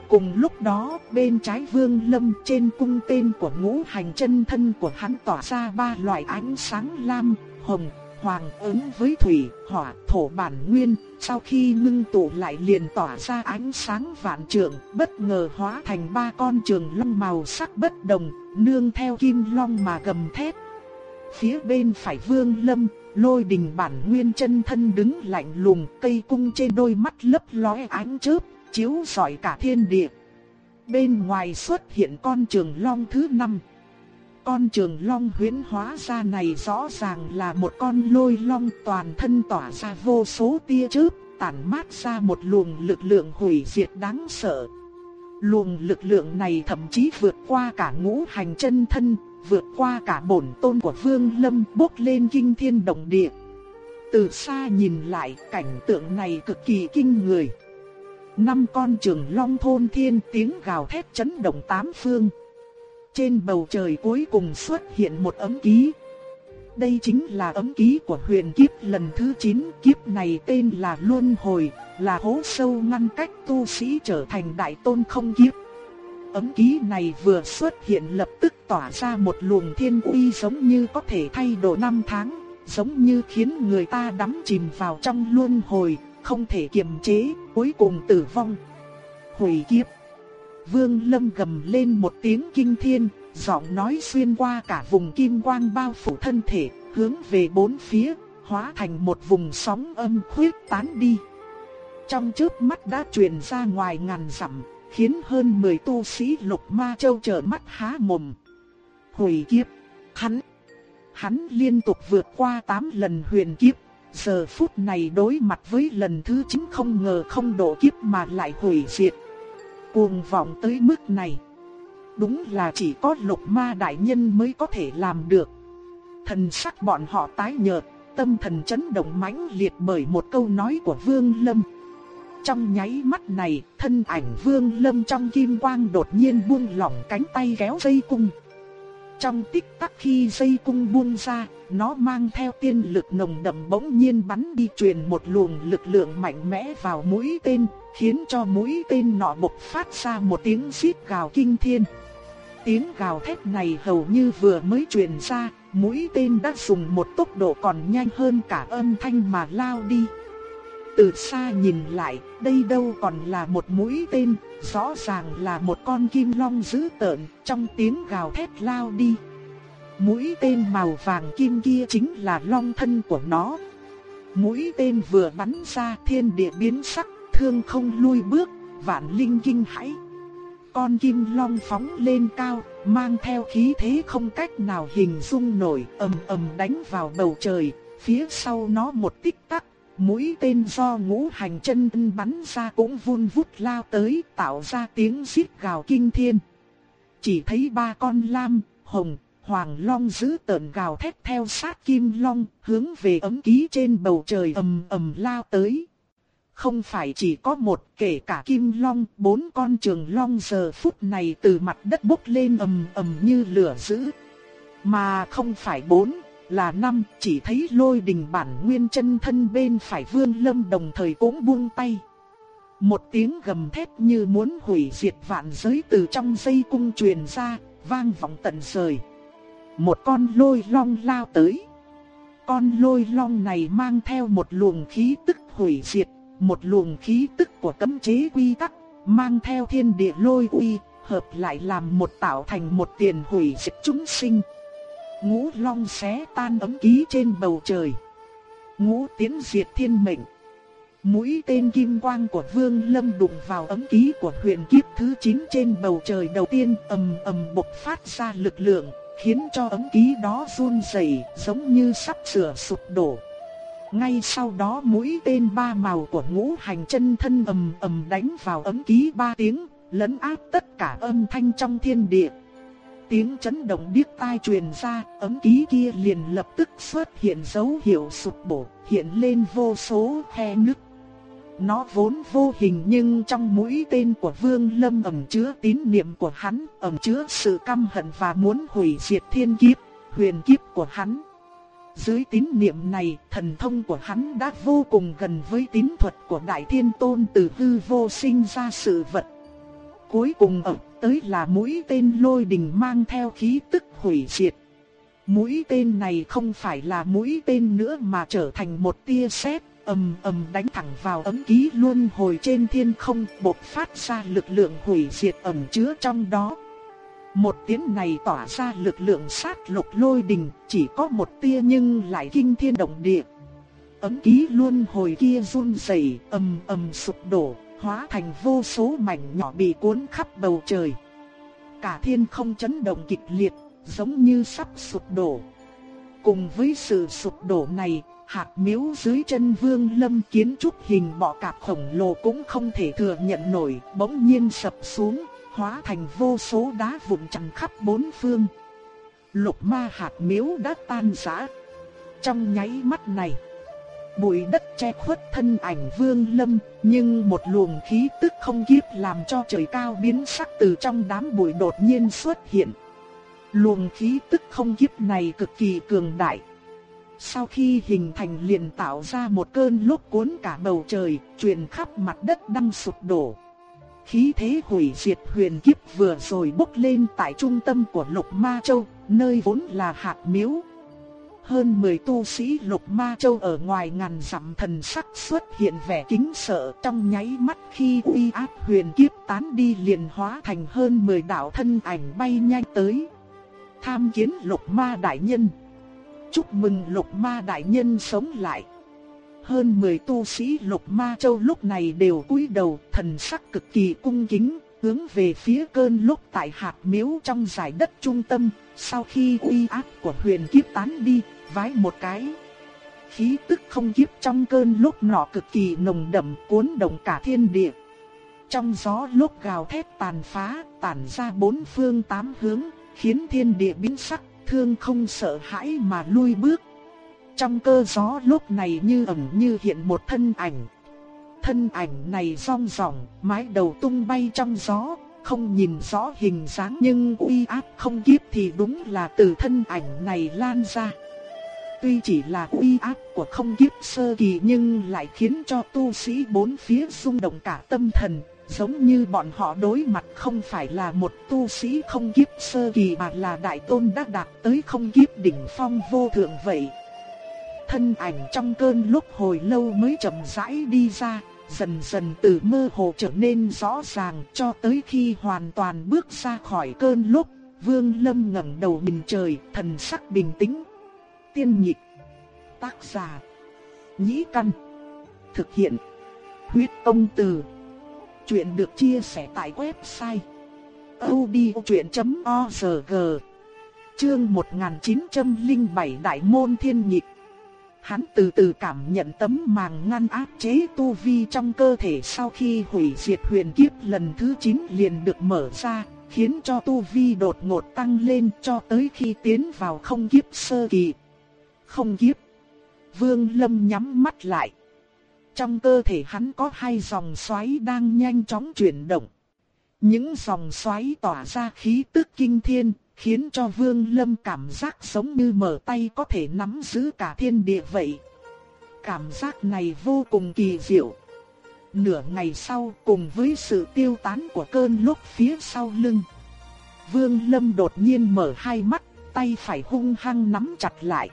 Cùng lúc đó, bên trái Vương Lâm trên cung tên của ngũ hành chân thân của hắn tỏa ra ba loại ánh sáng lam, hồng, hoàng ứng với thủy, hỏa, thổ bản nguyên, sau khi ngưng tụ lại liền tỏa ra ánh sáng vạn trượng, bất ngờ hóa thành ba con trường long màu sắc bất đồng, nương theo kim long mà gầm thét. Phía bên phải Vương Lâm, lôi đình bản nguyên chân thân đứng lạnh lùng, cây cung trên đôi mắt lấp lóe ánh chớp, chiếu rọi cả thiên địa. Bên ngoài xuất hiện con trường long thứ năm. Con trường long huyễn hóa ra này rõ ràng là một con lôi long toàn thân tỏa ra vô số tia chớp, tản mát ra một luồng lực lượng hủy diệt đáng sợ. Luồng lực lượng này thậm chí vượt qua cả ngũ hành chân thân, vượt qua cả bổn tôn của Vương Lâm bốc lên kinh thiên động địa. Từ xa nhìn lại cảnh tượng này cực kỳ kinh người. Năm con trường long thôn thiên tiếng gào thét chấn động tám phương. Trên bầu trời cuối cùng xuất hiện một ấm ký. Đây chính là ấm ký của huyền kiếp lần thứ 9, kiếp này tên là Luân Hồi, là hố sâu ngăn cách tu sĩ trở thành đại tôn không kiếp. Ấm ký này vừa xuất hiện lập tức tỏa ra một luồng thiên uy giống như có thể thay đổi năm tháng, giống như khiến người ta đắm chìm vào trong luân hồi, không thể kiềm chế, cuối cùng tử vong. Hủy kiếp. Vương Lâm gầm lên một tiếng kinh thiên, giọng nói xuyên qua cả vùng kim quang bao phủ thân thể, hướng về bốn phía, hóa thành một vùng sóng âm khuyết tán đi. Trong chớp mắt đã truyền ra ngoài ngàn dặm, khiến hơn 10 tu sĩ Lục Ma Châu trợn mắt há mồm. Hủy kiếp, hắn, hắn liên tục vượt qua 8 lần huyền kiếp, giờ phút này đối mặt với lần thứ 9 không ngờ không độ kiếp mà lại hủy diệt. Cuồng vọng tới mức này. Đúng là chỉ có lục ma đại nhân mới có thể làm được. Thần sắc bọn họ tái nhợt, tâm thần chấn động mãnh liệt bởi một câu nói của Vương Lâm. Trong nháy mắt này, thân ảnh vương lâm trong kim quang đột nhiên buông lỏng cánh tay kéo dây cung. Trong tích tắc khi dây cung buông ra, nó mang theo tiên lực nồng đậm bỗng nhiên bắn đi truyền một luồng lực lượng mạnh mẽ vào mũi tên, khiến cho mũi tên nọ bộc phát ra một tiếng xít gào kinh thiên. Tiếng gào thét này hầu như vừa mới truyền ra, mũi tên đã dùng một tốc độ còn nhanh hơn cả âm thanh mà lao đi. Từ xa nhìn lại, đây đâu còn là một mũi tên, rõ ràng là một con kim long dữ tợn, trong tiếng gào thét lao đi. Mũi tên màu vàng kim kia chính là long thân của nó. Mũi tên vừa bắn ra thiên địa biến sắc, thương không lui bước, vạn linh kinh hãi. Con kim long phóng lên cao, mang theo khí thế không cách nào hình dung nổi, ầm ầm đánh vào bầu trời, phía sau nó một tích tắc, mũi tên do ngũ hành chân bắn ra cũng vun vút lao tới, tạo ra tiếng rít gào kinh thiên. Chỉ thấy ba con lam, hồng, hoàng long giữ tợn gào thét theo sát kim long, hướng về ấm ký trên bầu trời ầm ầm lao tới. Không phải chỉ có một, kể cả kim long, bốn con trường long giờ phút này từ mặt đất bốc lên ầm ầm như lửa dữ. Mà không phải bốn, là năm, chỉ thấy lôi đình bản nguyên chân thân bên phải vương lâm đồng thời cũng buông tay. Một tiếng gầm thét như muốn hủy diệt vạn giới từ trong dây cung truyền ra, vang vọng tận trời. Một con lôi long lao tới. Con lôi long này mang theo một luồng khí tức hủy diệt, một luồng khí tức của cấm chế quy tắc, mang theo thiên địa lôi uy, hợp lại làm một tạo thành một tiền hủy diệt chúng sinh. Ngũ long xé tan ấm ký trên bầu trời. Ngũ tiến diệt thiên mệnh. Mũi tên kim quang của Vương Lâm đụng vào ấm ký của huyền kiếp thứ 9 trên bầu trời đầu tiên ầm ầm bộc phát ra lực lượng, khiến cho ấm ký đó run rẩy, giống như sắp sửa sụp đổ. Ngay sau đó mũi tên ba màu của ngũ hành chân thân ầm ầm đánh vào ấm ký ba tiếng, lấn áp tất cả âm thanh trong thiên địa. Tiếng chấn động điếc tai truyền ra, ấm ký kia liền lập tức xuất hiện dấu hiệu sụp đổ, hiện lên vô số khe nứt. Nó vốn vô hình nhưng trong mũi tên của Vương Lâm ẩn chứa tín niệm của hắn, ẩn chứa sự căm hận và muốn hủy diệt thiên kiếp, huyền kiếp của hắn. Dưới tín niệm này, thần thông của hắn đã vô cùng gần với tín thuật của Đại Thiên Tôn từ hư vô sinh ra sự vật. Cuối cùng ẩn tới là mũi tên lôi đình mang theo khí tức hủy diệt. Mũi tên này không phải là mũi tên nữa mà trở thành một tia sét ầm ầm đánh thẳng vào ấm ký luân hồi trên thiên không, bộc phát ra lực lượng hủy diệt ẩn chứa trong đó. Một tiếng này tỏa ra lực lượng sát lục lôi đình, chỉ có một tia nhưng lại kinh thiên động địa. Ấm ký luân hồi kia run rẩy, ầm ầm sụp đổ, hóa thành vô số mảnh nhỏ bị cuốn khắp bầu trời. Cả thiên không chấn động kịch liệt, giống như sắp sụp đổ. Cùng với sự sụp đổ này, hạt miếu dưới chân vương lâm kiến trúc hình bọ cạp khổng lồ cũng không thể thừa nhận nổi, bỗng nhiên sập xuống, hóa thành vô số đá vụn chằng khắp bốn phương. Lục ma hạt miếu đã tan rã. Trong nháy mắt này, bụi đất che khuất thân ảnh vương lâm, nhưng một luồng khí tức không kiếp làm cho trời cao biến sắc từ trong đám bụi đột nhiên xuất hiện. Luồng khí tức không kiếp này cực kỳ cường đại. Sau khi hình thành liền tạo ra một cơn lốc cuốn cả bầu trời, truyền khắp mặt đất đang sụp đổ. Khí thế hủy diệt huyền kiếp vừa rồi bốc lên tại trung tâm của Lục Ma Châu, nơi vốn là hạt miếu. Hơn 10 tu sĩ Lục Ma Châu ở ngoài ngàn dặm thần sắc xuất hiện vẻ kính sợ trong nháy mắt khi uy áp huyền kiếp tán đi liền hóa thành hơn 10 đạo thân ảnh bay nhanh tới. Tham kiến Lục Ma Đại Nhân Chúc mừng Lục Ma Đại Nhân sống lại. Hơn 10 tu sĩ Lục Ma Châu lúc này đều cúi đầu, thần sắc cực kỳ cung kính, hướng về phía cơn lốc tại hạt miếu trong giải đất trung tâm, sau khi uy áp của huyền kiếp tán đi, vái một cái. Khí tức không kiếp trong cơn lốc nọ cực kỳ nồng đậm cuốn động cả thiên địa. Trong gió lốc gào thét tàn phá, tản ra bốn phương tám hướng, khiến thiên địa biến sắc, thương không sợ hãi mà lui bước. Trong cơ gió lúc này như ẩn như hiện một thân ảnh thân ảnh này rong ròng, mái đầu tung bay trong gió, không nhìn rõ hình dáng nhưng uy áp không kiếp thì đúng là từ thân ảnh này lan ra. Tuy chỉ là uy áp của không kiếp sơ kỳ nhưng lại khiến cho tu sĩ bốn phía rung động cả tâm thần, giống như bọn họ đối mặt không phải là một tu sĩ không kiếp sơ kỳ mà là đại tôn đã đạt tới không kiếp đỉnh phong vô thượng vậy. Thân ảnh trong cơn lúc hồi lâu mới chậm rãi đi ra, dần dần từ mơ hồ trở nên rõ ràng cho tới khi hoàn toàn bước ra khỏi cơn lúc. Vương Lâm ngẩng đầu nhìn trời, thần sắc bình tĩnh. Tiên nhịch. Tác giả. Nhĩ căn. Thực hiện. Huyết công từ. Chuyện được chia sẻ tại website. odchuyện.org Chương 1907 Đại môn thiên nhịch Hắn từ từ cảm nhận tấm màng ngăn áp chế tu vi trong cơ thể sau khi hủy diệt huyền kiếp lần thứ 9 liền được mở ra, khiến cho tu vi đột ngột tăng lên cho tới khi tiến vào không kiếp sơ kỳ. Không kiếp. Vương Lâm nhắm mắt lại. Trong cơ thể hắn có hai dòng xoáy đang nhanh chóng chuyển động. Những dòng xoáy tỏa ra khí tức kinh thiên, khiến cho Vương Lâm cảm giác giống như mở tay có thể nắm giữ cả thiên địa vậy. Cảm giác này vô cùng kỳ diệu. Nửa ngày sau cùng với sự tiêu tán của cơn lốc phía sau lưng. Vương Lâm đột nhiên mở hai mắt, tay phải hung hăng nắm chặt lại.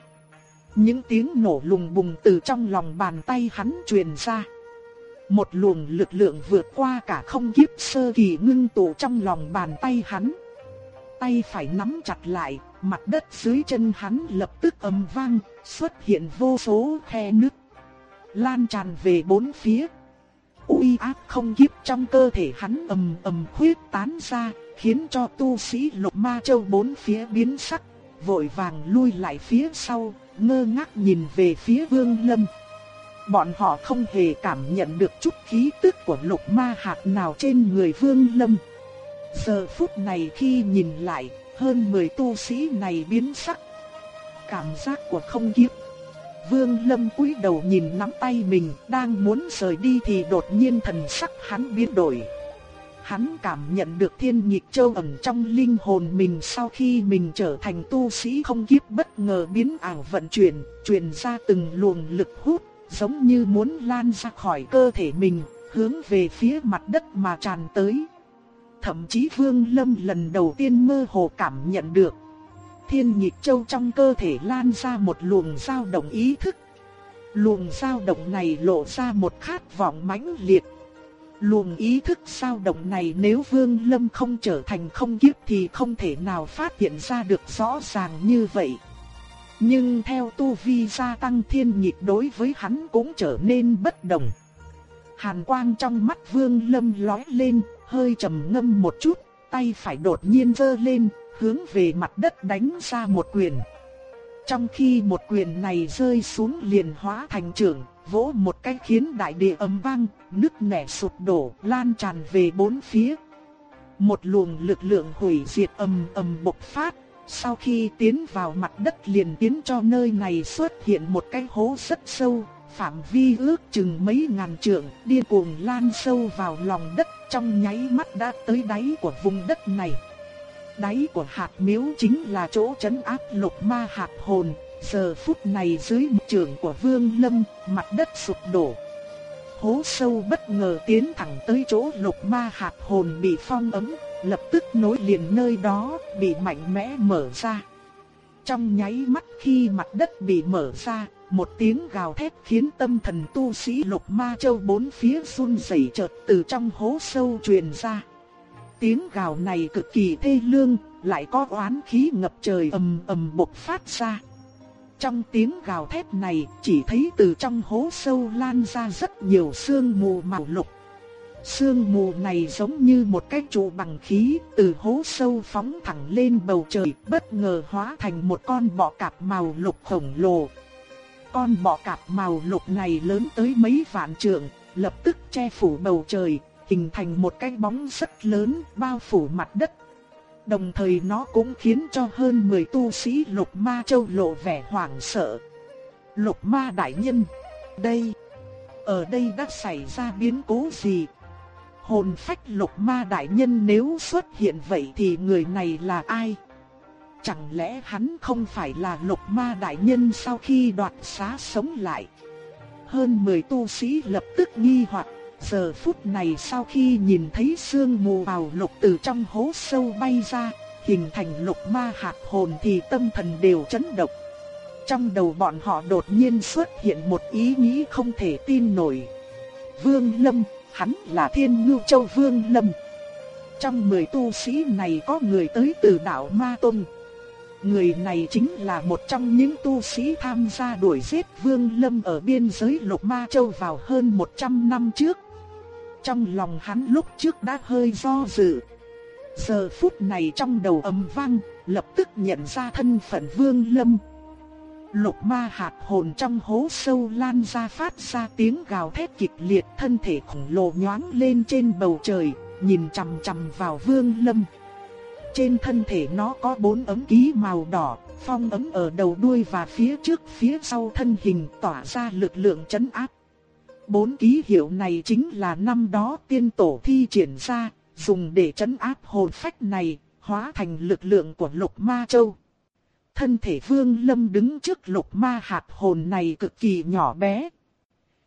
Những tiếng nổ lùng bùng từ trong lòng bàn tay hắn truyền ra. Một luồng lực lượng vượt qua cả không kiếp sơ kỳ ngưng tụ trong lòng bàn tay hắn tay phải nắm chặt lại, mặt đất dưới chân hắn lập tức ầm vang, xuất hiện vô số khe nứt, lan tràn về bốn phía. Uy áp không kiếp trong cơ thể hắn ầm ầm khuyết tán ra, khiến cho tu sĩ Lục Ma Châu bốn phía biến sắc, vội vàng lui lại phía sau, ngơ ngác nhìn về phía Vương Lâm. Bọn họ không hề cảm nhận được chút khí tức của Lục Ma hạt nào trên người Vương Lâm. Giờ phút này khi nhìn lại, hơn 10 tu sĩ này biến sắc. Cảm giác của không kiếp. Vương Lâm cúi đầu nhìn nắm tay mình, đang muốn rời đi thì đột nhiên thần sắc hắn biến đổi. Hắn cảm nhận được thiên nhịp châu ẩn trong linh hồn mình sau khi mình trở thành tu sĩ không kiếp bất ngờ biến ảo vận chuyển, truyền ra từng luồng lực hút, giống như muốn lan ra khỏi cơ thể mình, hướng về phía mặt đất mà tràn tới thậm chí Vương Lâm lần đầu tiên mơ hồ cảm nhận được. Thiên nhịp châu trong cơ thể lan ra một luồng dao động ý thức. Luồng dao động này lộ ra một khát vọng mãnh liệt. Luồng ý thức dao động này nếu Vương Lâm không trở thành không kiếp thì không thể nào phát hiện ra được rõ ràng như vậy. Nhưng theo tu vi gia tăng thiên nhịp đối với hắn cũng trở nên bất đồng. Hàn quang trong mắt Vương Lâm lóe lên, hơi trầm ngâm một chút, tay phải đột nhiên giơ lên, hướng về mặt đất đánh ra một quyền. Trong khi một quyền này rơi xuống liền hóa thành trường, vỗ một cái khiến đại địa ầm vang, nứt nẻ sụp đổ, lan tràn về bốn phía. Một luồng lực lượng hủy diệt ầm ầm bộc phát, sau khi tiến vào mặt đất liền khiến cho nơi này xuất hiện một cái hố rất sâu, phạm vi ước chừng mấy ngàn trượng, điên cuồng lan sâu vào lòng đất, trong nháy mắt đã tới đáy của vùng đất này. Đáy của hạt miếu chính là chỗ trấn áp lục ma hạt hồn, giờ phút này dưới một trường của Vương Lâm, mặt đất sụp đổ. Hố sâu bất ngờ tiến thẳng tới chỗ lục ma hạt hồn bị phong ấm, lập tức nối liền nơi đó, bị mạnh mẽ mở ra. Trong nháy mắt khi mặt đất bị mở ra, một tiếng gào thét khiến tâm thần tu sĩ lục ma châu bốn phía run rẩy chợt từ trong hố sâu truyền ra. Tiếng gào này cực kỳ thê lương, lại có oán khí ngập trời ầm ầm bộc phát ra. Trong tiếng gào thét này, chỉ thấy từ trong hố sâu lan ra rất nhiều sương mù màu lục. Sương mù này giống như một cái trụ bằng khí, từ hố sâu phóng thẳng lên bầu trời, bất ngờ hóa thành một con bọ cạp màu lục khổng lồ, con bọ cạp màu lục này lớn tới mấy vạn trượng, lập tức che phủ bầu trời, hình thành một cái bóng rất lớn bao phủ mặt đất. Đồng thời nó cũng khiến cho hơn 10 tu sĩ lục ma châu lộ vẻ hoảng sợ. Lục ma đại nhân, đây. ở đây đã xảy ra biến cố gì? Hồn phách lục ma đại nhân nếu xuất hiện vậy thì người này là ai? Chẳng lẽ hắn không phải là lục ma đại nhân sau khi đoạt xá sống lại? Hơn 10 tu sĩ lập tức nghi hoặc giờ phút này sau khi nhìn thấy sương mù bào lục từ trong hố sâu bay ra, hình thành lục ma hạt hồn thì tâm thần đều chấn động. Trong đầu bọn họ đột nhiên xuất hiện một ý nghĩ không thể tin nổi. Vương Lâm, hắn là Thiên Ngưu Châu Vương Lâm. Trong 10 tu sĩ này có người tới từ đảo Ma Tông. Người này chính là một trong những tu sĩ tham gia đuổi giết Vương Lâm ở biên giới Lục Ma Châu vào hơn 100 năm trước. Trong lòng hắn lúc trước đã hơi do dự. Giờ phút này trong đầu ầm vang, lập tức nhận ra thân phận Vương Lâm. Lục ma hạt hồn trong hố sâu lan ra phát ra tiếng gào thét kịch liệt thân thể khổng lồ nhoáng lên trên bầu trời, nhìn chằm chằm vào Vương Lâm. Trên thân thể nó có bốn ấm ký màu đỏ, phong ấm ở đầu đuôi và phía trước phía sau thân hình tỏa ra lực lượng chấn áp. Bốn ký hiệu này chính là năm đó tiên tổ thi triển ra, dùng để chấn áp hồn phách này, hóa thành lực lượng của lục ma châu. Thân thể vương lâm đứng trước lục ma hạt hồn này cực kỳ nhỏ bé.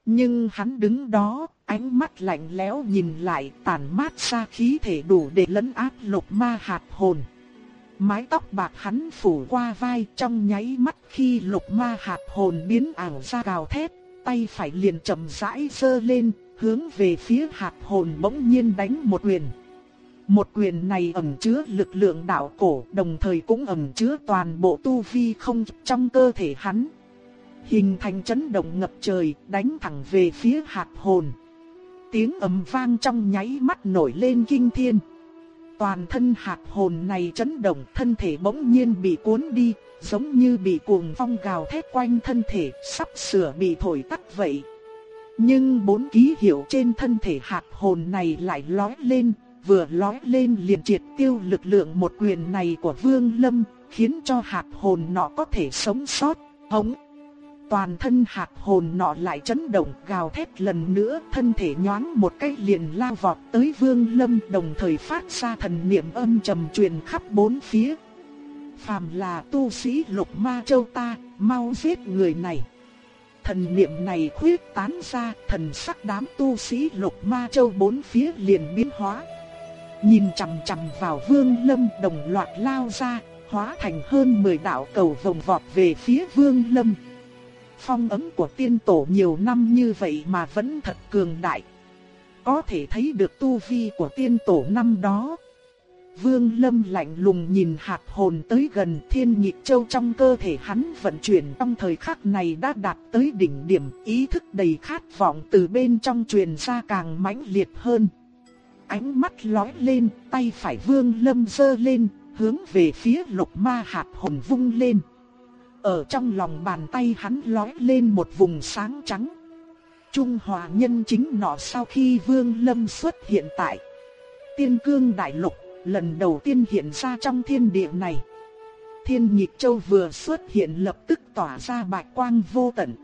Nhưng hắn đứng đó, ánh mắt lạnh lẽo nhìn lại tàn mát ra khí thể đủ để lấn áp lục ma hạt hồn. Mái tóc bạc hắn phủ qua vai trong nháy mắt khi lục ma hạt hồn biến ảo ra gào thét, tay phải liền chậm rãi giơ lên, hướng về phía hạt hồn bỗng nhiên đánh một quyền. Một quyền này ẩn chứa lực lượng đạo cổ, đồng thời cũng ẩn chứa toàn bộ tu vi không trong cơ thể hắn. Hình thành chấn động ngập trời, đánh thẳng về phía hạt hồn. Tiếng ầm vang trong nháy mắt nổi lên kinh thiên. Toàn thân hạt hồn này chấn động, thân thể bỗng nhiên bị cuốn đi, giống như bị cuồng phong gào thét quanh thân thể, sắp sửa bị thổi tắt vậy. Nhưng bốn ký hiệu trên thân thể hạt hồn này lại lói lên, vừa lói lên liền triệt tiêu lực lượng một quyền này của Vương Lâm, khiến cho hạt hồn nọ có thể sống sót, hống. Toàn thân hạt hồn nọ lại chấn động gào thét lần nữa, thân thể nhoáng một cái liền lao vọt tới Vương Lâm đồng thời phát ra thần niệm âm trầm truyền khắp bốn phía. Phàm là tu sĩ lục ma châu ta, mau giết người này. Thần niệm này khuyết tán ra, thần sắc đám tu sĩ lục ma châu bốn phía liền biến hóa. Nhìn chằm chằm vào vương lâm đồng loạt lao ra, hóa thành hơn 10 đạo cầu vòng vọt về phía vương lâm. Phong ấm của tiên tổ nhiều năm như vậy mà vẫn thật cường đại. Có thể thấy được tu vi của tiên tổ năm đó. Vương Lâm lạnh lùng nhìn hạt hồn tới gần thiên nhịp châu trong cơ thể hắn vận chuyển trong thời khắc này đã đạt tới đỉnh điểm ý thức đầy khát vọng từ bên trong truyền ra càng mãnh liệt hơn. Ánh mắt lói lên, tay phải Vương Lâm giơ lên, hướng về phía lục ma hạt hồn vung lên. Ở trong lòng bàn tay hắn lói lên một vùng sáng trắng. Trung Hòa nhân chính nọ sau khi Vương Lâm xuất hiện tại Tiên Cương Đại Lục, lần đầu tiên hiện ra trong thiên địa này. Thiên Nhịp Châu vừa xuất hiện lập tức tỏa ra bạch quang vô tận.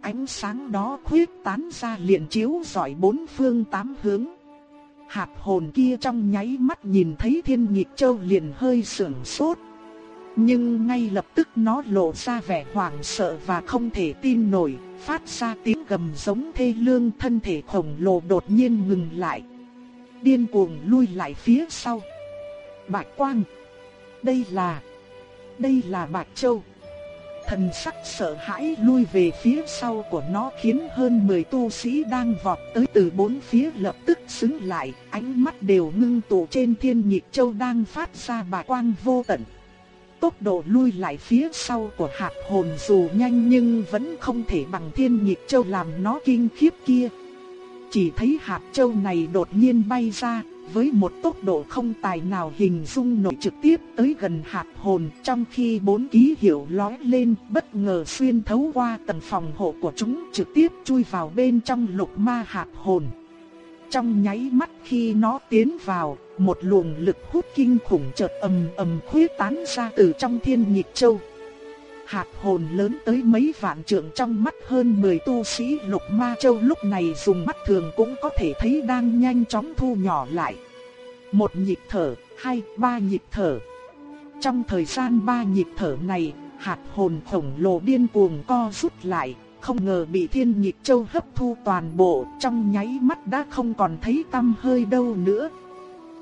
Ánh sáng đó khuyết tán ra liền chiếu rọi bốn phương tám hướng. Hạt hồn kia trong nháy mắt nhìn thấy Thiên Nhịp Châu liền hơi sưởng sốt. Nhưng ngay lập tức nó lộ ra vẻ hoảng sợ và không thể tin nổi, phát ra tiếng gầm giống thê lương thân thể khổng lồ đột nhiên ngừng lại. Điên cuồng lui lại phía sau. Bạch Quang. Đây là... Đây là Bạch Châu. Thần sắc sợ hãi lui về phía sau của nó khiến hơn 10 tu sĩ đang vọt tới từ bốn phía lập tức xứng lại, ánh mắt đều ngưng tụ trên thiên nhịp châu đang phát ra bạch quang vô tận. Tốc độ lui lại phía sau của hạt hồn dù nhanh nhưng vẫn không thể bằng thiên nhịp châu làm nó kinh khiếp kia. Chỉ thấy hạt châu này đột nhiên bay ra, với một tốc độ không tài nào hình dung nổi trực tiếp tới gần hạt hồn trong khi bốn ký hiệu lói lên bất ngờ xuyên thấu qua tầng phòng hộ của chúng trực tiếp chui vào bên trong lục ma hạt hồn. Trong nháy mắt khi nó tiến vào, một luồng lực hút kinh khủng chợt ầm ầm khuyết tán ra từ trong thiên nhịp châu. Hạt hồn lớn tới mấy vạn trượng trong mắt hơn 10 tu sĩ lục ma châu lúc này dùng mắt thường cũng có thể thấy đang nhanh chóng thu nhỏ lại. Một nhịp thở, hai, ba nhịp thở. Trong thời gian ba nhịp thở này, hạt hồn khổng lồ điên cuồng co rút lại, không ngờ bị thiên nhịp châu hấp thu toàn bộ, trong nháy mắt đã không còn thấy tâm hơi đâu nữa.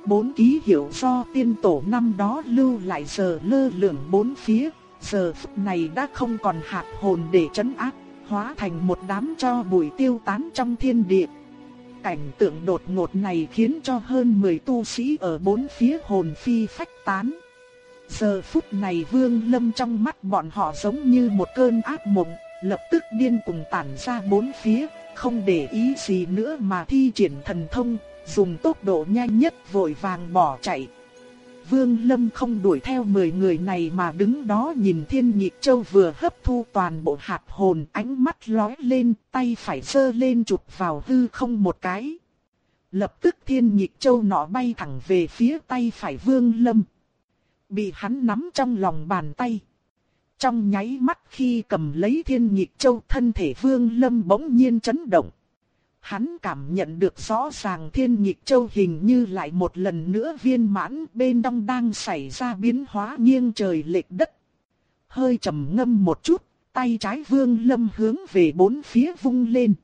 Bốn ký hiệu do tiên tổ năm đó lưu lại giờ lơ lửng bốn phía, giờ phút này đã không còn hạt hồn để chấn áp, hóa thành một đám cho bụi tiêu tán trong thiên địa. Cảnh tượng đột ngột này khiến cho hơn 10 tu sĩ ở bốn phía hồn phi phách tán. Giờ phút này Vương Lâm trong mắt bọn họ giống như một cơn ác mộng, lập tức điên cuồng tản ra bốn phía, không để ý gì nữa mà thi triển thần thông, dùng tốc độ nhanh nhất vội vàng bỏ chạy. Vương Lâm không đuổi theo 10 người này mà đứng đó nhìn Thiên Nhị Châu vừa hấp thu toàn bộ hạt hồn, ánh mắt lóe lên, tay phải giơ lên chụp vào hư không một cái. Lập tức Thiên Nhị Châu nọ bay thẳng về phía tay phải Vương Lâm. Bị hắn nắm trong lòng bàn tay. Trong nháy mắt khi cầm lấy Thiên nhịp Châu thân thể Vương Lâm bỗng nhiên chấn động. Hắn cảm nhận được rõ ràng thiên nhịp châu hình như lại một lần nữa viên mãn bên trong đang xảy ra biến hóa nghiêng trời lệch đất. Hơi trầm ngâm một chút, tay trái vương lâm hướng về bốn phía vung lên.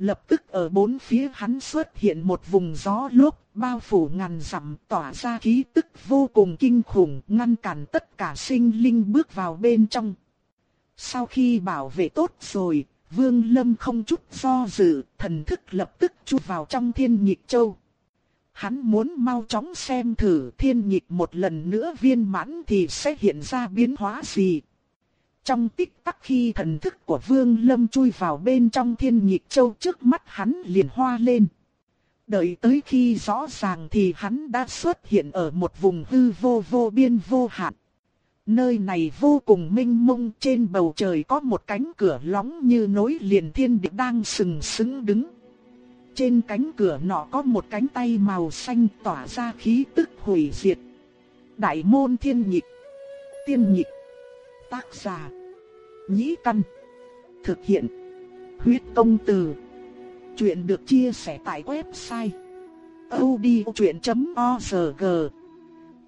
Lập tức ở bốn phía hắn xuất hiện một vùng gió lốc bao phủ ngàn dặm tỏa ra khí tức vô cùng kinh khủng ngăn cản tất cả sinh linh bước vào bên trong. Sau khi bảo vệ tốt rồi, Vương Lâm không chút do dự, thần thức lập tức chui vào trong thiên nhịp châu. Hắn muốn mau chóng xem thử thiên nhịp một lần nữa viên mãn thì sẽ hiện ra biến hóa gì. Trong tích tắc khi thần thức của Vương Lâm chui vào bên trong thiên nhịp châu trước mắt hắn liền hoa lên. Đợi tới khi rõ ràng thì hắn đã xuất hiện ở một vùng hư vô vô biên vô hạn. Nơi này vô cùng minh mông, trên bầu trời có một cánh cửa lóng như nối liền thiên địa đang sừng sững đứng. Trên cánh cửa nọ có một cánh tay màu xanh tỏa ra khí tức hủy diệt. Đại môn thiên nhịp. Tiên nhịp. Tác giả. Nhĩ căn. Thực hiện. Huyết công từ. Chuyện được chia sẻ tại website. odchuyện.org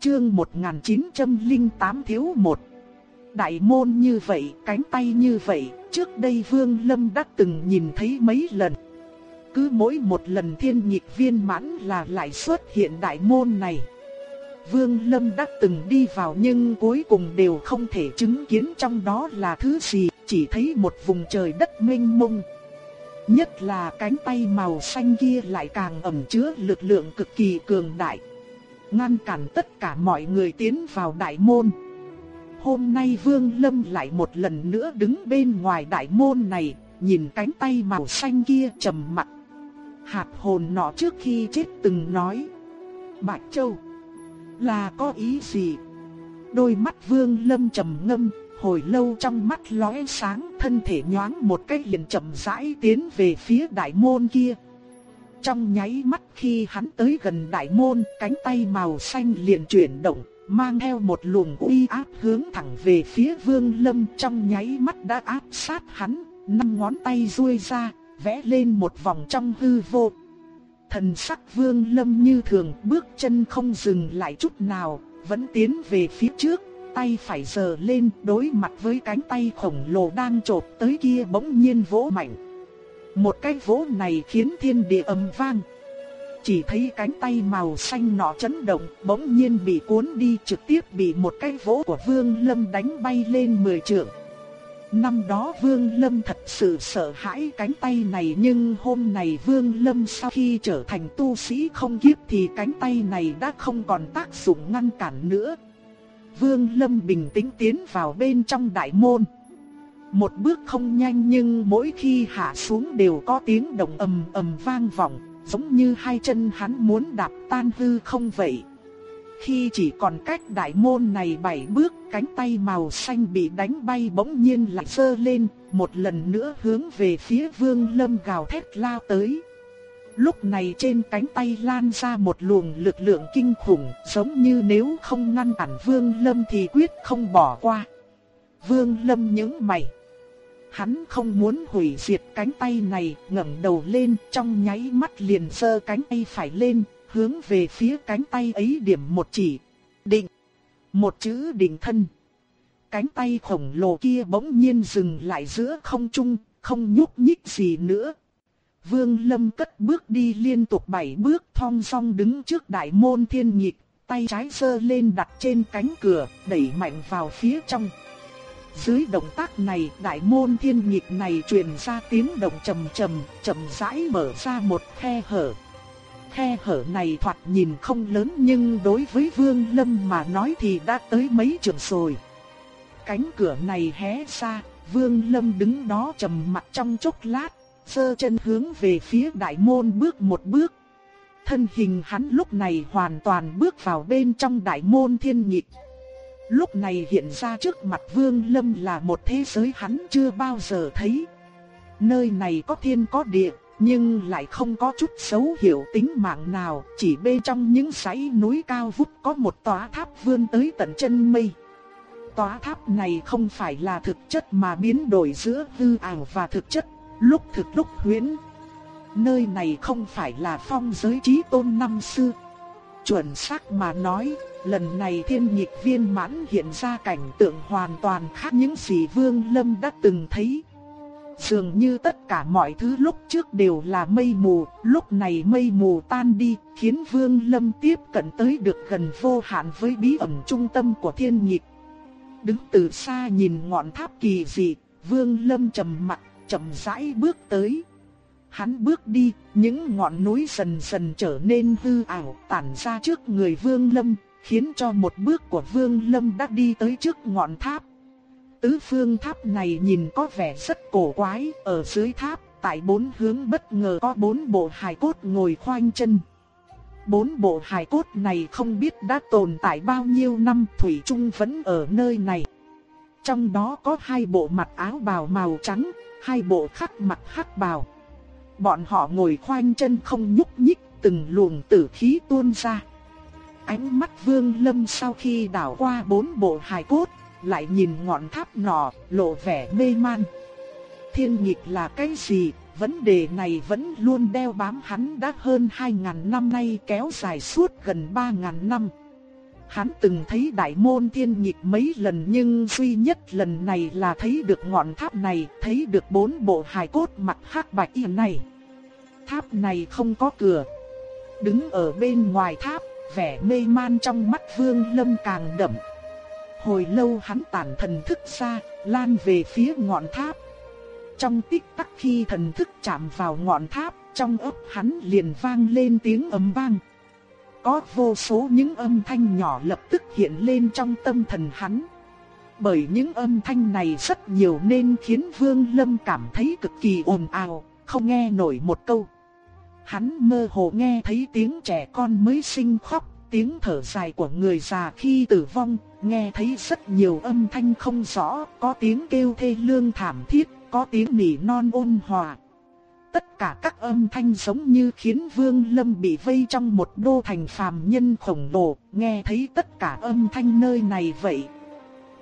Chương 1908 thiếu một Đại môn như vậy, cánh tay như vậy, trước đây Vương Lâm đã từng nhìn thấy mấy lần. Cứ mỗi một lần thiên nhịp viên mãn là lại xuất hiện đại môn này. Vương Lâm đã từng đi vào nhưng cuối cùng đều không thể chứng kiến trong đó là thứ gì, chỉ thấy một vùng trời đất mênh mông. Nhất là cánh tay màu xanh kia lại càng ẩn chứa lực lượng cực kỳ cường đại ngăn cản tất cả mọi người tiến vào đại môn. Hôm nay Vương Lâm lại một lần nữa đứng bên ngoài đại môn này, nhìn cánh tay màu xanh kia trầm mặt. Hạt hồn nọ trước khi chết từng nói. Bạch Châu, là có ý gì? Đôi mắt Vương Lâm trầm ngâm, hồi lâu trong mắt lóe sáng, thân thể nhoáng một cái liền chậm rãi tiến về phía đại môn kia. Trong nháy mắt khi hắn tới gần đại môn, cánh tay màu xanh liền chuyển động, mang theo một luồng uy áp hướng thẳng về phía Vương Lâm trong nháy mắt đã áp sát hắn, năm ngón tay duỗi ra, vẽ lên một vòng trong hư vô. Thần sắc Vương Lâm như thường, bước chân không dừng lại chút nào, vẫn tiến về phía trước, tay phải sờ lên đối mặt với cánh tay khổng lồ đang trộp tới kia bỗng nhiên vỗ mạnh. Một cái vỗ này khiến thiên địa ầm vang. Chỉ thấy cánh tay màu xanh nọ chấn động, bỗng nhiên bị cuốn đi trực tiếp bị một cái vỗ của Vương Lâm đánh bay lên mười trượng. Năm đó Vương Lâm thật sự sợ hãi cánh tay này nhưng hôm nay Vương Lâm sau khi trở thành tu sĩ không kiếp thì cánh tay này đã không còn tác dụng ngăn cản nữa. Vương Lâm bình tĩnh tiến vào bên trong đại môn. Một bước không nhanh nhưng mỗi khi hạ xuống đều có tiếng động ầm ầm vang vọng, giống như hai chân hắn muốn đạp tan hư không vậy. Khi chỉ còn cách đại môn này bảy bước, cánh tay màu xanh bị đánh bay bỗng nhiên lại sơ lên, một lần nữa hướng về phía vương lâm gào thét lao tới. Lúc này trên cánh tay lan ra một luồng lực lượng kinh khủng, giống như nếu không ngăn cản vương lâm thì quyết không bỏ qua. Vương Lâm nhướng mày. Hắn không muốn hủy diệt cánh tay này, ngẩng đầu lên, trong nháy mắt liền sơ cánh tay phải lên, hướng về phía cánh tay ấy điểm một chỉ. Định. Một chữ định thân. Cánh tay khổng lồ kia bỗng nhiên dừng lại giữa không trung, không nhúc nhích gì nữa. Vương Lâm cất bước đi liên tục bảy bước thong song đứng trước đại môn thiên nhịp, tay trái sơ lên đặt trên cánh cửa, đẩy mạnh vào phía trong. Dưới động tác này, đại môn thiên nhịp này truyền ra tiếng động trầm trầm, chậm rãi mở ra một khe hở. Khe hở này thoạt nhìn không lớn nhưng đối với Vương Lâm mà nói thì đã tới mấy trường rồi. Cánh cửa này hé ra, Vương Lâm đứng đó trầm mặt trong chốc lát, sơ chân hướng về phía đại môn bước một bước. Thân hình hắn lúc này hoàn toàn bước vào bên trong đại môn thiên nhịp. Lúc này hiện ra trước mặt Vương Lâm là một thế giới hắn chưa bao giờ thấy. Nơi này có thiên có địa, nhưng lại không có chút xấu hiểu tính mạng nào, chỉ bên trong những dãy núi cao vút có một tòa tháp vươn tới tận chân mây. Tòa tháp này không phải là thực chất mà biến đổi giữa hư ảo và thực chất, lúc thực lúc huyễn. Nơi này không phải là phong giới trí tôn năm xưa. Chuẩn xác mà nói, lần này thiên nhịp viên mãn hiện ra cảnh tượng hoàn toàn khác những gì Vương Lâm đã từng thấy. Dường như tất cả mọi thứ lúc trước đều là mây mù, lúc này mây mù tan đi, khiến Vương Lâm tiếp cận tới được gần vô hạn với bí ẩn trung tâm của thiên nhịp. Đứng từ xa nhìn ngọn tháp kỳ dị, Vương Lâm trầm mặt, chậm rãi bước tới. Hắn bước đi, những ngọn núi dần dần trở nên hư ảo, tản ra trước người Vương Lâm, khiến cho một bước của Vương Lâm đã đi tới trước ngọn tháp. Tứ phương tháp này nhìn có vẻ rất cổ quái, ở dưới tháp, tại bốn hướng bất ngờ có bốn bộ hài cốt ngồi khoanh chân. Bốn bộ hài cốt này không biết đã tồn tại bao nhiêu năm Thủy chung vẫn ở nơi này. Trong đó có hai bộ mặt áo bào màu trắng, hai bộ khác mặt hắc bào. Bọn họ ngồi khoanh chân không nhúc nhích, từng luồng tử khí tuôn ra. Ánh mắt Vương Lâm sau khi đảo qua bốn bộ hài cốt, lại nhìn ngọn tháp nọ, lộ vẻ mê man. Thiên nghịch là cái gì? Vấn đề này vẫn luôn đeo bám hắn đã hơn 2.000 năm nay kéo dài suốt gần 3.000 năm. Hắn từng thấy đại môn thiên nhịp mấy lần nhưng duy nhất lần này là thấy được ngọn tháp này, thấy được bốn bộ hài cốt mặt hắc bạch y này. Tháp này không có cửa. Đứng ở bên ngoài tháp, vẻ mê man trong mắt Vương Lâm càng đậm. Hồi lâu hắn tản thần thức ra, lan về phía ngọn tháp. Trong tích tắc khi thần thức chạm vào ngọn tháp, trong ấp hắn liền vang lên tiếng ầm vang. Có vô số những âm thanh nhỏ lập tức hiện lên trong tâm thần hắn. Bởi những âm thanh này rất nhiều nên khiến Vương Lâm cảm thấy cực kỳ ồn ào, không nghe nổi một câu. Hắn mơ hồ nghe thấy tiếng trẻ con mới sinh khóc, tiếng thở dài của người già khi tử vong, nghe thấy rất nhiều âm thanh không rõ, có tiếng kêu thê lương thảm thiết, có tiếng nỉ non ôn hòa. Tất cả các âm thanh giống như khiến Vương Lâm bị vây trong một đô thành phàm nhân khổng lồ, nghe thấy tất cả âm thanh nơi này vậy.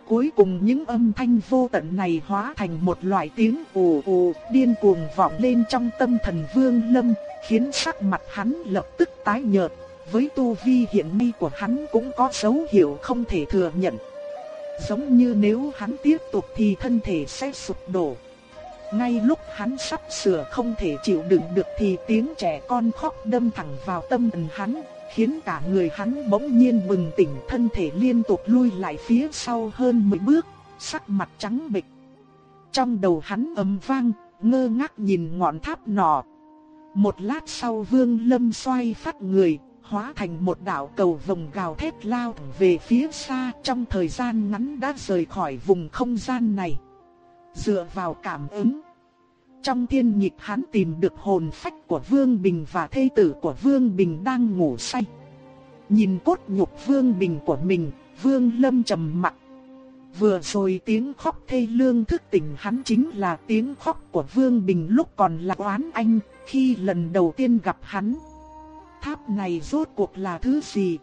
Cuối cùng những âm thanh vô tận này hóa thành một loại tiếng ồ ồ điên cuồng vọng lên trong tâm thần Vương Lâm, khiến sắc mặt hắn lập tức tái nhợt, với tu vi hiện nay của hắn cũng có dấu hiệu không thể thừa nhận. Giống như nếu hắn tiếp tục thì thân thể sẽ sụp đổ. Ngay lúc hắn sắp sửa không thể chịu đựng được thì tiếng trẻ con khóc đâm thẳng vào tâm thần hắn, khiến cả người hắn bỗng nhiên bừng tỉnh thân thể liên tục lui lại phía sau hơn 10 bước, sắc mặt trắng bệch. Trong đầu hắn ầm vang, ngơ ngác nhìn ngọn tháp nọ. Một lát sau Vương Lâm xoay phát người, hóa thành một đạo cầu vồng gào thét lao về phía xa trong thời gian ngắn đã rời khỏi vùng không gian này. Dựa vào cảm ứng, trong thiên nhịp hắn tìm được hồn phách của Vương Bình và thê tử của Vương Bình đang ngủ say. Nhìn cốt nhục Vương Bình của mình, Vương Lâm trầm mặt. Vừa rồi tiếng khóc thê lương thức tỉnh hắn chính là tiếng khóc của Vương Bình lúc còn là oán anh, khi lần đầu tiên gặp hắn tháp này rốt cuộc là thứ gì?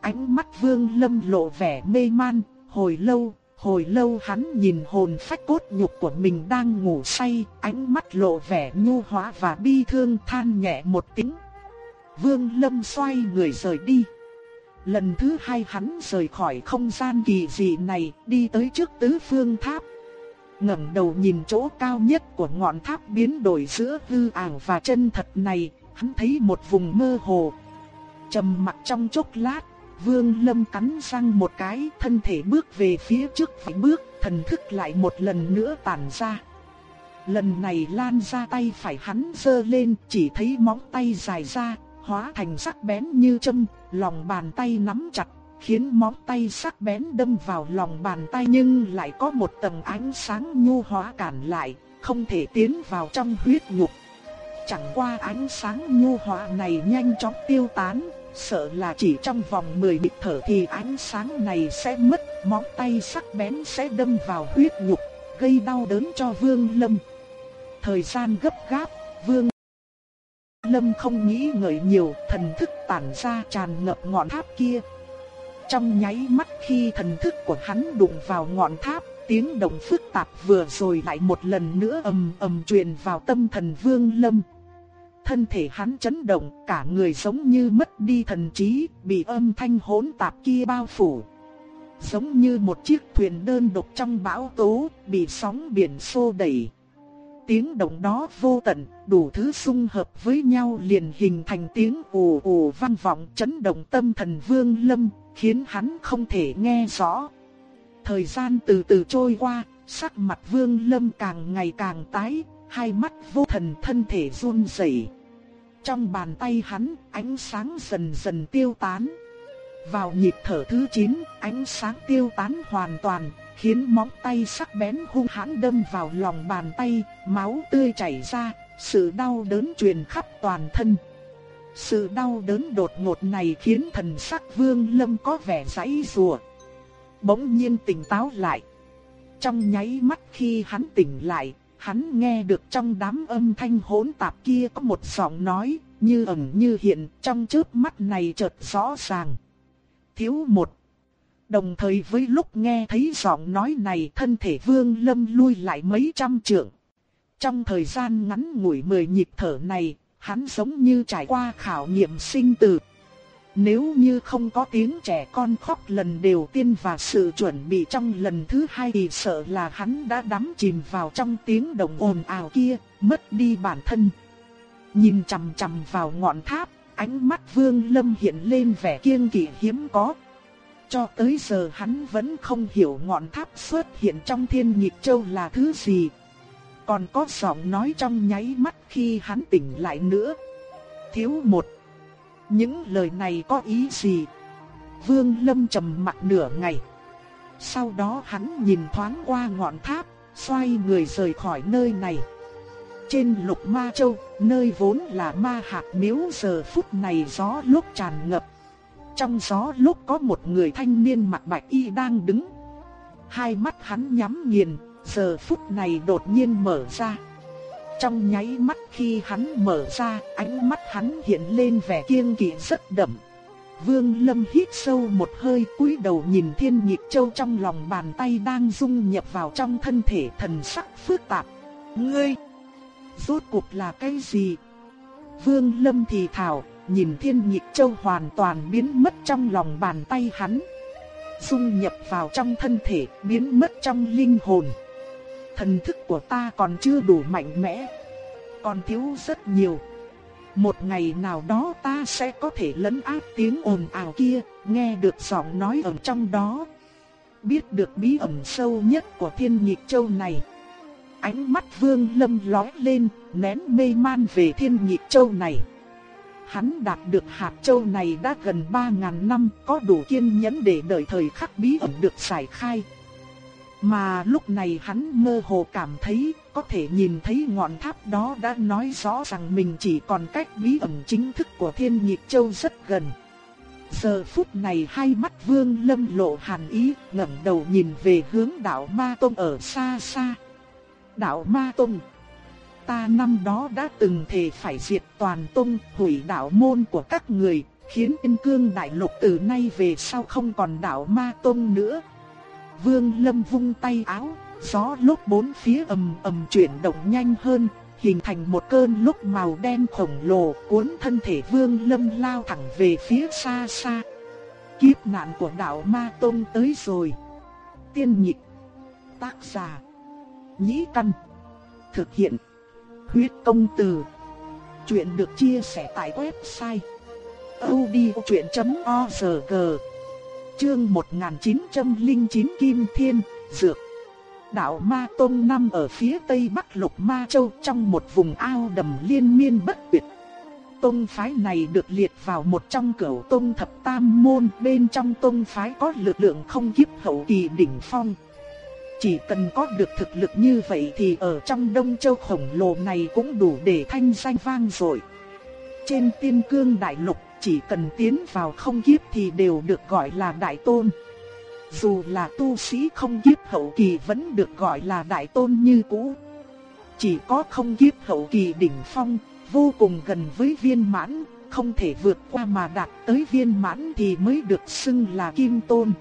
Ánh mắt Vương Lâm lộ vẻ mê man, hồi lâu, Hồi lâu hắn nhìn hồn phách cốt nhục của mình đang ngủ say, ánh mắt lộ vẻ nhu hóa và bi thương than nhẹ một tiếng. Vương Lâm xoay người rời đi. Lần thứ hai hắn rời khỏi không gian kỳ dị này, đi tới trước tứ phương tháp. ngẩng đầu nhìn chỗ cao nhất của ngọn tháp biến đổi giữa hư ảo và chân thật này, hắn thấy một vùng mơ hồ. Trầm mặc trong chốc lát, Vương Lâm cắn răng một cái, thân thể bước về phía trước vài bước, thần thức lại một lần nữa tản ra. Lần này lan ra tay phải hắn giơ lên, chỉ thấy móng tay dài ra, hóa thành sắc bén như châm, lòng bàn tay nắm chặt, khiến móng tay sắc bén đâm vào lòng bàn tay nhưng lại có một tầng ánh sáng nhu hóa cản lại, không thể tiến vào trong huyết nhục. Chẳng qua ánh sáng nhu hòa này nhanh chóng tiêu tán, sợ là chỉ trong vòng 10 nhịp thở thì ánh sáng này sẽ mất, móng tay sắc bén sẽ đâm vào huyết nhục, gây đau đớn cho Vương Lâm. Thời gian gấp gáp, Vương Lâm không nghĩ ngợi nhiều, thần thức tản ra tràn ngập ngọn tháp kia. Trong nháy mắt khi thần thức của hắn đụng vào ngọn tháp, tiếng động phức tạp vừa rồi lại một lần nữa ầm ầm truyền vào tâm thần Vương Lâm. Thân thể hắn chấn động, cả người giống như mất đi thần trí, bị âm thanh hỗn tạp kia bao phủ. Giống như một chiếc thuyền đơn độc trong bão tố, bị sóng biển xô đẩy. Tiếng động đó vô tận, đủ thứ xung hợp với nhau liền hình thành tiếng ồ ồ vang vọng chấn động tâm thần Vương Lâm, khiến hắn không thể nghe rõ. Thời gian từ từ trôi qua, sắc mặt Vương Lâm càng ngày càng tái, hai mắt vô thần thân thể run rẩy. Trong bàn tay hắn, ánh sáng dần dần tiêu tán. Vào nhịp thở thứ 9, ánh sáng tiêu tán hoàn toàn, khiến móng tay sắc bén hung hãn đâm vào lòng bàn tay, máu tươi chảy ra, sự đau đớn truyền khắp toàn thân. Sự đau đớn đột ngột này khiến thần sắc Vương Lâm có vẻ giãy rùa. Bỗng nhiên tỉnh táo lại. Trong nháy mắt khi hắn tỉnh lại, hắn nghe được trong đám âm thanh hỗn tạp kia có một giọng nói, như ẩn như hiện, trong chớp mắt này chợt rõ ràng. Thiếu một. Đồng thời với lúc nghe thấy giọng nói này thân thể vương lâm lui lại mấy trăm trượng. Trong thời gian ngắn ngủi mười nhịp thở này, hắn giống như trải qua khảo nghiệm sinh tử. Nếu như không có tiếng trẻ con khóc lần đầu tiên và sự chuẩn bị trong lần thứ hai thì sợ là hắn đã đắm chìm vào trong tiếng động ồn ào kia, mất đi bản thân. Nhìn chằm chằm vào ngọn tháp, ánh mắt Vương Lâm hiện lên vẻ kiêng kỵ hiếm có. Cho tới giờ hắn vẫn không hiểu ngọn tháp xuất hiện trong thiên nhịp châu là thứ gì. Còn có giọng nói trong nháy mắt khi hắn tỉnh lại nữa. Thiếu một những lời này có ý gì? Vương Lâm trầm mặt nửa ngày. Sau đó hắn nhìn thoáng qua ngọn tháp, xoay người rời khỏi nơi này. Trên lục ma châu, nơi vốn là ma hạt miếu giờ phút này gió lúc tràn ngập. Trong gió lúc có một người thanh niên mặc bạch y đang đứng. Hai mắt hắn nhắm nghiền, giờ phút này đột nhiên mở ra. Trong nháy mắt khi hắn mở ra, ánh mắt hắn hiện lên vẻ kiêng kỵ rất đậm. Vương Lâm hít sâu một hơi cúi đầu nhìn thiên nhịp châu trong lòng bàn tay đang dung nhập vào trong thân thể thần sắc phức tạp. Ngươi, rốt cuộc là cái gì? Vương Lâm thì thào, nhìn thiên nhịp châu hoàn toàn biến mất trong lòng bàn tay hắn. Dung nhập vào trong thân thể, biến mất trong linh hồn thần thức của ta còn chưa đủ mạnh mẽ, còn thiếu rất nhiều. Một ngày nào đó ta sẽ có thể lấn át tiếng ồn ào kia, nghe được giọng nói ở trong đó. Biết được bí ẩn sâu nhất của thiên nhịp châu này. Ánh mắt vương lâm lói lên, nén mê man về thiên nhịp châu này. Hắn đạt được hạt châu này đã gần 3.000 năm, có đủ kiên nhẫn để đợi thời khắc bí ẩn được giải khai. Mà lúc này hắn mơ hồ cảm thấy có thể nhìn thấy ngọn tháp đó đã nói rõ rằng mình chỉ còn cách bí ẩn chính thức của thiên nhịp châu rất gần. Giờ phút này hai mắt vương lâm lộ hàn ý ngẩng đầu nhìn về hướng đảo Ma Tông ở xa xa. Đảo Ma Tông Ta năm đó đã từng thề phải diệt toàn tông hủy đảo môn của các người, khiến yên cương đại lục từ nay về sau không còn đảo Ma Tông nữa. Vương Lâm vung tay áo, gió lúc bốn phía ầm ầm chuyển động nhanh hơn, hình thành một cơn lúc màu đen khổng lồ cuốn thân thể Vương Lâm lao thẳng về phía xa xa. Kiếp nạn của đạo Ma Tông tới rồi. Tiên nhịp, tác giả, nhĩ căn, thực hiện, huyết công từ. Chuyện được chia sẻ tại website odchuyện.org Chương 1909 Kim Thiên, Dược Đạo Ma Tông năm ở phía tây bắc lục Ma Châu trong một vùng ao đầm liên miên bất tuyệt. Tông phái này được liệt vào một trong cửu tông thập tam môn, bên trong tông phái có lực lượng không kiếp hậu kỳ đỉnh phong. Chỉ cần có được thực lực như vậy thì ở trong Đông Châu khổng lồ này cũng đủ để thanh danh vang rồi. Trên tiên cương đại lục chỉ cần tiến vào không kiếp thì đều được gọi là đại tôn. Dù là tu sĩ không kiếp hậu kỳ vẫn được gọi là đại tôn như cũ. Chỉ có không kiếp hậu kỳ đỉnh phong, vô cùng gần với viên mãn, không thể vượt qua mà đạt tới viên mãn thì mới được xưng là kim tôn.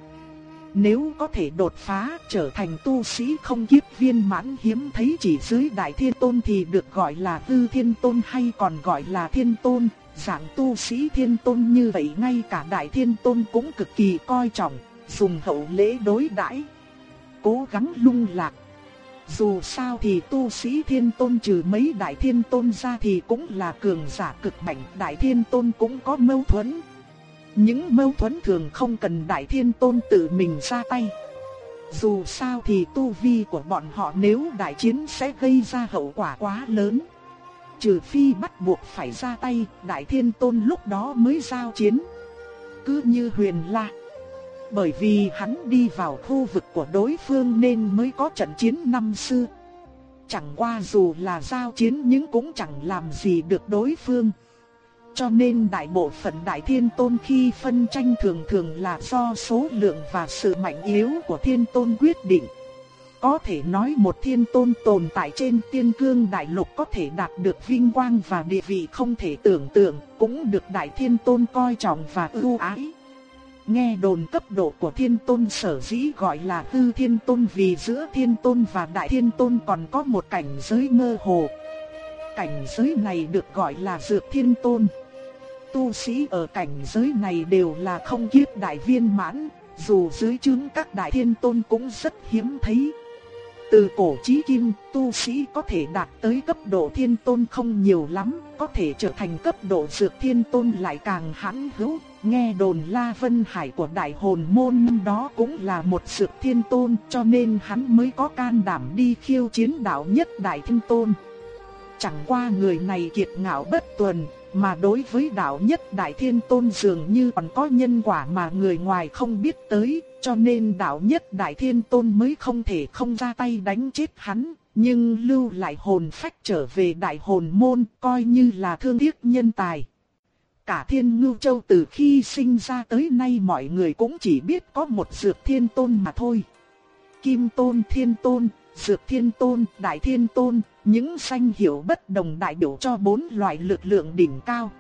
Nếu có thể đột phá trở thành tu sĩ không kiếp viên mãn hiếm thấy chỉ dưới đại thiên tôn thì được gọi là tư thiên tôn hay còn gọi là thiên tôn. Dạng tu sĩ thiên tôn như vậy ngay cả đại thiên tôn cũng cực kỳ coi trọng, dùng hậu lễ đối đãi Cố gắng lung lạc. Dù sao thì tu sĩ thiên tôn trừ mấy đại thiên tôn ra thì cũng là cường giả cực mạnh, đại thiên tôn cũng có mâu thuẫn, những mâu thuẫn thường không cần Đại Thiên Tôn tự mình ra tay. Dù sao thì tu vi của bọn họ nếu đại chiến sẽ gây ra hậu quả quá lớn. Trừ phi bắt buộc phải ra tay, Đại Thiên Tôn lúc đó mới giao chiến. Cứ như huyền la. Bởi vì hắn đi vào khu vực của đối phương nên mới có trận chiến năm xưa. Chẳng qua dù là giao chiến nhưng cũng chẳng làm gì được đối phương. Cho nên đại bộ phận đại thiên tôn khi phân tranh thường thường là do số lượng và sự mạnh yếu của thiên tôn quyết định. Có thể nói một thiên tôn tồn tại trên tiên cương đại lục có thể đạt được vinh quang và địa vị không thể tưởng tượng, cũng được đại thiên tôn coi trọng và ưu ái. Nghe đồn cấp độ của thiên tôn sở dĩ gọi là tư thiên tôn vì giữa thiên tôn và đại thiên tôn còn có một cảnh giới mơ hồ. Cảnh giới này được gọi là dược thiên tôn tu sĩ ở cảnh giới này đều là không kiếp đại viên mãn, dù dưới chứng các đại thiên tôn cũng rất hiếm thấy. Từ cổ chí kim, tu sĩ có thể đạt tới cấp độ thiên tôn không nhiều lắm, có thể trở thành cấp độ dược thiên tôn lại càng hãn hữu. Nghe đồn La Vân Hải của đại hồn môn đó cũng là một dược thiên tôn cho nên hắn mới có can đảm đi khiêu chiến đạo nhất đại thiên tôn. Chẳng qua người này kiệt ngạo bất tuần, mà đối với đạo nhất Đại Thiên Tôn dường như còn có nhân quả mà người ngoài không biết tới, cho nên đạo nhất Đại Thiên Tôn mới không thể không ra tay đánh chết hắn, nhưng lưu lại hồn phách trở về đại hồn môn coi như là thương tiếc nhân tài. Cả thiên ngưu châu từ khi sinh ra tới nay mọi người cũng chỉ biết có một dược thiên tôn mà thôi. Kim tôn thiên tôn, dược thiên tôn, đại thiên tôn, những danh hiệu bất đồng đại biểu cho bốn loại lực lượng đỉnh cao.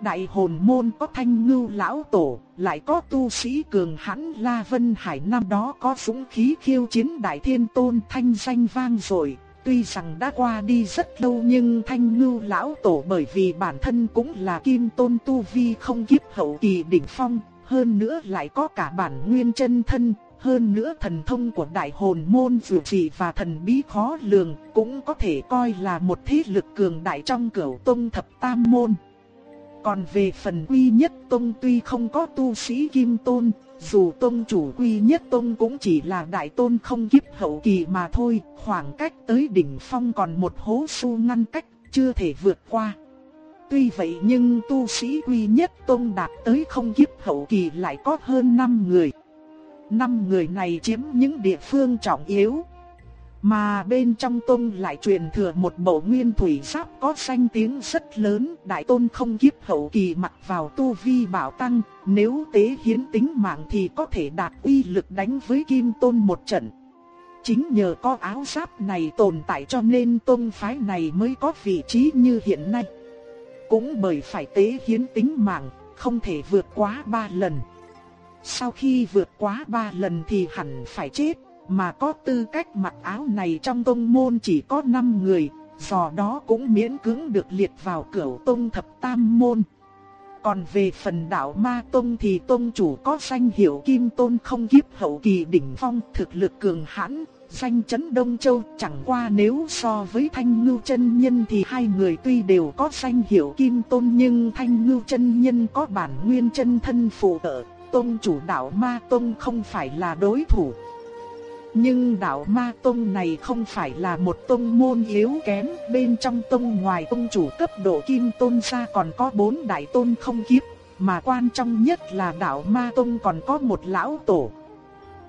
Đại hồn môn có thanh ngưu lão tổ, lại có tu sĩ cường hãn La Vân Hải năm đó có súng khí khiêu chiến đại thiên tôn thanh danh vang rồi. Tuy rằng đã qua đi rất lâu nhưng thanh ngưu lão tổ bởi vì bản thân cũng là kim tôn tu vi không kiếp hậu kỳ đỉnh phong, hơn nữa lại có cả bản nguyên chân thân, hơn nữa thần thông của đại hồn môn dự trị và thần bí khó lường cũng có thể coi là một thế lực cường đại trong cửu tông thập tam môn. Còn về phần quy nhất tông tuy không có tu sĩ kim tôn, dù tông chủ quy nhất tông cũng chỉ là đại tôn không kiếp hậu kỳ mà thôi, khoảng cách tới đỉnh phong còn một hố su ngăn cách, chưa thể vượt qua. Tuy vậy nhưng tu sĩ quy nhất tông đạt tới không kiếp hậu kỳ lại có hơn 5 người. Năm người này chiếm những địa phương trọng yếu. Mà bên trong tôn lại truyền thừa một bộ nguyên thủy giáp có danh tiếng rất lớn, đại tôn không kiếp hậu kỳ mặc vào tu vi bảo tăng, nếu tế hiến tính mạng thì có thể đạt uy lực đánh với kim tôn một trận. Chính nhờ có áo giáp này tồn tại cho nên tôn phái này mới có vị trí như hiện nay. Cũng bởi phải tế hiến tính mạng, không thể vượt quá ba lần. sau khi vượt quá ba lần thì hẳn phải chết, mà có tư cách mặc áo này trong tông môn chỉ có 5 người, do đó cũng miễn cưỡng được liệt vào cửu tông thập tam môn. Còn về phần đạo ma tông thì tông chủ có danh hiệu kim tôn không kiếp hậu kỳ đỉnh phong thực lực cường hãn, danh chấn Đông Châu chẳng qua nếu so với Thanh Ngưu chân Nhân thì hai người tuy đều có danh hiệu kim tôn nhưng Thanh Ngưu chân Nhân có bản nguyên chân thân phụ trợ, tôn chủ đạo ma tông không phải là đối thủ. Nhưng đạo ma tông này không phải là một tông môn yếu kém, bên trong tông ngoài tông chủ cấp độ kim tôn ra còn có bốn đại tôn không kiếp, mà quan trọng nhất là đạo ma tông còn có một lão tổ.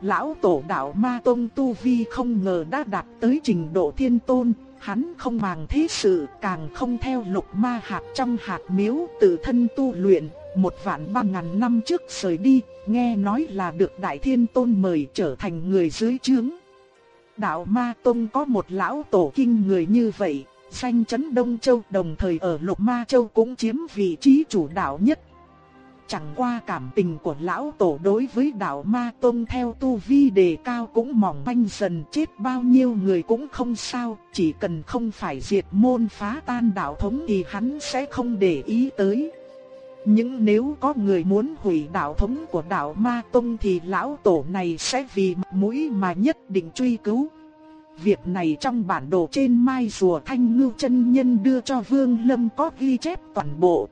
Lão tổ đạo ma tông tu vi không ngờ đã đạt tới trình độ thiên tôn, hắn không màng thế sự, càng không theo lục ma hạt trong hạt miếu tự thân tu luyện, một vạn ba ngàn năm trước rời đi, nghe nói là được Đại Thiên Tôn mời trở thành người dưới trướng. Đạo Ma Tông có một lão tổ kinh người như vậy, danh chấn Đông Châu đồng thời ở Lục Ma Châu cũng chiếm vị trí chủ đạo nhất. Chẳng qua cảm tình của lão tổ đối với đạo Ma Tông theo tu vi đề cao cũng mỏng manh dần chết bao nhiêu người cũng không sao, chỉ cần không phải diệt môn phá tan đạo thống thì hắn sẽ không để ý tới. Nhưng nếu có người muốn hủy đạo thống của đạo Ma Tông thì lão tổ này sẽ vì mũi mà nhất định truy cứu. Việc này trong bản đồ trên mai rùa thanh ngưu chân nhân đưa cho Vương Lâm có ghi chép toàn bộ.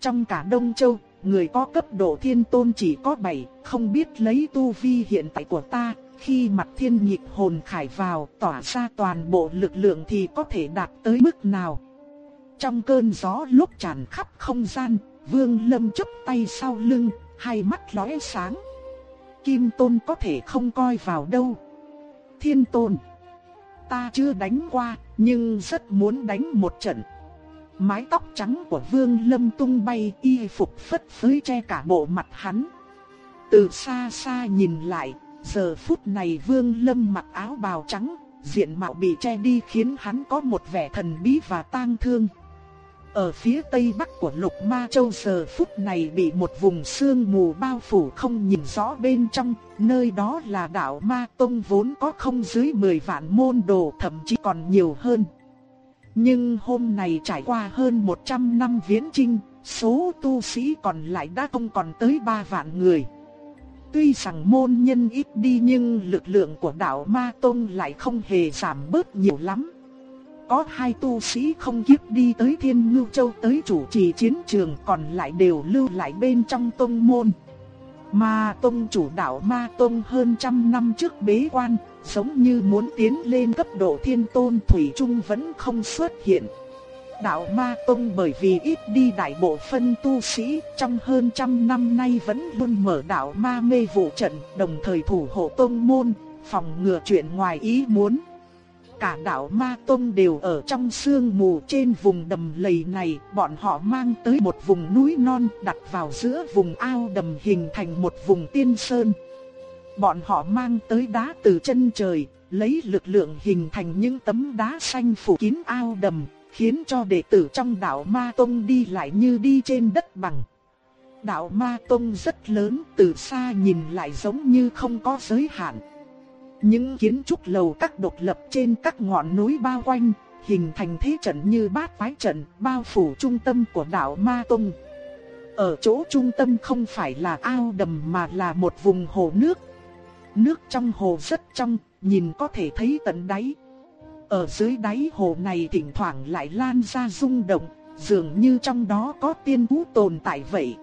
Trong cả Đông Châu, người có cấp độ thiên tôn chỉ có 7, không biết lấy tu vi hiện tại của ta, khi mặt thiên nhịp hồn khải vào tỏa ra toàn bộ lực lượng thì có thể đạt tới mức nào. Trong cơn gió lúc tràn khắp không gian, Vương Lâm chắp tay sau lưng, hai mắt lóe sáng. Kim Tôn có thể không coi vào đâu. Thiên Tôn, ta chưa đánh qua, nhưng rất muốn đánh một trận. Mái tóc trắng của Vương Lâm tung bay y phục phất phới che cả bộ mặt hắn. Từ xa xa nhìn lại, giờ phút này Vương Lâm mặc áo bào trắng, diện mạo bị che đi khiến hắn có một vẻ thần bí và tang thương. Ở phía tây bắc của Lục Ma Châu giờ phút này bị một vùng sương mù bao phủ không nhìn rõ bên trong, nơi đó là đảo Ma Tông vốn có không dưới 10 vạn môn đồ thậm chí còn nhiều hơn. Nhưng hôm nay trải qua hơn 100 năm viễn trinh, số tu sĩ còn lại đã không còn tới 3 vạn người. Tuy rằng môn nhân ít đi nhưng lực lượng của đảo Ma Tông lại không hề giảm bớt nhiều lắm có hai tu sĩ không kiếp đi tới Thiên Ngưu Châu tới chủ trì chiến trường còn lại đều lưu lại bên trong tông môn. Mà tông chủ đạo Ma Tông hơn trăm năm trước bế quan, giống như muốn tiến lên cấp độ thiên tôn Thủy Trung vẫn không xuất hiện. Đạo Ma Tông bởi vì ít đi đại bộ phân tu sĩ trong hơn trăm năm nay vẫn luôn mở đạo Ma mê vụ trận đồng thời thủ hộ tông môn, phòng ngừa chuyện ngoài ý muốn cả đạo Ma Tông đều ở trong sương mù trên vùng đầm lầy này, bọn họ mang tới một vùng núi non đặt vào giữa vùng ao đầm hình thành một vùng tiên sơn. Bọn họ mang tới đá từ chân trời, lấy lực lượng hình thành những tấm đá xanh phủ kín ao đầm, khiến cho đệ tử trong đạo Ma Tông đi lại như đi trên đất bằng. Đạo Ma Tông rất lớn, từ xa nhìn lại giống như không có giới hạn. Những kiến trúc lầu các độc lập trên các ngọn núi bao quanh, hình thành thế trận như bát quái trận, bao phủ trung tâm của đảo Ma Tông. Ở chỗ trung tâm không phải là ao đầm mà là một vùng hồ nước. Nước trong hồ rất trong, nhìn có thể thấy tận đáy. Ở dưới đáy hồ này thỉnh thoảng lại lan ra rung động, dường như trong đó có tiên vũ tồn tại vậy.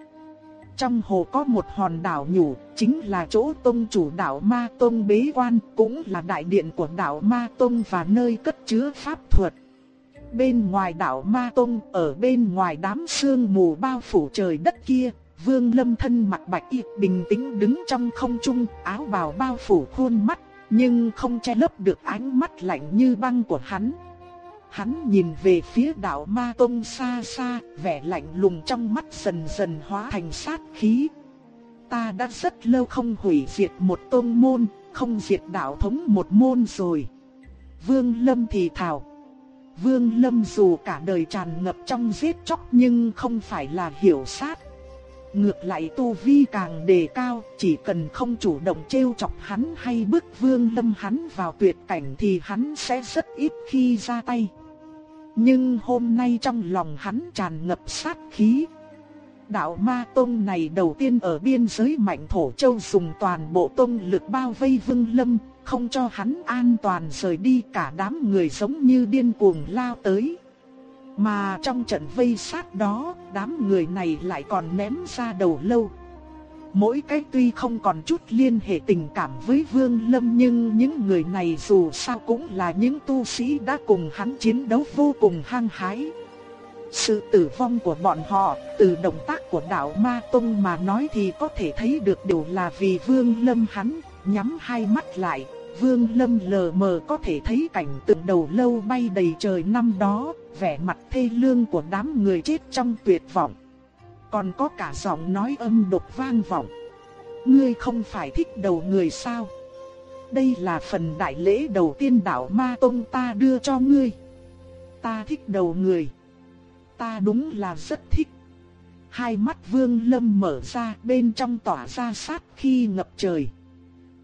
Trong hồ có một hòn đảo nhủ, chính là chỗ tông chủ đảo Ma Tông bế quan, cũng là đại điện của đảo Ma Tông và nơi cất chứa pháp thuật. Bên ngoài đảo Ma Tông, ở bên ngoài đám sương mù bao phủ trời đất kia, Vương Lâm thân mặc bạch y bình tĩnh đứng trong không trung, áo bào bao phủ khuôn mắt, nhưng không che lấp được ánh mắt lạnh như băng của hắn. Hắn nhìn về phía đảo Ma Tông xa xa, vẻ lạnh lùng trong mắt dần dần hóa thành sát khí. Ta đã rất lâu không hủy diệt một tôn môn, không diệt đạo thống một môn rồi. Vương Lâm thì thào. Vương Lâm dù cả đời tràn ngập trong giết chóc nhưng không phải là hiểu sát ngược lại tu vi càng đề cao, chỉ cần không chủ động trêu chọc hắn hay bức vương lâm hắn vào tuyệt cảnh thì hắn sẽ rất ít khi ra tay. Nhưng hôm nay trong lòng hắn tràn ngập sát khí. Đạo ma tông này đầu tiên ở biên giới mạnh thổ châu dùng toàn bộ tông lực bao vây vương lâm, không cho hắn an toàn rời đi cả đám người giống như điên cuồng lao tới. Mà trong trận vây sát đó, đám người này lại còn ném ra đầu lâu. Mỗi cái tuy không còn chút liên hệ tình cảm với Vương Lâm nhưng những người này dù sao cũng là những tu sĩ đã cùng hắn chiến đấu vô cùng hăng hái. Sự tử vong của bọn họ, từ động tác của đạo Ma Tông mà nói thì có thể thấy được đều là vì Vương Lâm hắn, nhắm hai mắt lại, Vương Lâm lờ mờ có thể thấy cảnh tượng đầu lâu bay đầy trời năm đó, vẻ mặt thê lương của đám người chết trong tuyệt vọng. Còn có cả giọng nói âm độc vang vọng. Ngươi không phải thích đầu người sao? Đây là phần đại lễ đầu tiên đạo Ma Tông ta đưa cho ngươi. Ta thích đầu người. Ta đúng là rất thích. Hai mắt Vương Lâm mở ra bên trong tỏa ra sát khi ngập trời.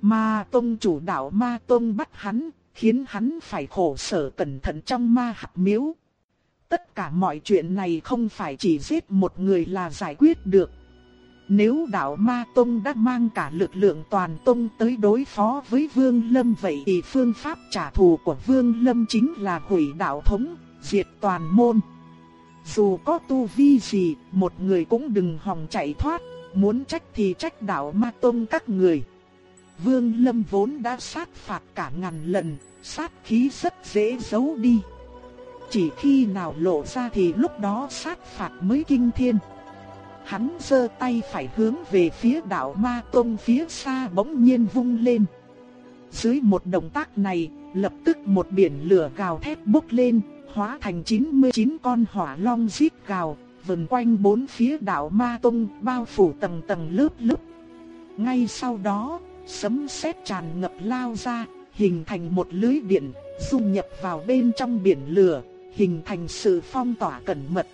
Ma Tông chủ đạo Ma Tông bắt hắn, khiến hắn phải khổ sở cẩn thận trong ma hạt miếu. Tất cả mọi chuyện này không phải chỉ giết một người là giải quyết được. Nếu đạo Ma Tông đã mang cả lực lượng toàn Tông tới đối phó với Vương Lâm vậy thì phương pháp trả thù của Vương Lâm chính là hủy đạo thống, diệt toàn môn. Dù có tu vi gì, một người cũng đừng hòng chạy thoát, muốn trách thì trách đạo Ma Tông các người. Vương Lâm vốn đã sát phạt cả ngàn lần, sát khí rất dễ giấu đi. Chỉ khi nào lộ ra thì lúc đó sát phạt mới kinh thiên. Hắn giơ tay phải hướng về phía đạo Ma Tông phía xa bỗng nhiên vung lên. Dưới một động tác này, lập tức một biển lửa gào thét bốc lên, hóa thành 99 con hỏa long rít gào, vần quanh bốn phía đạo Ma Tông bao phủ tầng tầng lớp lớp. Ngay sau đó, sấm sét tràn ngập lao ra, hình thành một lưới điện, dung nhập vào bên trong biển lửa, hình thành sự phong tỏa cẩn mật.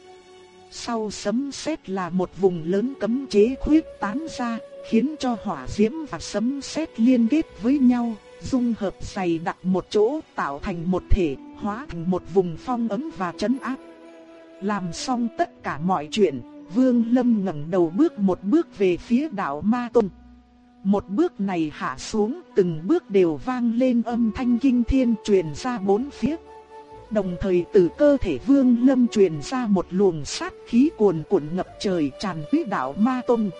Sau sấm sét là một vùng lớn cấm chế khuyết tán ra, khiến cho hỏa diễm và sấm sét liên kết với nhau, dung hợp dày đặc một chỗ, tạo thành một thể, hóa thành một vùng phong ấm và trấn áp. Làm xong tất cả mọi chuyện, Vương Lâm ngẩng đầu bước một bước về phía đảo Ma tông Một bước này hạ xuống, từng bước đều vang lên âm thanh kinh thiên truyền ra bốn phía. Đồng thời từ cơ thể Vương Lâm truyền ra một luồng sát khí cuồn cuộn ngập trời tràn quý đạo Ma Tông.